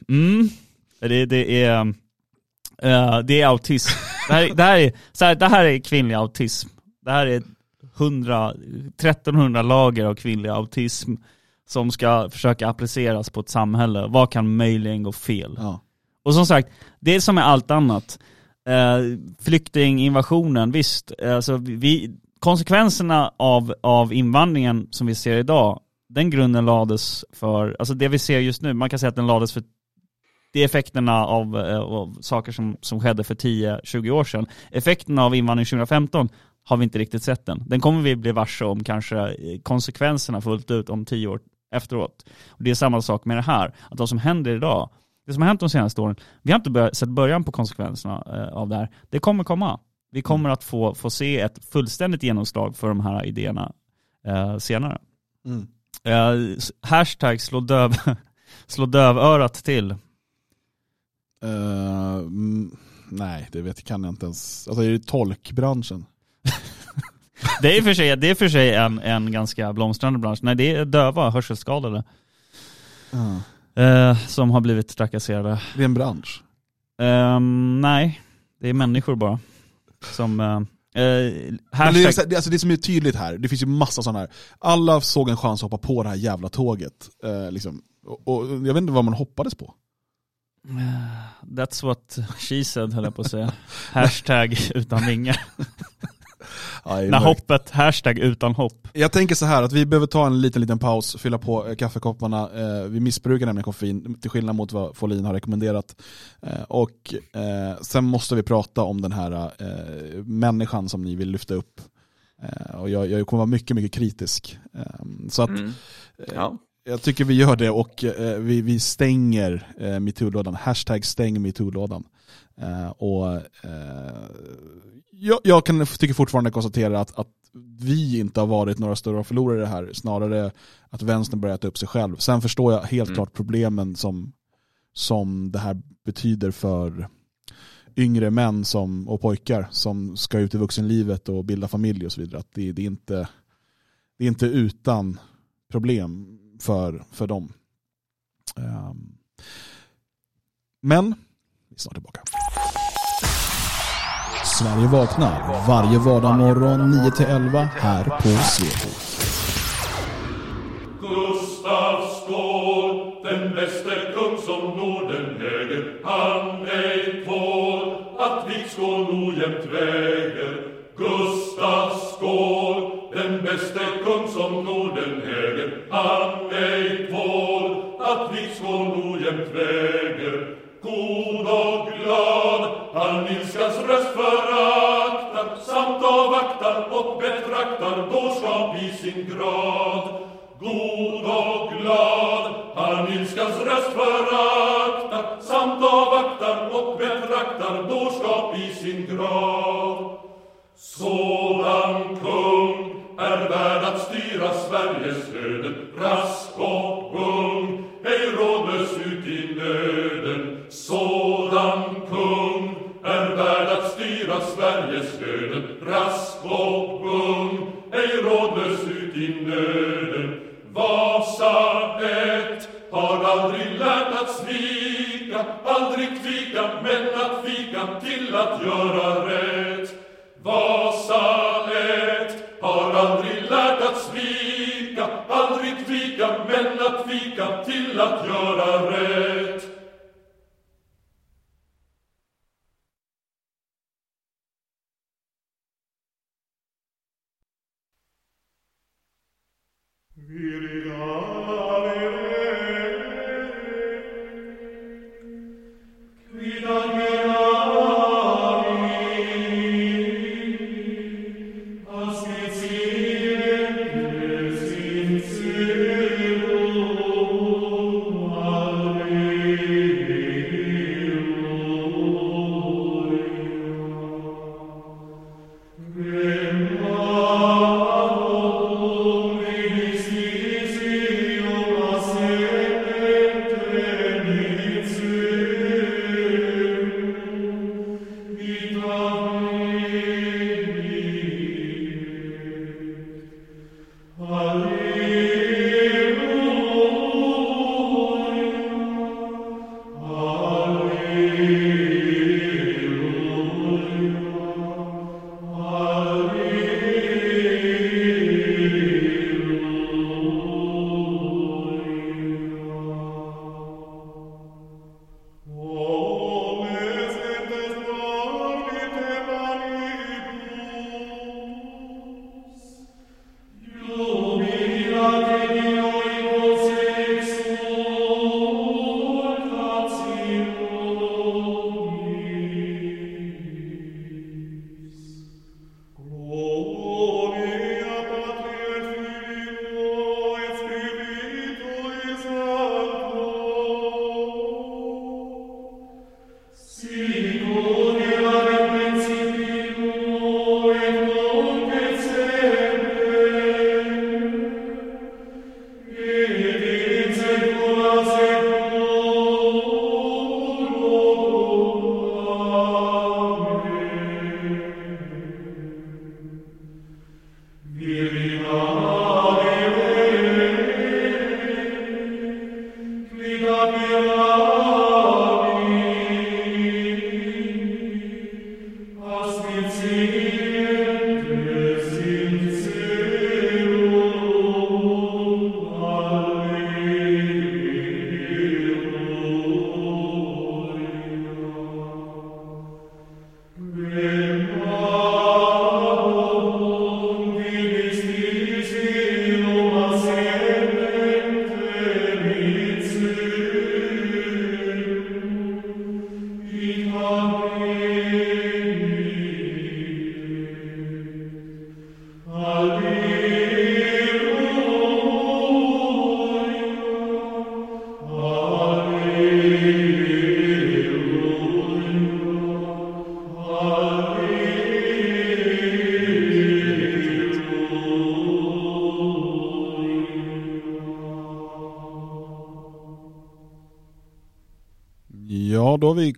mm, det, det är eh, det är autism. Det här, det, här är, så här, det här är kvinnlig autism. Det här är 100, 1300 lager av kvinnlig autism som ska försöka appliceras på ett samhälle. Vad kan möjligen gå fel? ja. Och som sagt, det är som med allt annat. Eh, flyktinginvasionen, visst, alltså vi, konsekvenserna av, av invandringen som vi ser idag, den grunden lades för, alltså det vi ser just nu, man kan säga att den lades för det är effekterna av, eh, av saker som, som skedde för 10-20 år sedan. Effekterna av invandring 2015 har vi inte riktigt sett än. Den kommer vi bli varse om kanske eh, konsekvenserna fullt ut om 10 år efteråt. Och det är samma sak med det här, att vad som händer idag, det som har hänt de senaste åren, vi har inte börjat, sett början på konsekvenserna eh, av det här. Det kommer komma. Vi kommer att få, få se ett fullständigt genomslag för de här idéerna eh, senare. Mm. Eh, hashtag slå, döv, slå dövörat till. Mm, nej, det vet, kan jag inte ens. Alltså är det tolkbranschen? Det är för sig, det är för sig en, en ganska blomstrande bransch. Nej, det är döva, hörselskadade, eh, som har blivit trakasserade. Det är en bransch. Ehm, nej, det är människor bara. Som... eh, eh, Men det, är, hashtag, alltså det som är tydligt här, det finns ju massa sådana här, alla såg en chans att hoppa på det här jävla tåget. Eh, liksom. och, och jag vet inte vad man hoppades på. That's what she said höll jag på att säga. Hashtag utan vingar. Är När mörkt. hoppet, hashtag utan hopp. Jag tänker så här att vi behöver ta en liten, liten paus, fylla på eh, kaffekopparna. Eh, vi missbrukar nämligen koffein, till skillnad mot vad Folin har rekommenderat. Eh, och sen måste vi prata om den här människan som ni vill lyfta upp. Och jag, jag kommer vara mycket, mycket kritisk. Eh, så att Mm. Ja. jag tycker vi gör det och vi, vi stänger eh, metoo-lådan. Hashtag stäng metoo-lådan. Och, jag, jag kan, tycker fortfarande konstatera att, att vi inte har varit några stora förlorare i det här, snarare att vänstern börjat äta upp sig själv. Sen förstår jag helt Mm. klart problemen som, som det här betyder för yngre män som, och pojkar som ska ut i vuxenlivet och bilda familj och så vidare. Att det, det, är, inte, det är inte utan problem för, för dem. Ehm, men, vi är snart tillbaka. Sverige vaknar varje vardagsmorgon 9-11 här på Svegot. Gustav Skål, den bäste kung som Norden äger, han ej tål att viktskål ojämnt väger. Gustav Skål, den bäste kung som Norden äger, han ej tål att viktskål ojämnt väger. God och han ilskans röst föraktar, samt avvaktar och betraktar dårskap i sin grad. God och glad, han ilskans röst föraktar, samt avvaktar och betraktar dårskap i sin grad. Sådan kung är värd att styra Sveriges öden, rask och ung, ej rådlös ut i nöd. fira Sveriges öden rask och ung, ej rådlös ut i nöd.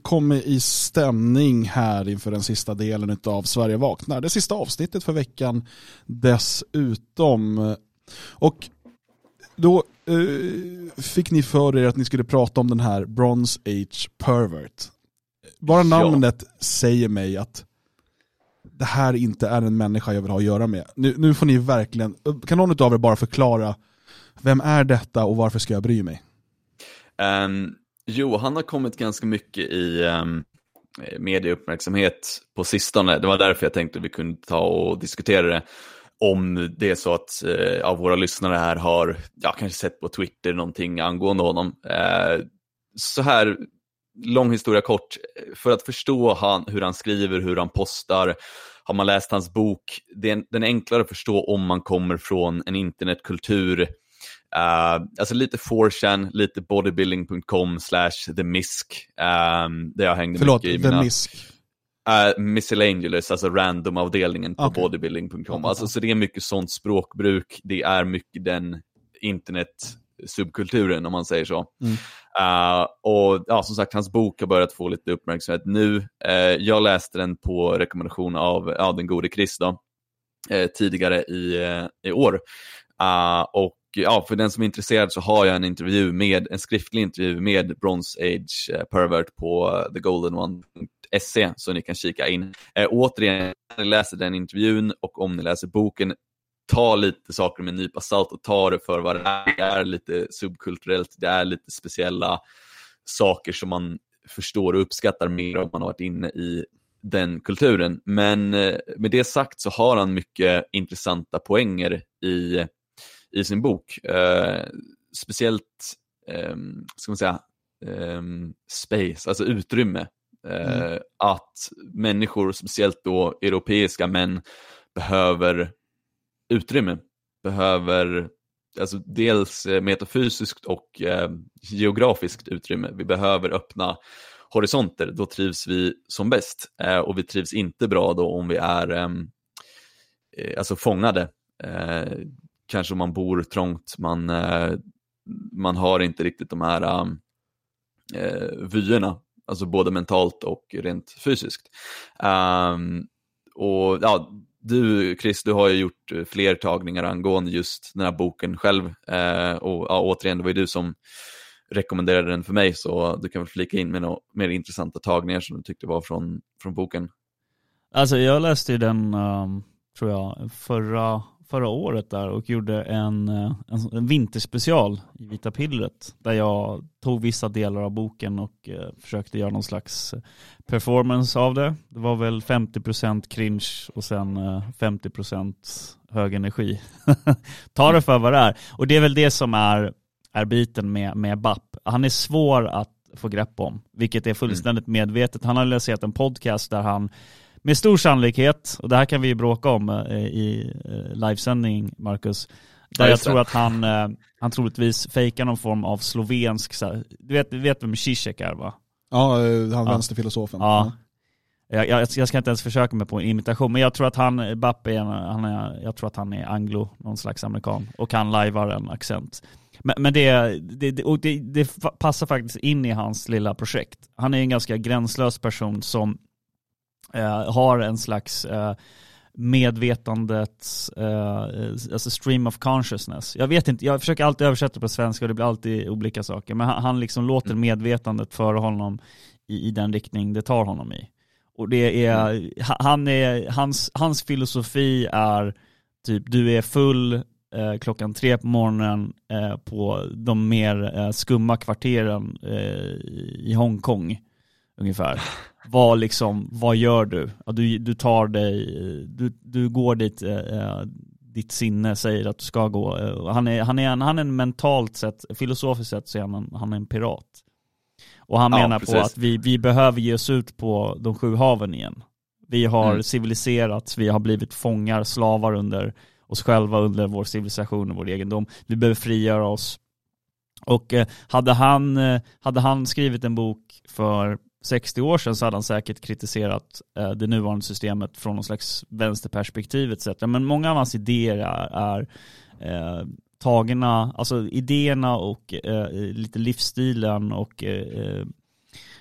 Ja, kommit i stämning här inför den sista delen av Sverige vaknar. Det sista avsnittet för veckan dessutom. Och då eh, fick ni för er att ni skulle prata om den här Bronze Age Pervert. Bara namnet säger mig att det här inte är en människa jag vill ha att göra med. Nu, nu får ni verkligen, kan någon av er bara förklara, vem är detta och varför ska jag bry mig? Um, jo, han har kommit ganska mycket i um, medieuppmärksamhet på sistone. Det var därför jag tänkte att vi kunde ta och diskutera det. Om det är så att uh, av våra lyssnare här har, ja, kanske sett på Twitter någonting angående honom. Uh, så här, lång historia kort, för att förstå han, hur han skriver, hur han postar, har man läst hans bok, det är, den är enklare att förstå om man kommer från en internetkultur Uh, alltså lite 4chan, lite bodybuilding.com slash the misk. Um, där jag hängde Förlåt, mycket i mina... misk. Uh, Miscellaneous, alltså random-avdelningen på Okej. bodybuilding.com. Alltså, så det är mycket sånt språkbruk, det är mycket den internet-subkulturen om man säger så. Mm. Uh, och ja, som sagt, hans bok har börjat få lite uppmärksamhet nu. Uh, jag läste den på rekommendation av ja, den gode Chris då, tidigare i, i år. Och ja, för den som är intresserad så har jag en intervju med, en skriftlig intervju med Bronze Age eh, Pervert på eh, thegoldenone.se så ni kan kika in. Eh, återigen, när ni läser den intervjun och om ni läser boken, ta lite saker med en nypa salt och ta det för vad det är. Det är lite subkulturellt, det är lite speciella saker som man förstår och uppskattar mer om man har varit inne i den kulturen. Men eh, med det sagt så har han mycket intressanta poänger i i sin bok. Eh, speciellt, eh, ska man säga, eh, space, alltså utrymme. Eh, Att människor, speciellt då europeiska män, behöver utrymme. Behöver alltså dels eh, metafysiskt och eh, geografiskt utrymme. Vi behöver öppna horisonter, då trivs vi som bäst. Eh, och vi trivs inte bra då om vi är ehm, eh, alltså fångade. Kanske om man bor trångt, man, eh, man har inte riktigt de här um, eh, vyerna, alltså både mentalt och rent fysiskt. Um, och ja, du Chris, du har ju gjort fler tagningar angående just den här boken själv. Eh, och ja, återigen, det var ju du som rekommenderade den för mig, så du kan väl flika in med några mer intressanta tagningar som du tyckte var från, från boken. Alltså jag läste ju den, um, tror jag, förra, förra året där och gjorde en, eh, en, en vinterspecial i Vita pillret där jag tog vissa delar av boken och eh, försökte göra någon slags performance av det. Det var väl 50% cringe och sen eh, 50% hög energi. Ta det för vad det är. Och det är väl det som är, är biten med, med BAP. Han är svår att få grepp om, vilket är fullständigt medvetet. Han har lanserat en podcast där han med stor sannolikhet, och det här kan vi ju bråka om eh, i eh, livesändning, Marcus, där Ja, jag tror att han, eh, han troligtvis fejkar någon form av slovensk, du vet, du vet vem Zizek är va? Ja, han Ja. vänsterfilosofen. Ja. Jag, jag, jag ska inte ens försöka mig på en imitation, men jag tror att han, Bappe, han är, jag tror att han är anglo, någon slags amerikan, och han lajvar en accent. Men, men det, det, det, och det, passar faktiskt in i hans lilla projekt. Han är en ganska gränslös person som eh, har en slags eh, medvetandets, eh, alltså stream of consciousness. Jag vet inte, jag försöker alltid översätta på svenska och det blir alltid olika saker, men han, han liksom låter medvetandet föra honom i, i den riktning det tar honom i. Och det är, ha- han är, hans, hans filosofi är typ, du är full eh, klockan tre på morgonen eh, på de mer eh, skumma kvarteren eh, i Hongkong ungefär. Vad liksom, vad gör du? Ja, du, du tar dig, du, du går dit eh, eh, ditt sinne säger att du ska gå. Eh, Han är, han är, en, han är en mentalt sett, filosofiskt sett så är han han är en pirat. Och han Ja, menar på precis. att vi, vi behöver ge oss ut på de sju haven igen. Vi har Mm. civiliserats, vi har blivit fångar, slavar under oss själva, under vår civilisation och vår egendom. Vi behöver frigöra oss. Och eh, hade, han, eh, hade han skrivit en bok för 60 år sedan så hade han säkert kritiserat eh, det nuvarande systemet från någon slags vänsterperspektiv etc. Men många av hans idéer är, är eh, tagna, alltså idéerna och eh, lite livsstilen och eh, eh,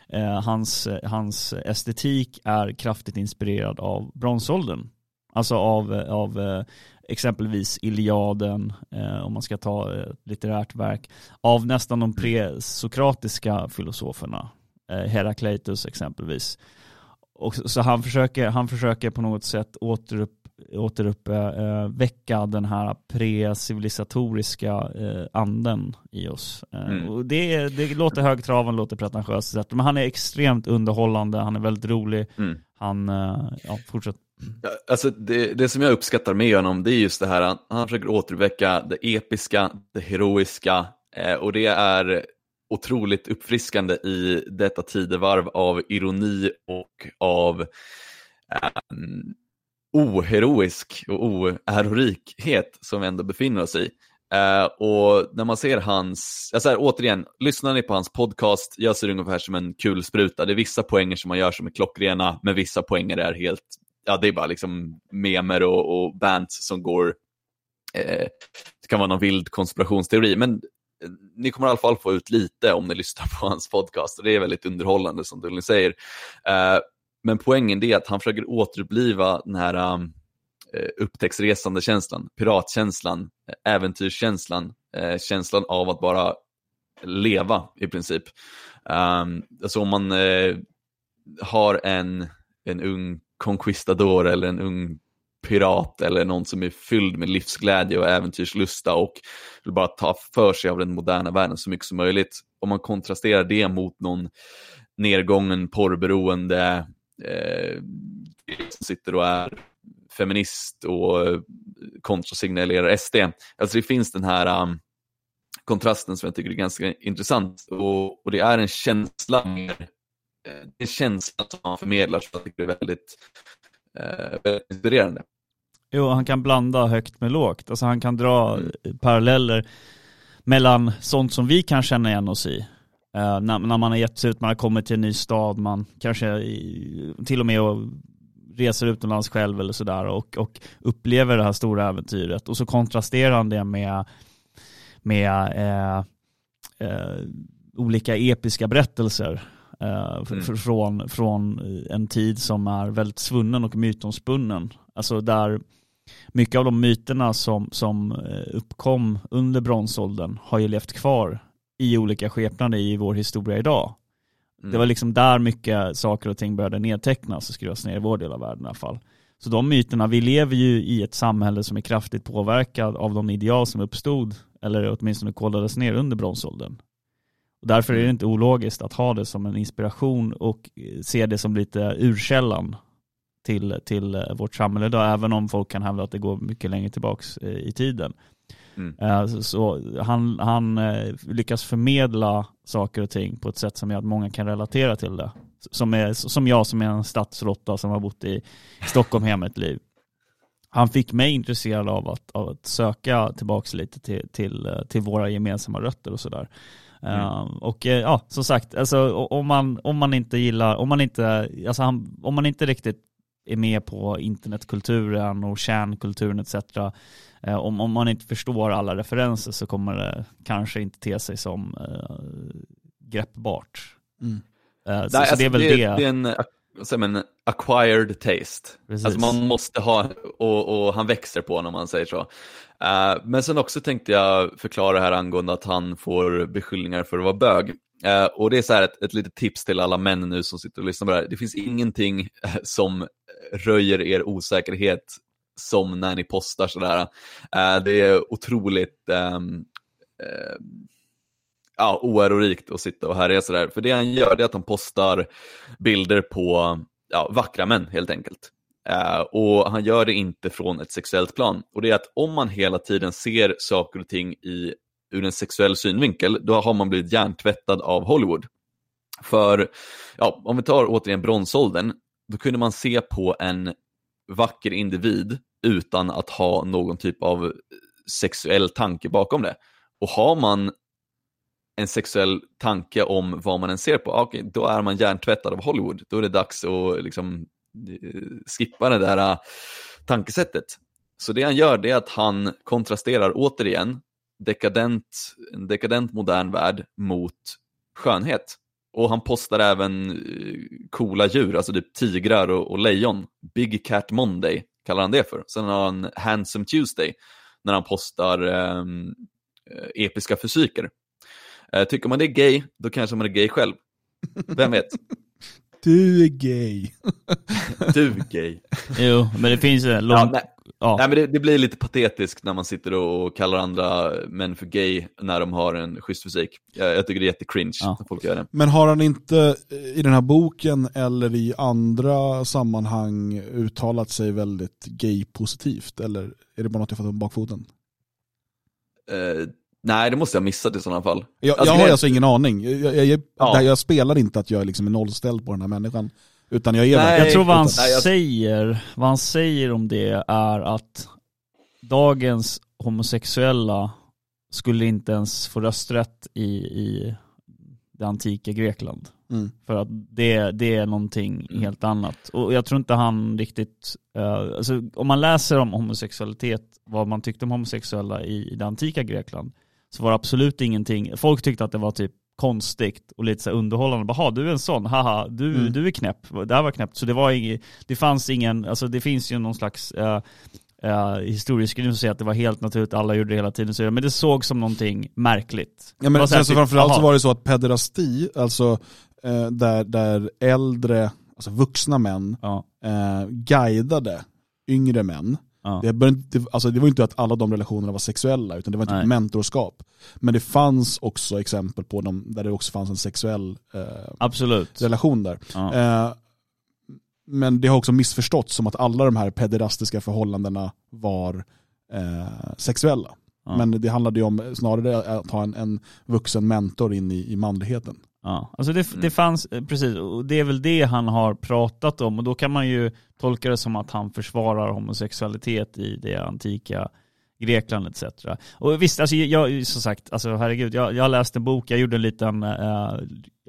eh, hans, hans estetik är kraftigt inspirerad av bronsåldern. Alltså av, av eh, exempelvis Iliaden, eh, om man ska ta ett litterärt verk, av nästan de presokratiska filosoferna, Herakleitos exempelvis. Och, så han försöker, han försöker på något sätt återupp, återuppväcka den här pre-civilisatoriska eh, anden i oss. Eh, Mm. och det, det låter högtravande, låter pretentiöst, men han är extremt underhållande, han är väldigt rolig. Mm. Han, eh, ja, fortsätt. Alltså det, det som jag uppskattar med honom det är just det här, han, han försöker återuppväcka det episka, det heroiska eh, och det är otroligt uppfriskande i detta tidevarv av ironi och av um, oheroisk och oärorikhet som vi ändå befinner oss i. Uh, och när man ser hans, alltså här, återigen, lyssnar ni på hans podcast, jag ser det ungefär som en kulspruta. Det är vissa poänger som man gör som är klockrena, men vissa poänger är helt, ja det är bara liksom memer och, och bands som går, eh, det kan vara någon vild konspirationsteori, men ni kommer i alla fall få ut lite om ni lyssnar på hans podcast och det är väldigt underhållande som Dullin säger. Eh, men poängen är att han försöker återuppliva den här um, eh, upptäcktsresande känslan, piratkänslan, äventyrskänslan, eh, känslan av att bara leva i princip. Um, alltså om man eh, har en, en ung conquistador eller en ung pirat eller någon som är fylld med livsglädje och äventyrslusta och vill bara ta för sig av den moderna världen så mycket som möjligt. Om man kontrasterar det mot någon nedgången, porrberoende, eh, som sitter och är feminist och eh, kontrasignalerar SD. Alltså det finns den här um, kontrasten som jag tycker är ganska intressant och, och det är en känsla mer, det är en känsla som man förmedlar som jag tycker är väldigt, eh, väldigt inspirerande. Jo, han kan blanda högt med lågt. Alltså han kan dra paralleller mellan sånt som vi kan känna igen oss i. Eh, när, när man har gett sig ut, man har kommit till en ny stad, man kanske i, till och med och reser utomlands själv eller sådär och, och upplever det här stora äventyret. Och så kontrasterar han det med, med eh, eh, olika episka berättelser. eh, Mm. från, från en tid som är väldigt svunnen och mytomspunnen. Alltså där mycket av de myterna som, som eh, uppkom under bronsåldern har ju levt kvar i olika skepnader i vår historia idag. Mm. Det var liksom där mycket saker och ting började nedtecknas och skrivas ner i vår del av världen i alla fall. Så de myterna, vi lever ju i ett samhälle som är kraftigt påverkad av de ideal som uppstod, eller åtminstone kodades ner under bronsåldern. Och därför är det inte ologiskt att ha det som en inspiration och eh, se det som lite urkällan till, till eh, vårt samhälle idag, även om folk kan hävda att det går mycket längre tillbaks eh, i tiden. Mm. Eh, Så, han, han lyckas förmedla saker och ting på ett sätt som gör att många kan relatera till det. Som, är, som jag som är en stadsråtta som har bott i Stockholm hela mitt liv. Han fick mig intresserad av att, av att söka tillbaks lite till, till, till våra gemensamma rötter och sådär. Eh, och eh, ja, som sagt, alltså, om, man, om man inte gillar, om man inte, alltså han, om man inte riktigt är med på internetkulturen och kärnkulturen etc. Eh, om, om man inte förstår alla referenser så kommer det kanske inte te sig som eh, greppbart. Mm. Eh, så, så det är väl det. det, är en, man, acquired taste. Precis. Alltså man måste ha, och, och han växer på honom om man säger så. Eh, men sen också tänkte jag förklara här angående att han får beskyllningar för att vara bög. Eh, och det är så här ett, ett litet tips till alla män nu som sitter och lyssnar på det här. Det finns ingenting som röjer er osäkerhet som när ni postar sådär. Eh, det är otroligt ehm, ehm, ja, oärorikt att sitta och härja sådär. För det han gör det är att han postar bilder på ja, vackra män helt enkelt. Uh, och han gör det inte från ett sexuellt plan. Och det är att om man hela tiden ser saker och ting i, ur en sexuell synvinkel, då har man blivit hjärntvättad av Hollywood. För, ja, om vi tar återigen bronsåldern, då kunde man se på en vacker individ utan att ha någon typ av sexuell tanke bakom det. Och har man en sexuell tanke om vad man än ser på, ah, okay, då är man hjärntvättad av Hollywood. Då är det dags att liksom, eh, skippa det där ah, tankesättet. Så det han gör det är att han kontrasterar återigen dekadent, en dekadent modern värld mot skönhet. Och han postar även eh, coola djur, alltså typ tigrar och, och lejon. Big Cat Monday kallar han det för. Sen har han Handsome Tuesday när han postar ehm, eh, episka fysiker. Eh, tycker man det är gay, då kanske man är gay själv. Vem vet? Du är gay. Du är gay. Jo, men det finns en lång... Ja, Ja, nej men det, det blir lite patetiskt när man sitter och kallar andra män för gay när de har en schysst fysik. Jag, jag tycker det är jättecringe Ja. när folk gör det. Men har han inte eh, i den här boken eller i andra sammanhang uttalat sig väldigt gay-positivt? Eller är det bara något jag fått om bakfoten? Eh, nej, det måste jag ha missat i sådana fall. Jag, Alltså, jag har det- alltså ingen aning. Jag, jag, jag, Ja. jag spelar inte att jag liksom är nollställd på den här människan. Utan jag är Nej, Jag tror vad han Nej, jag- säger, vad han säger om det är att dagens homosexuella skulle inte ens få rösträtt i, i det antika Grekland. Mm. För att det, det är någonting Mm. helt annat. Och jag tror inte han riktigt, eh, alltså om man läser om homosexualitet, vad man tyckte om homosexuella i, i det antika Grekland, så var det absolut ingenting, folk tyckte att det var typ konstigt och lite så underhållande. Bara, "Ha, du är en sån, haha, du, Mm. du är knäpp. Det här var knäppt. Så det var inget, det fanns ingen, alltså det finns ju någon slags uh, uh, historieskrivning som säger att det var helt naturligt, alla gjorde det hela tiden. Så, men det såg som någonting märkligt. Ja, men så sen så typ, framförallt så "Jaha." var det så att pederasti, alltså eh, där, där äldre, alltså vuxna män, Ja, eh, guidade yngre män. Ja. Det, bör inte- det, alltså det var inte att alla de relationerna var sexuella, utan det var typ mentorskap. Men det fanns också exempel på dem där det också fanns en sexuell eh, relation där. Ja. Eh, men det har också missförståtts som att alla de här pederastiska förhållandena var eh, sexuella. Ja. Men det handlade ju om snarare att ha en, en vuxen mentor in i, i manligheten. Ja, alltså det, Mm. det fanns, eh, precis, och det är väl det han har pratat om och då kan man ju tolka det som att han försvarar homosexualitet i det antika Grekland etc. Och visst, alltså jag, som sagt, alltså herregud, jag, jag läste en bok, jag gjorde en liten, eh,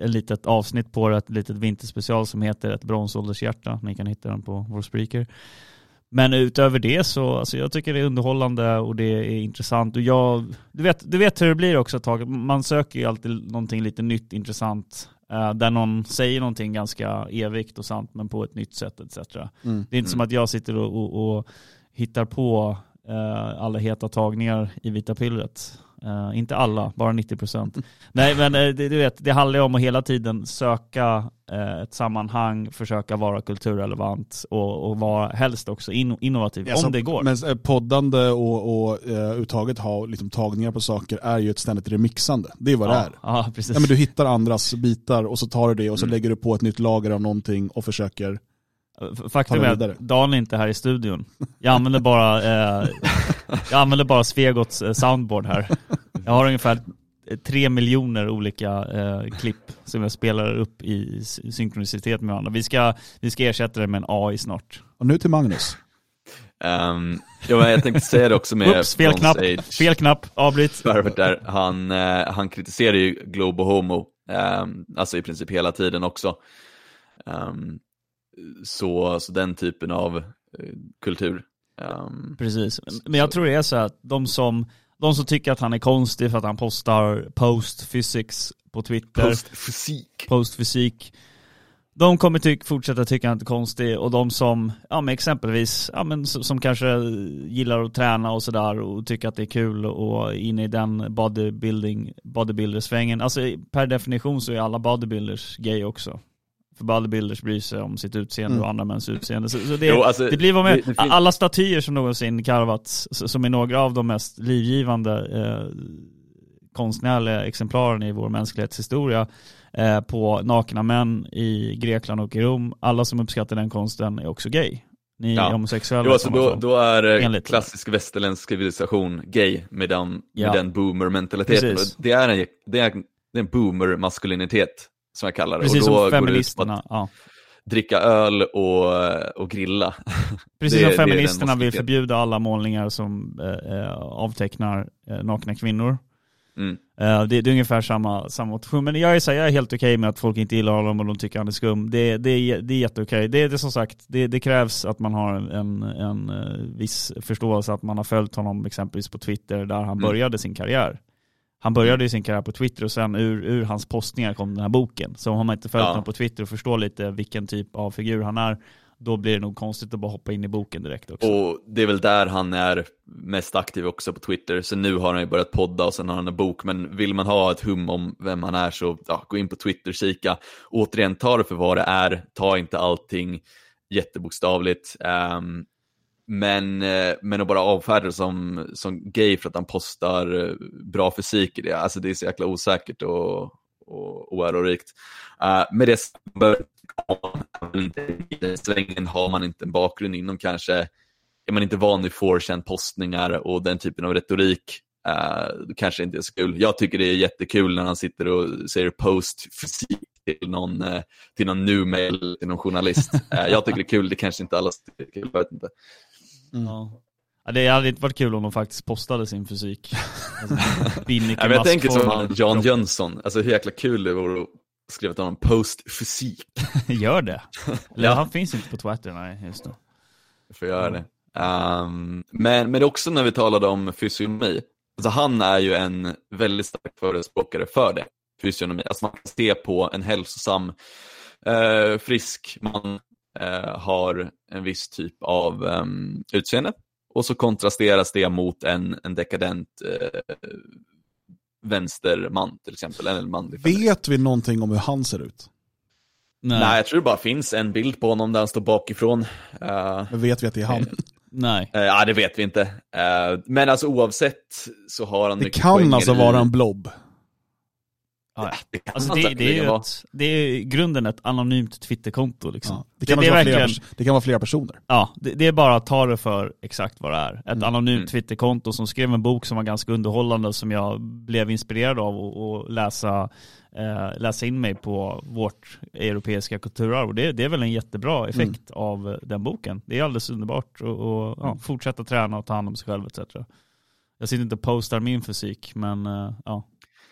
ett litet avsnitt på det, ett litet vinterspecial som heter Ett bronsåldershjärta, ni kan hitta den på vår speaker. Men utöver det så, alltså jag tycker det är underhållande och det är intressant. Och jag, du, vet, du vet hur det blir också ett tag, man söker ju alltid någonting lite nytt, intressant, eh, där någon säger någonting ganska evigt och sant men på ett nytt sätt etc. Mm. Det är inte som att jag sitter och, och, och hittar på eh, alla heta tagningar i vita pillret. Eh, inte alla, bara 90%. Nej men eh, det, du vet, det handlar ju om att hela tiden söka eh, ett sammanhang, försöka vara kulturrelevant och, och vara helst också in, innovativ, Alltså, om det går. Men poddande och, och eh, uttaget ha liksom, tagningar på saker är ju ett ständigt remixande. Det är vad det ja, är. ja, precis. Ja, men du hittar andras bitar och så tar du det och så Mm. lägger du på ett nytt lager av någonting och försöker Faktum är att. Dan är inte här i studion. Jag använder bara, eh, jag använder bara Svegots eh, soundboard här. Jag har ungefär tre miljoner olika eh, klipp som jag spelar upp i synkronicitet med varandra. Vi ska, vi ska ersätta det med en AI snart. Och nu till Magnus. Um, ja, jag tänkte säga det också med Oops, fel knapp, Age. fel knapp, avbryt. Där, han, eh, han kritiserar ju Globo Homo, ehm, alltså i princip hela tiden också. Ehm, så, så den typen av eh, kultur. Ehm, Precis, men jag tror det är så att de som, de som tycker att han är konstig för att han postar post physics på Twitter, Postfysik. postfysik. De kommer tyck, fortsätta tycka att han är konstig och de som, ja men exempelvis, ja men som, som kanske gillar att träna och sådär och tycker att det är kul och inne i den bodybuilding, bodybuildersvängen. Alltså per definition så är alla bodybuilders gay också. För bodybuilders bryr sig om sitt utseende Mm. och andra mäns utseende. Så, så det, Jo, alltså, det blir vad med, det- det alla statyer som någonsin karvats, som är några av de mest livgivande eh, konstnärliga exemplaren i vår mänsklighetshistoria eh, på nakna män i Grekland och i Rom. Alla som uppskattar den konsten är också gay. Ni Ja. är homosexuella Jo, alltså då, då är det Enligt- klassisk västerländsk civilisation gay med den, Ja. med den boomer-mentaliteten. Det är en, det är, det är en boomer-maskulinitet, som jag kallar det. Precis och då som går feministerna. att Ja. dricka öl och, och grilla. Precis Det- som feministerna vill förbjuda alla målningar som eh, eh, avtecknar eh, nakna kvinnor. Mm. Eh, det, det är ungefär samma, samma motion. Men jag är, så här, jag är helt okej med att folk inte gillar honom och de tycker han är skum. Det, det, det är jätteokej. Det, det är som sagt, det, det krävs att man har en, en, en eh, viss förståelse att man har följt honom exempelvis på Twitter där han Mm. började sin karriär. Han började ju sin karriär på Twitter och sen ur, ur hans postningar kom den här boken. Så har man inte följt Ja. honom på Twitter och förstår lite vilken typ av figur han är, då blir det nog konstigt att bara hoppa in i boken direkt också. Och det är väl där han är mest aktiv också på Twitter. Så nu har han ju börjat podda och sen har han en bok. Men vill man ha ett hum om vem han är så ja, gå in på Twitter, kika. Återigen, ta det för vad det är. Ta inte allting jättebokstavligt. Ehm, men, eh, men att bara avfärda det som, som gay för att han postar eh, bra fysik i det, alltså det är så jäkla osäkert och, och oärorikt. Uh, med det sagt, i den svängen har man inte en bakgrund inom kanske, är man inte van vid 4 postningar och den typen av retorik, uh, då kanske inte är så kul. Jag tycker det är jättekul när han sitter och säger post fysik till någon, eh, till någon new mail, till någon journalist. Jag tycker det är kul, det kanske inte alla tycker är kul, jag vet inte. Ja. Ja, det hade inte varit kul om de faktiskt postade sin fysik. Alltså, Ja, men jag tänker som han, Jan Jönsson, alltså hur jäkla kul det vore att skriva till honom post fysik. Gör det. Eller Ja. han finns inte på Twitter, nej just det. för att göra det. Um, men, men också när vi talade om fysionomi, alltså han är ju en väldigt stark förespråkare för det, fysionomi. Alltså man kan se på en hälsosam, eh, frisk man eh, har en viss typ av um, utseende och så kontrasteras det mot en, en dekadent eh, vänsterman till exempel, eller en manlig. Vet vi någonting om hur han ser ut? Nej. Nej, jag tror det bara finns en bild på honom där han står bakifrån. Eh, Vet vi att det är han? Nej. Eh, Ja, det vet vi inte. Eh, Men alltså oavsett så har han Det kan alltså i- vara en blob. Ja. Det kan Alltså det, det, är ju ett, det är grunden ett anonymt Twitterkonto liksom. Ja. Det, kan det, det, flera, det kan vara flera personer. ja, det, är bara att ta det för exakt vad det är. Ett Mm. anonymt Mm. Twitterkonto som skrev en bok som var ganska underhållande som jag blev inspirerad av och, och läsa, eh, läsa in mig på vårt europeiska kulturarv. Det, det är väl en jättebra effekt Mm. av den boken. Det är alldeles underbart och, och ja, fortsätta träna och ta hand om sig själv etc. Jag sitter inte och postar min fysik men eh, ja.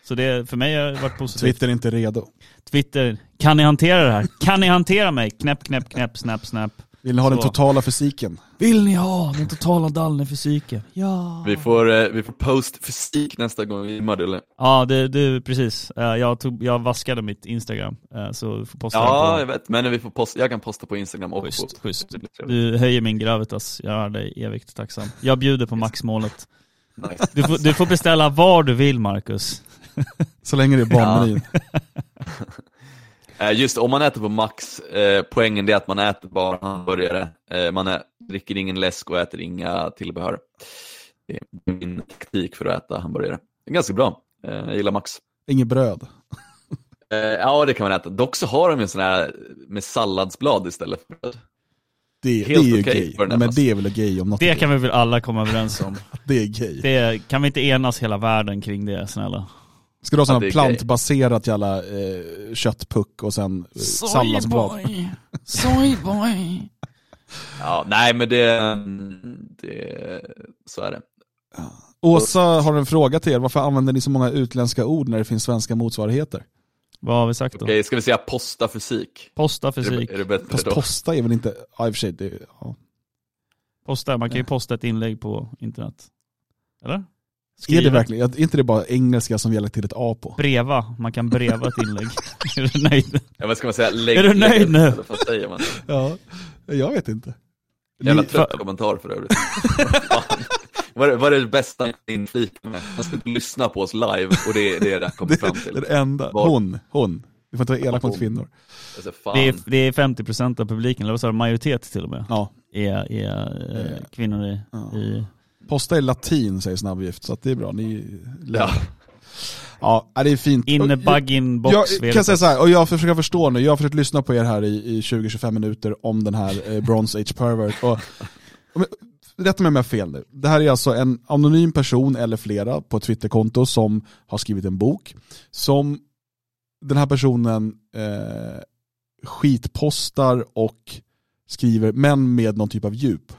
Så det för mig har det varit positivt. Twitter är inte redo. Twitter, kan ni hantera det här? Kan ni hantera mig? Knäpp, knäpp, knäpp, snap, snap. Vill ni ha den Så. totala fysiken? Vill ni ha den totala Dallner-fysiken? Ja. Vi får, eh, vi får post fysik nästa gång vi gymmar Dulle. Ja, det, det, precis. Eh, Jag, tog, jag vaskade mitt Instagram, eh, så du får posta Ja, den jag vet. Men vi får posta, jag kan posta på Instagram och Schysst, schysst. Du höjer min gravitas, jag är dig evigt tacksam. Jag bjuder på maxmålet. Nice. Du får, du får beställa var du vill Marcus. Så länge det är barnmenyn. Eh, Just om man äter på max, eh, poängen är att man äter bara hamburgare. Eh, man ä- dricker ingen läsk och äter inga tillbehör. Det är min taktik för att äta hamburgare. Det är ganska bra. Eh, jag gillar max. Inget bröd. Eh, ja, det kan man äta. Dock så har de ju sån här med salladsblad istället för bröd. Det, det Helt är ju okej gay. men här det är väl gay om något. Det kan vi väl alla komma överens om. det är gay. Det, kan vi inte enas hela världen kring det, snälla? Ska du ha sån Ja, är plantbaserat jävla eh, köttpuck och sen eh, salladsblad? Soyboy. Ja, nej men det, det så är det. Åsa har en fråga till er. Varför använder ni så många utländska ord när det finns svenska motsvarigheter? Vad har vi sagt då? Okej, ska vi säga posta fysik? Posta Är fysik. det, är det bättre Fast då? posta är väl inte, ja i och för sig, det, ja. Posta, man kan ju posta ett inlägg på internet. Eller? Är Skriva. det verkligen, är inte det bara engelska som vi har lagt till ett A på? Breva, man kan breva ett inlägg. är du nöjd? Ja, vad ska man säga? Lägg, Är du nöjd nu? Vad säger man? Ja, jag vet inte. Jävla Ni- trött kommentar för övrigt. Vad är, vad är det bästa infliken med? Man ska inte lyssna på oss live och det, det är det jag kommer fram Det är till. det enda. Var- Hon, hon. Du får inte vara elak mot kvinnor. Alltså. Det är, det är 50% av publiken, eller vad sa du, majoritet till och med, Ja. är, är eh, kvinnor i, Ja. i... Posta i latin säger snabbgift, så det är bra. Ni Ja. ja, det är fint. Innebug box. Jag vet kan säga så här, och jag försöker förstå nu, jag har försökt lyssna på er här i, i 20-25 minuter om den här eh, Bronze Age Pervert. Och, jag- rätta mig om jag har fel nu. Det här är alltså en anonym person eller flera på ett Twitterkonto som har skrivit en bok. Som den här personen eh, skitpostar och skriver, men med någon typ av djup.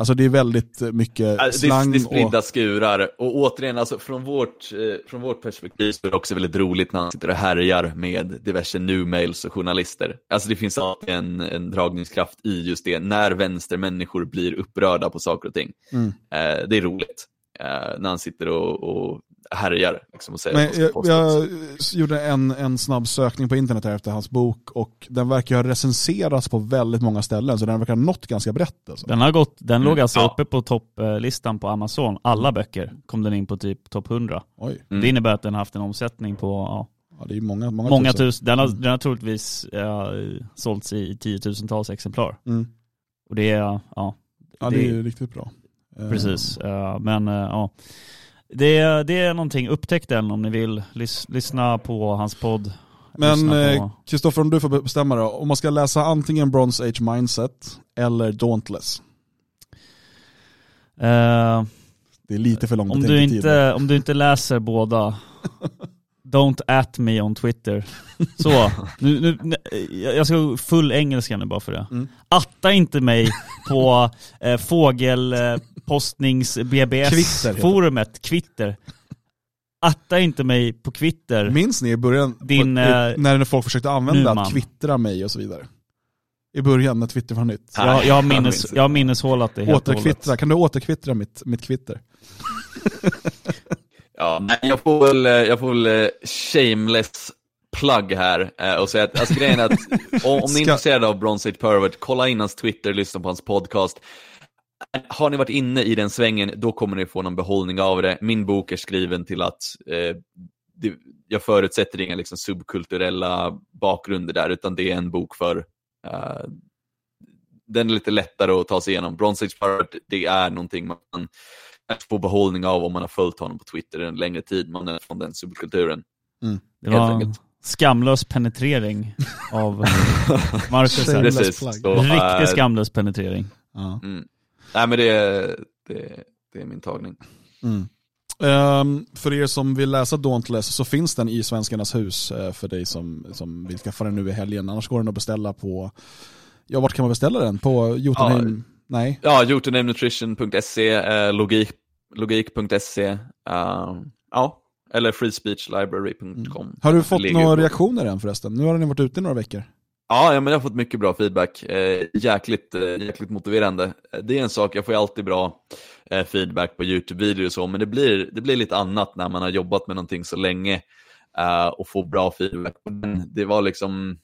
Alltså det är väldigt mycket Alltså, slang det är spridda och... skurar, och återigen, alltså, från, vårt, eh, från vårt perspektiv så är det också väldigt roligt när han sitter och härjar med diverse nu-mails och journalister. Alltså det finns alltid en, en dragningskraft i just det, när vänstermänniskor blir upprörda på saker och ting. Mm. Eh, det är roligt. Eh, när han sitter och, och härjar. Liksom, och säger Men jag, jag gjorde en, en snabb sökning på internet här efter hans bok och den verkar ha recenserats på väldigt många ställen så den verkar ha nått ganska brett. Alltså. Den, har gått, den låg Mm, alltså ja. uppe på topplistan på Amazon. Alla böcker kom den in på typ topp 100. Oj, Mm. Det innebär att den har haft en omsättning på ja, ja, det är många, många, många tusen. tusen. Den har, Mm. den har troligtvis ja, sålts i tiotusentals exemplar. Mm. Och det är, ja, Ja, det är riktigt bra. Eh, precis. Eh, men eh, ja, det, är- det är någonting, upptäck den om ni vill. Lys, lyssna på hans podd. Men eh, Kristoffer, om du får bestämma då. Om man ska läsa antingen Bronze Age Mindset eller Dauntless. Eh, Det är lite för lång om, du inte, om du inte läser båda, don't at me on Twitter. Så, nu, nu, nu, jag ska full engelska nu bara för det. Mm. Atta inte mig på eh, fågelpostnings Kvitter heter det. BBS-forumet, Kvitter. Atta inte mig på Kvitter. Minns ni i början, Din, på, eh, när folk försökte använda att kvittra mig och så vidare? I början när Twitter var nytt. Nej, Jag, jag, har jag minnes, jag har minneshålat det helt. Återkvittra, kan du återkvittra mitt, mitt kvitter? Ja, jag får väl, eh, jag får väl eh, shameless plug här och säga att alltså, grejen är att om, om ni är intresserade av Bronze Age Pervert, kolla in hans Twitter, lyssna på hans podcast. Har ni varit inne i den svängen, då kommer ni få någon behållning av det. Min bok är skriven till att eh, det, jag förutsätter inga liksom, subkulturella bakgrunder där, utan det är en bok för eh, den är lite lättare att ta sig igenom. Bronze Age Pervert, det är någonting man får behållning av om man har följt honom på Twitter en längre tid, man är från den subkulturen. Det Helt var enkelt. skamlös penetrering av Marcus Precis. Så, Riktig skamlös penetrering. Ja. Mm. Nej men det, det, det är min tagning. Mm. Ehm, för er som vill läsa Dauntless så finns den i Svenskarnas hus eh, för dig som, som vill skaffa den nu i helgen. Annars går den att beställa på, ja vart kan man beställa den? På Jotunheim? Nej. Ja, jotunheimnutrition.se, eh, logik, logik.se, eh, ja, eller freespeechlibrary.com. Har du fått några på- reaktioner än förresten? Nu har den varit ute i några veckor. Ja, men jag har fått mycket bra feedback. Eh, jäkligt, eh, jäkligt motiverande. Eh, det är en sak, jag får ju alltid bra eh, feedback på YouTube-videor och så, men det blir, det blir lite annat när man har jobbat med någonting så länge eh, och får bra feedback. Men det var liksom,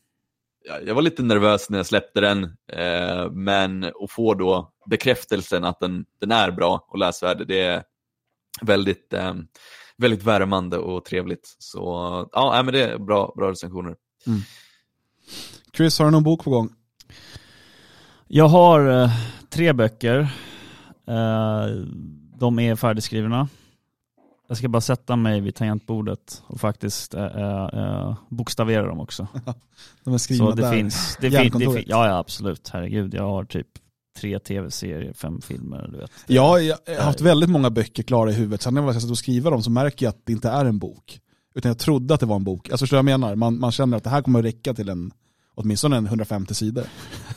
ja, jag var lite nervös när jag släppte den, eh, men att få då bekräftelsen att den, den är bra och läsvärd, det är väldigt, eh, väldigt värmande och trevligt. Så ja, men det är bra, bra recensioner. Mm. Chris, har du någon bok på gång? Jag har eh, tre böcker. Eh, de är färdigskrivna. Jag ska bara sätta mig vid tangentbordet och faktiskt eh, eh, bokstavera dem också. De är skrivna Så det där. finns, det finns, det finns, ja, ja absolut, herregud. Jag har typ tre tv-serier, fem filmer, du vet. Ja, jag har haft väldigt många böcker klara i huvudet. Sen när jag satt och skriva dem så märker jag att det inte är en bok. Utan jag trodde att det var en bok. Alltså förstår jag menar? Man, man känner att det här kommer att räcka till en, åtminstone en 150 sidor.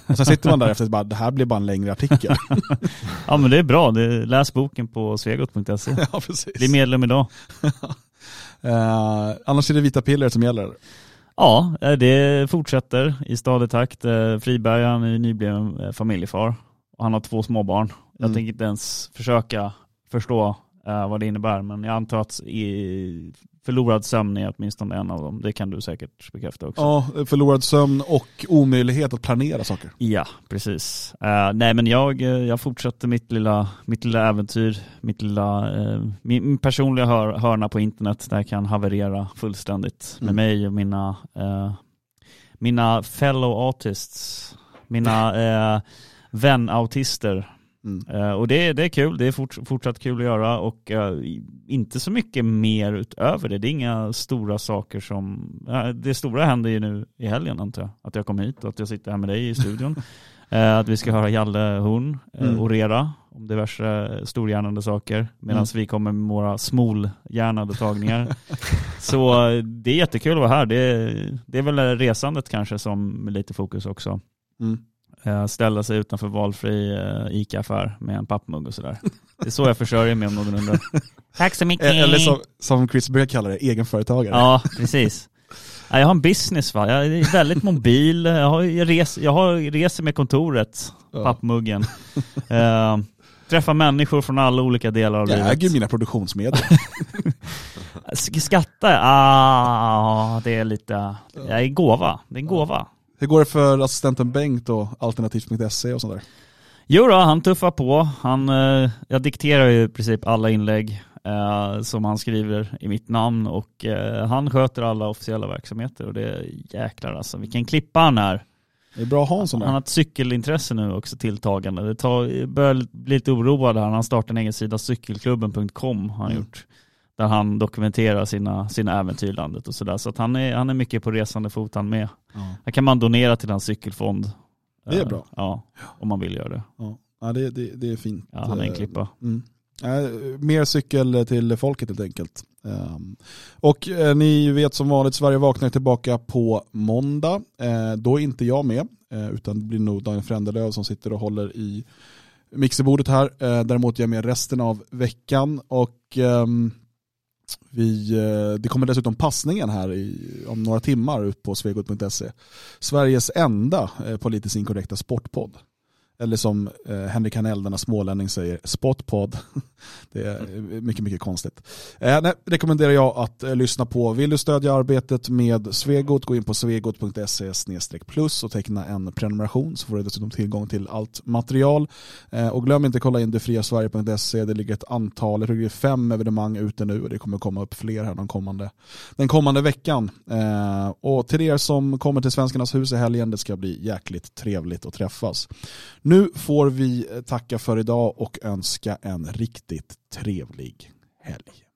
Och sen sitter man där efter och bara, det här blir bara en längre artikel. Ja men det är bra, läs boken på svegot.se. ja, precis. Bli medlem idag. Eh, annars är det vita piller som gäller. Ja, eh, det fortsätter i stadig takt. Eh, Friberg han är nybliven eh, familjefar och han har två småbarn. Jag Mm. tänker inte ens försöka förstå vad det innebär, men jag antar att i förlorad sömn är åtminstone en av dem. Det kan du säkert bekräfta också. Ja, förlorad sömn och omöjlighet att planera saker. Ja, precis. Eh, nej men jag, eh, jag fortsätter mitt lilla, mitt lilla äventyr, mitt lilla, eh, min, min personliga hör, hörna på internet där jag kan haverera fullständigt med Mm. mig och mina, eh, mina fellow artists, mina eh, vänautister. Mm. Eh, och det, det är kul, det är fort, fortsatt kul att göra och eh, inte så mycket mer utöver det. Det är inga stora saker som, eh, det stora händer ju nu i helgen antar jag. Att jag kom hit och att jag sitter här med dig i studion. att vi ska höra Jalle Horn Mm. orera om diverse storhjärnande saker medan Mm. vi kommer med våra smolhjärnade tagningar. så det är jättekul att vara här. Det är, det är väl resandet kanske som med lite fokus också. Mm. Eh, ställa sig utanför valfri eh, ICA-affär med en pappmugg och sådär. Det är så jag försörjer mig om någon undrar. Tack så mycket. Eh, Eller som, som Chris brukar kalla det, egenföretagare. Ja, precis. Ja, jag har en business va, jag är väldigt mobil, jag, har, jag, res, jag har reser med kontoret, Ja. pappmuggen. Eh, träffa människor från alla olika delar av Jag livet. äger mina produktionsmedel. Sk- Skatta, ah, det är lite, jag är gåva. Det är en gåva. Hur går det för assistenten Bengt och alternativt.se och sådär? Jo då, han tuffar på. Han, eh, jag dikterar ju i princip alla inlägg eh, som han skriver i mitt namn och eh, han sköter alla officiella verksamheter och det är jäklar alltså. Vilken klippa han är. Det är bra att ha en sån Han har där. ett cykelintresse nu också tilltagande. Det tar, börjar bli lite oroad här. Han startar en egen sida, cykelklubben.com har han Mm. gjort. Där han dokumenterar sina, sina äventyr i landet och sådär. Så att han, är, han är mycket på resande fot han med. Ja. Här kan man donera till hans cykelfond. Det är Eh, bra. Ja, om man vill göra det. Ja. Ja, det, det, det är fint. Ja, han är en Eh, klippa. Mm. Eh, mer cykel till folket helt enkelt. Um, och eh, ni vet som vanligt, Sverige vaknar tillbaka på måndag. Eh, då är inte jag med, eh, utan det blir nog Daniel Frändelöv som sitter och håller i mixerbordet här. Eh, däremot är jag med resten av veckan och ehm, vi, eh, det kommer dessutom passningen här i, om några timmar ut på svegot.se. Sveriges enda eh, politiskt inkorrekta sportpodd. Eller som eh, Henrik Hanell, denna smålänning, säger, spotpodd. Det är mycket, mycket konstigt. Eh, nej, rekommenderar jag att eh, lyssna på. Vill du stödja arbetet med Svegot, gå in på svegot.se plus och teckna en prenumeration så får du dessutom tillgång till allt material. Eh, och glöm inte att kolla in detfriasverige.se. Det ligger ett antal, jag tror det är fem evenemang ute nu och det kommer komma upp fler här den kommande, den kommande veckan. Eh, och till er som kommer till Svenskarnas hus i helgen, det ska bli jäkligt trevligt att träffas. Nu får vi eh, tacka för idag och önska en riktigt trevlig helg.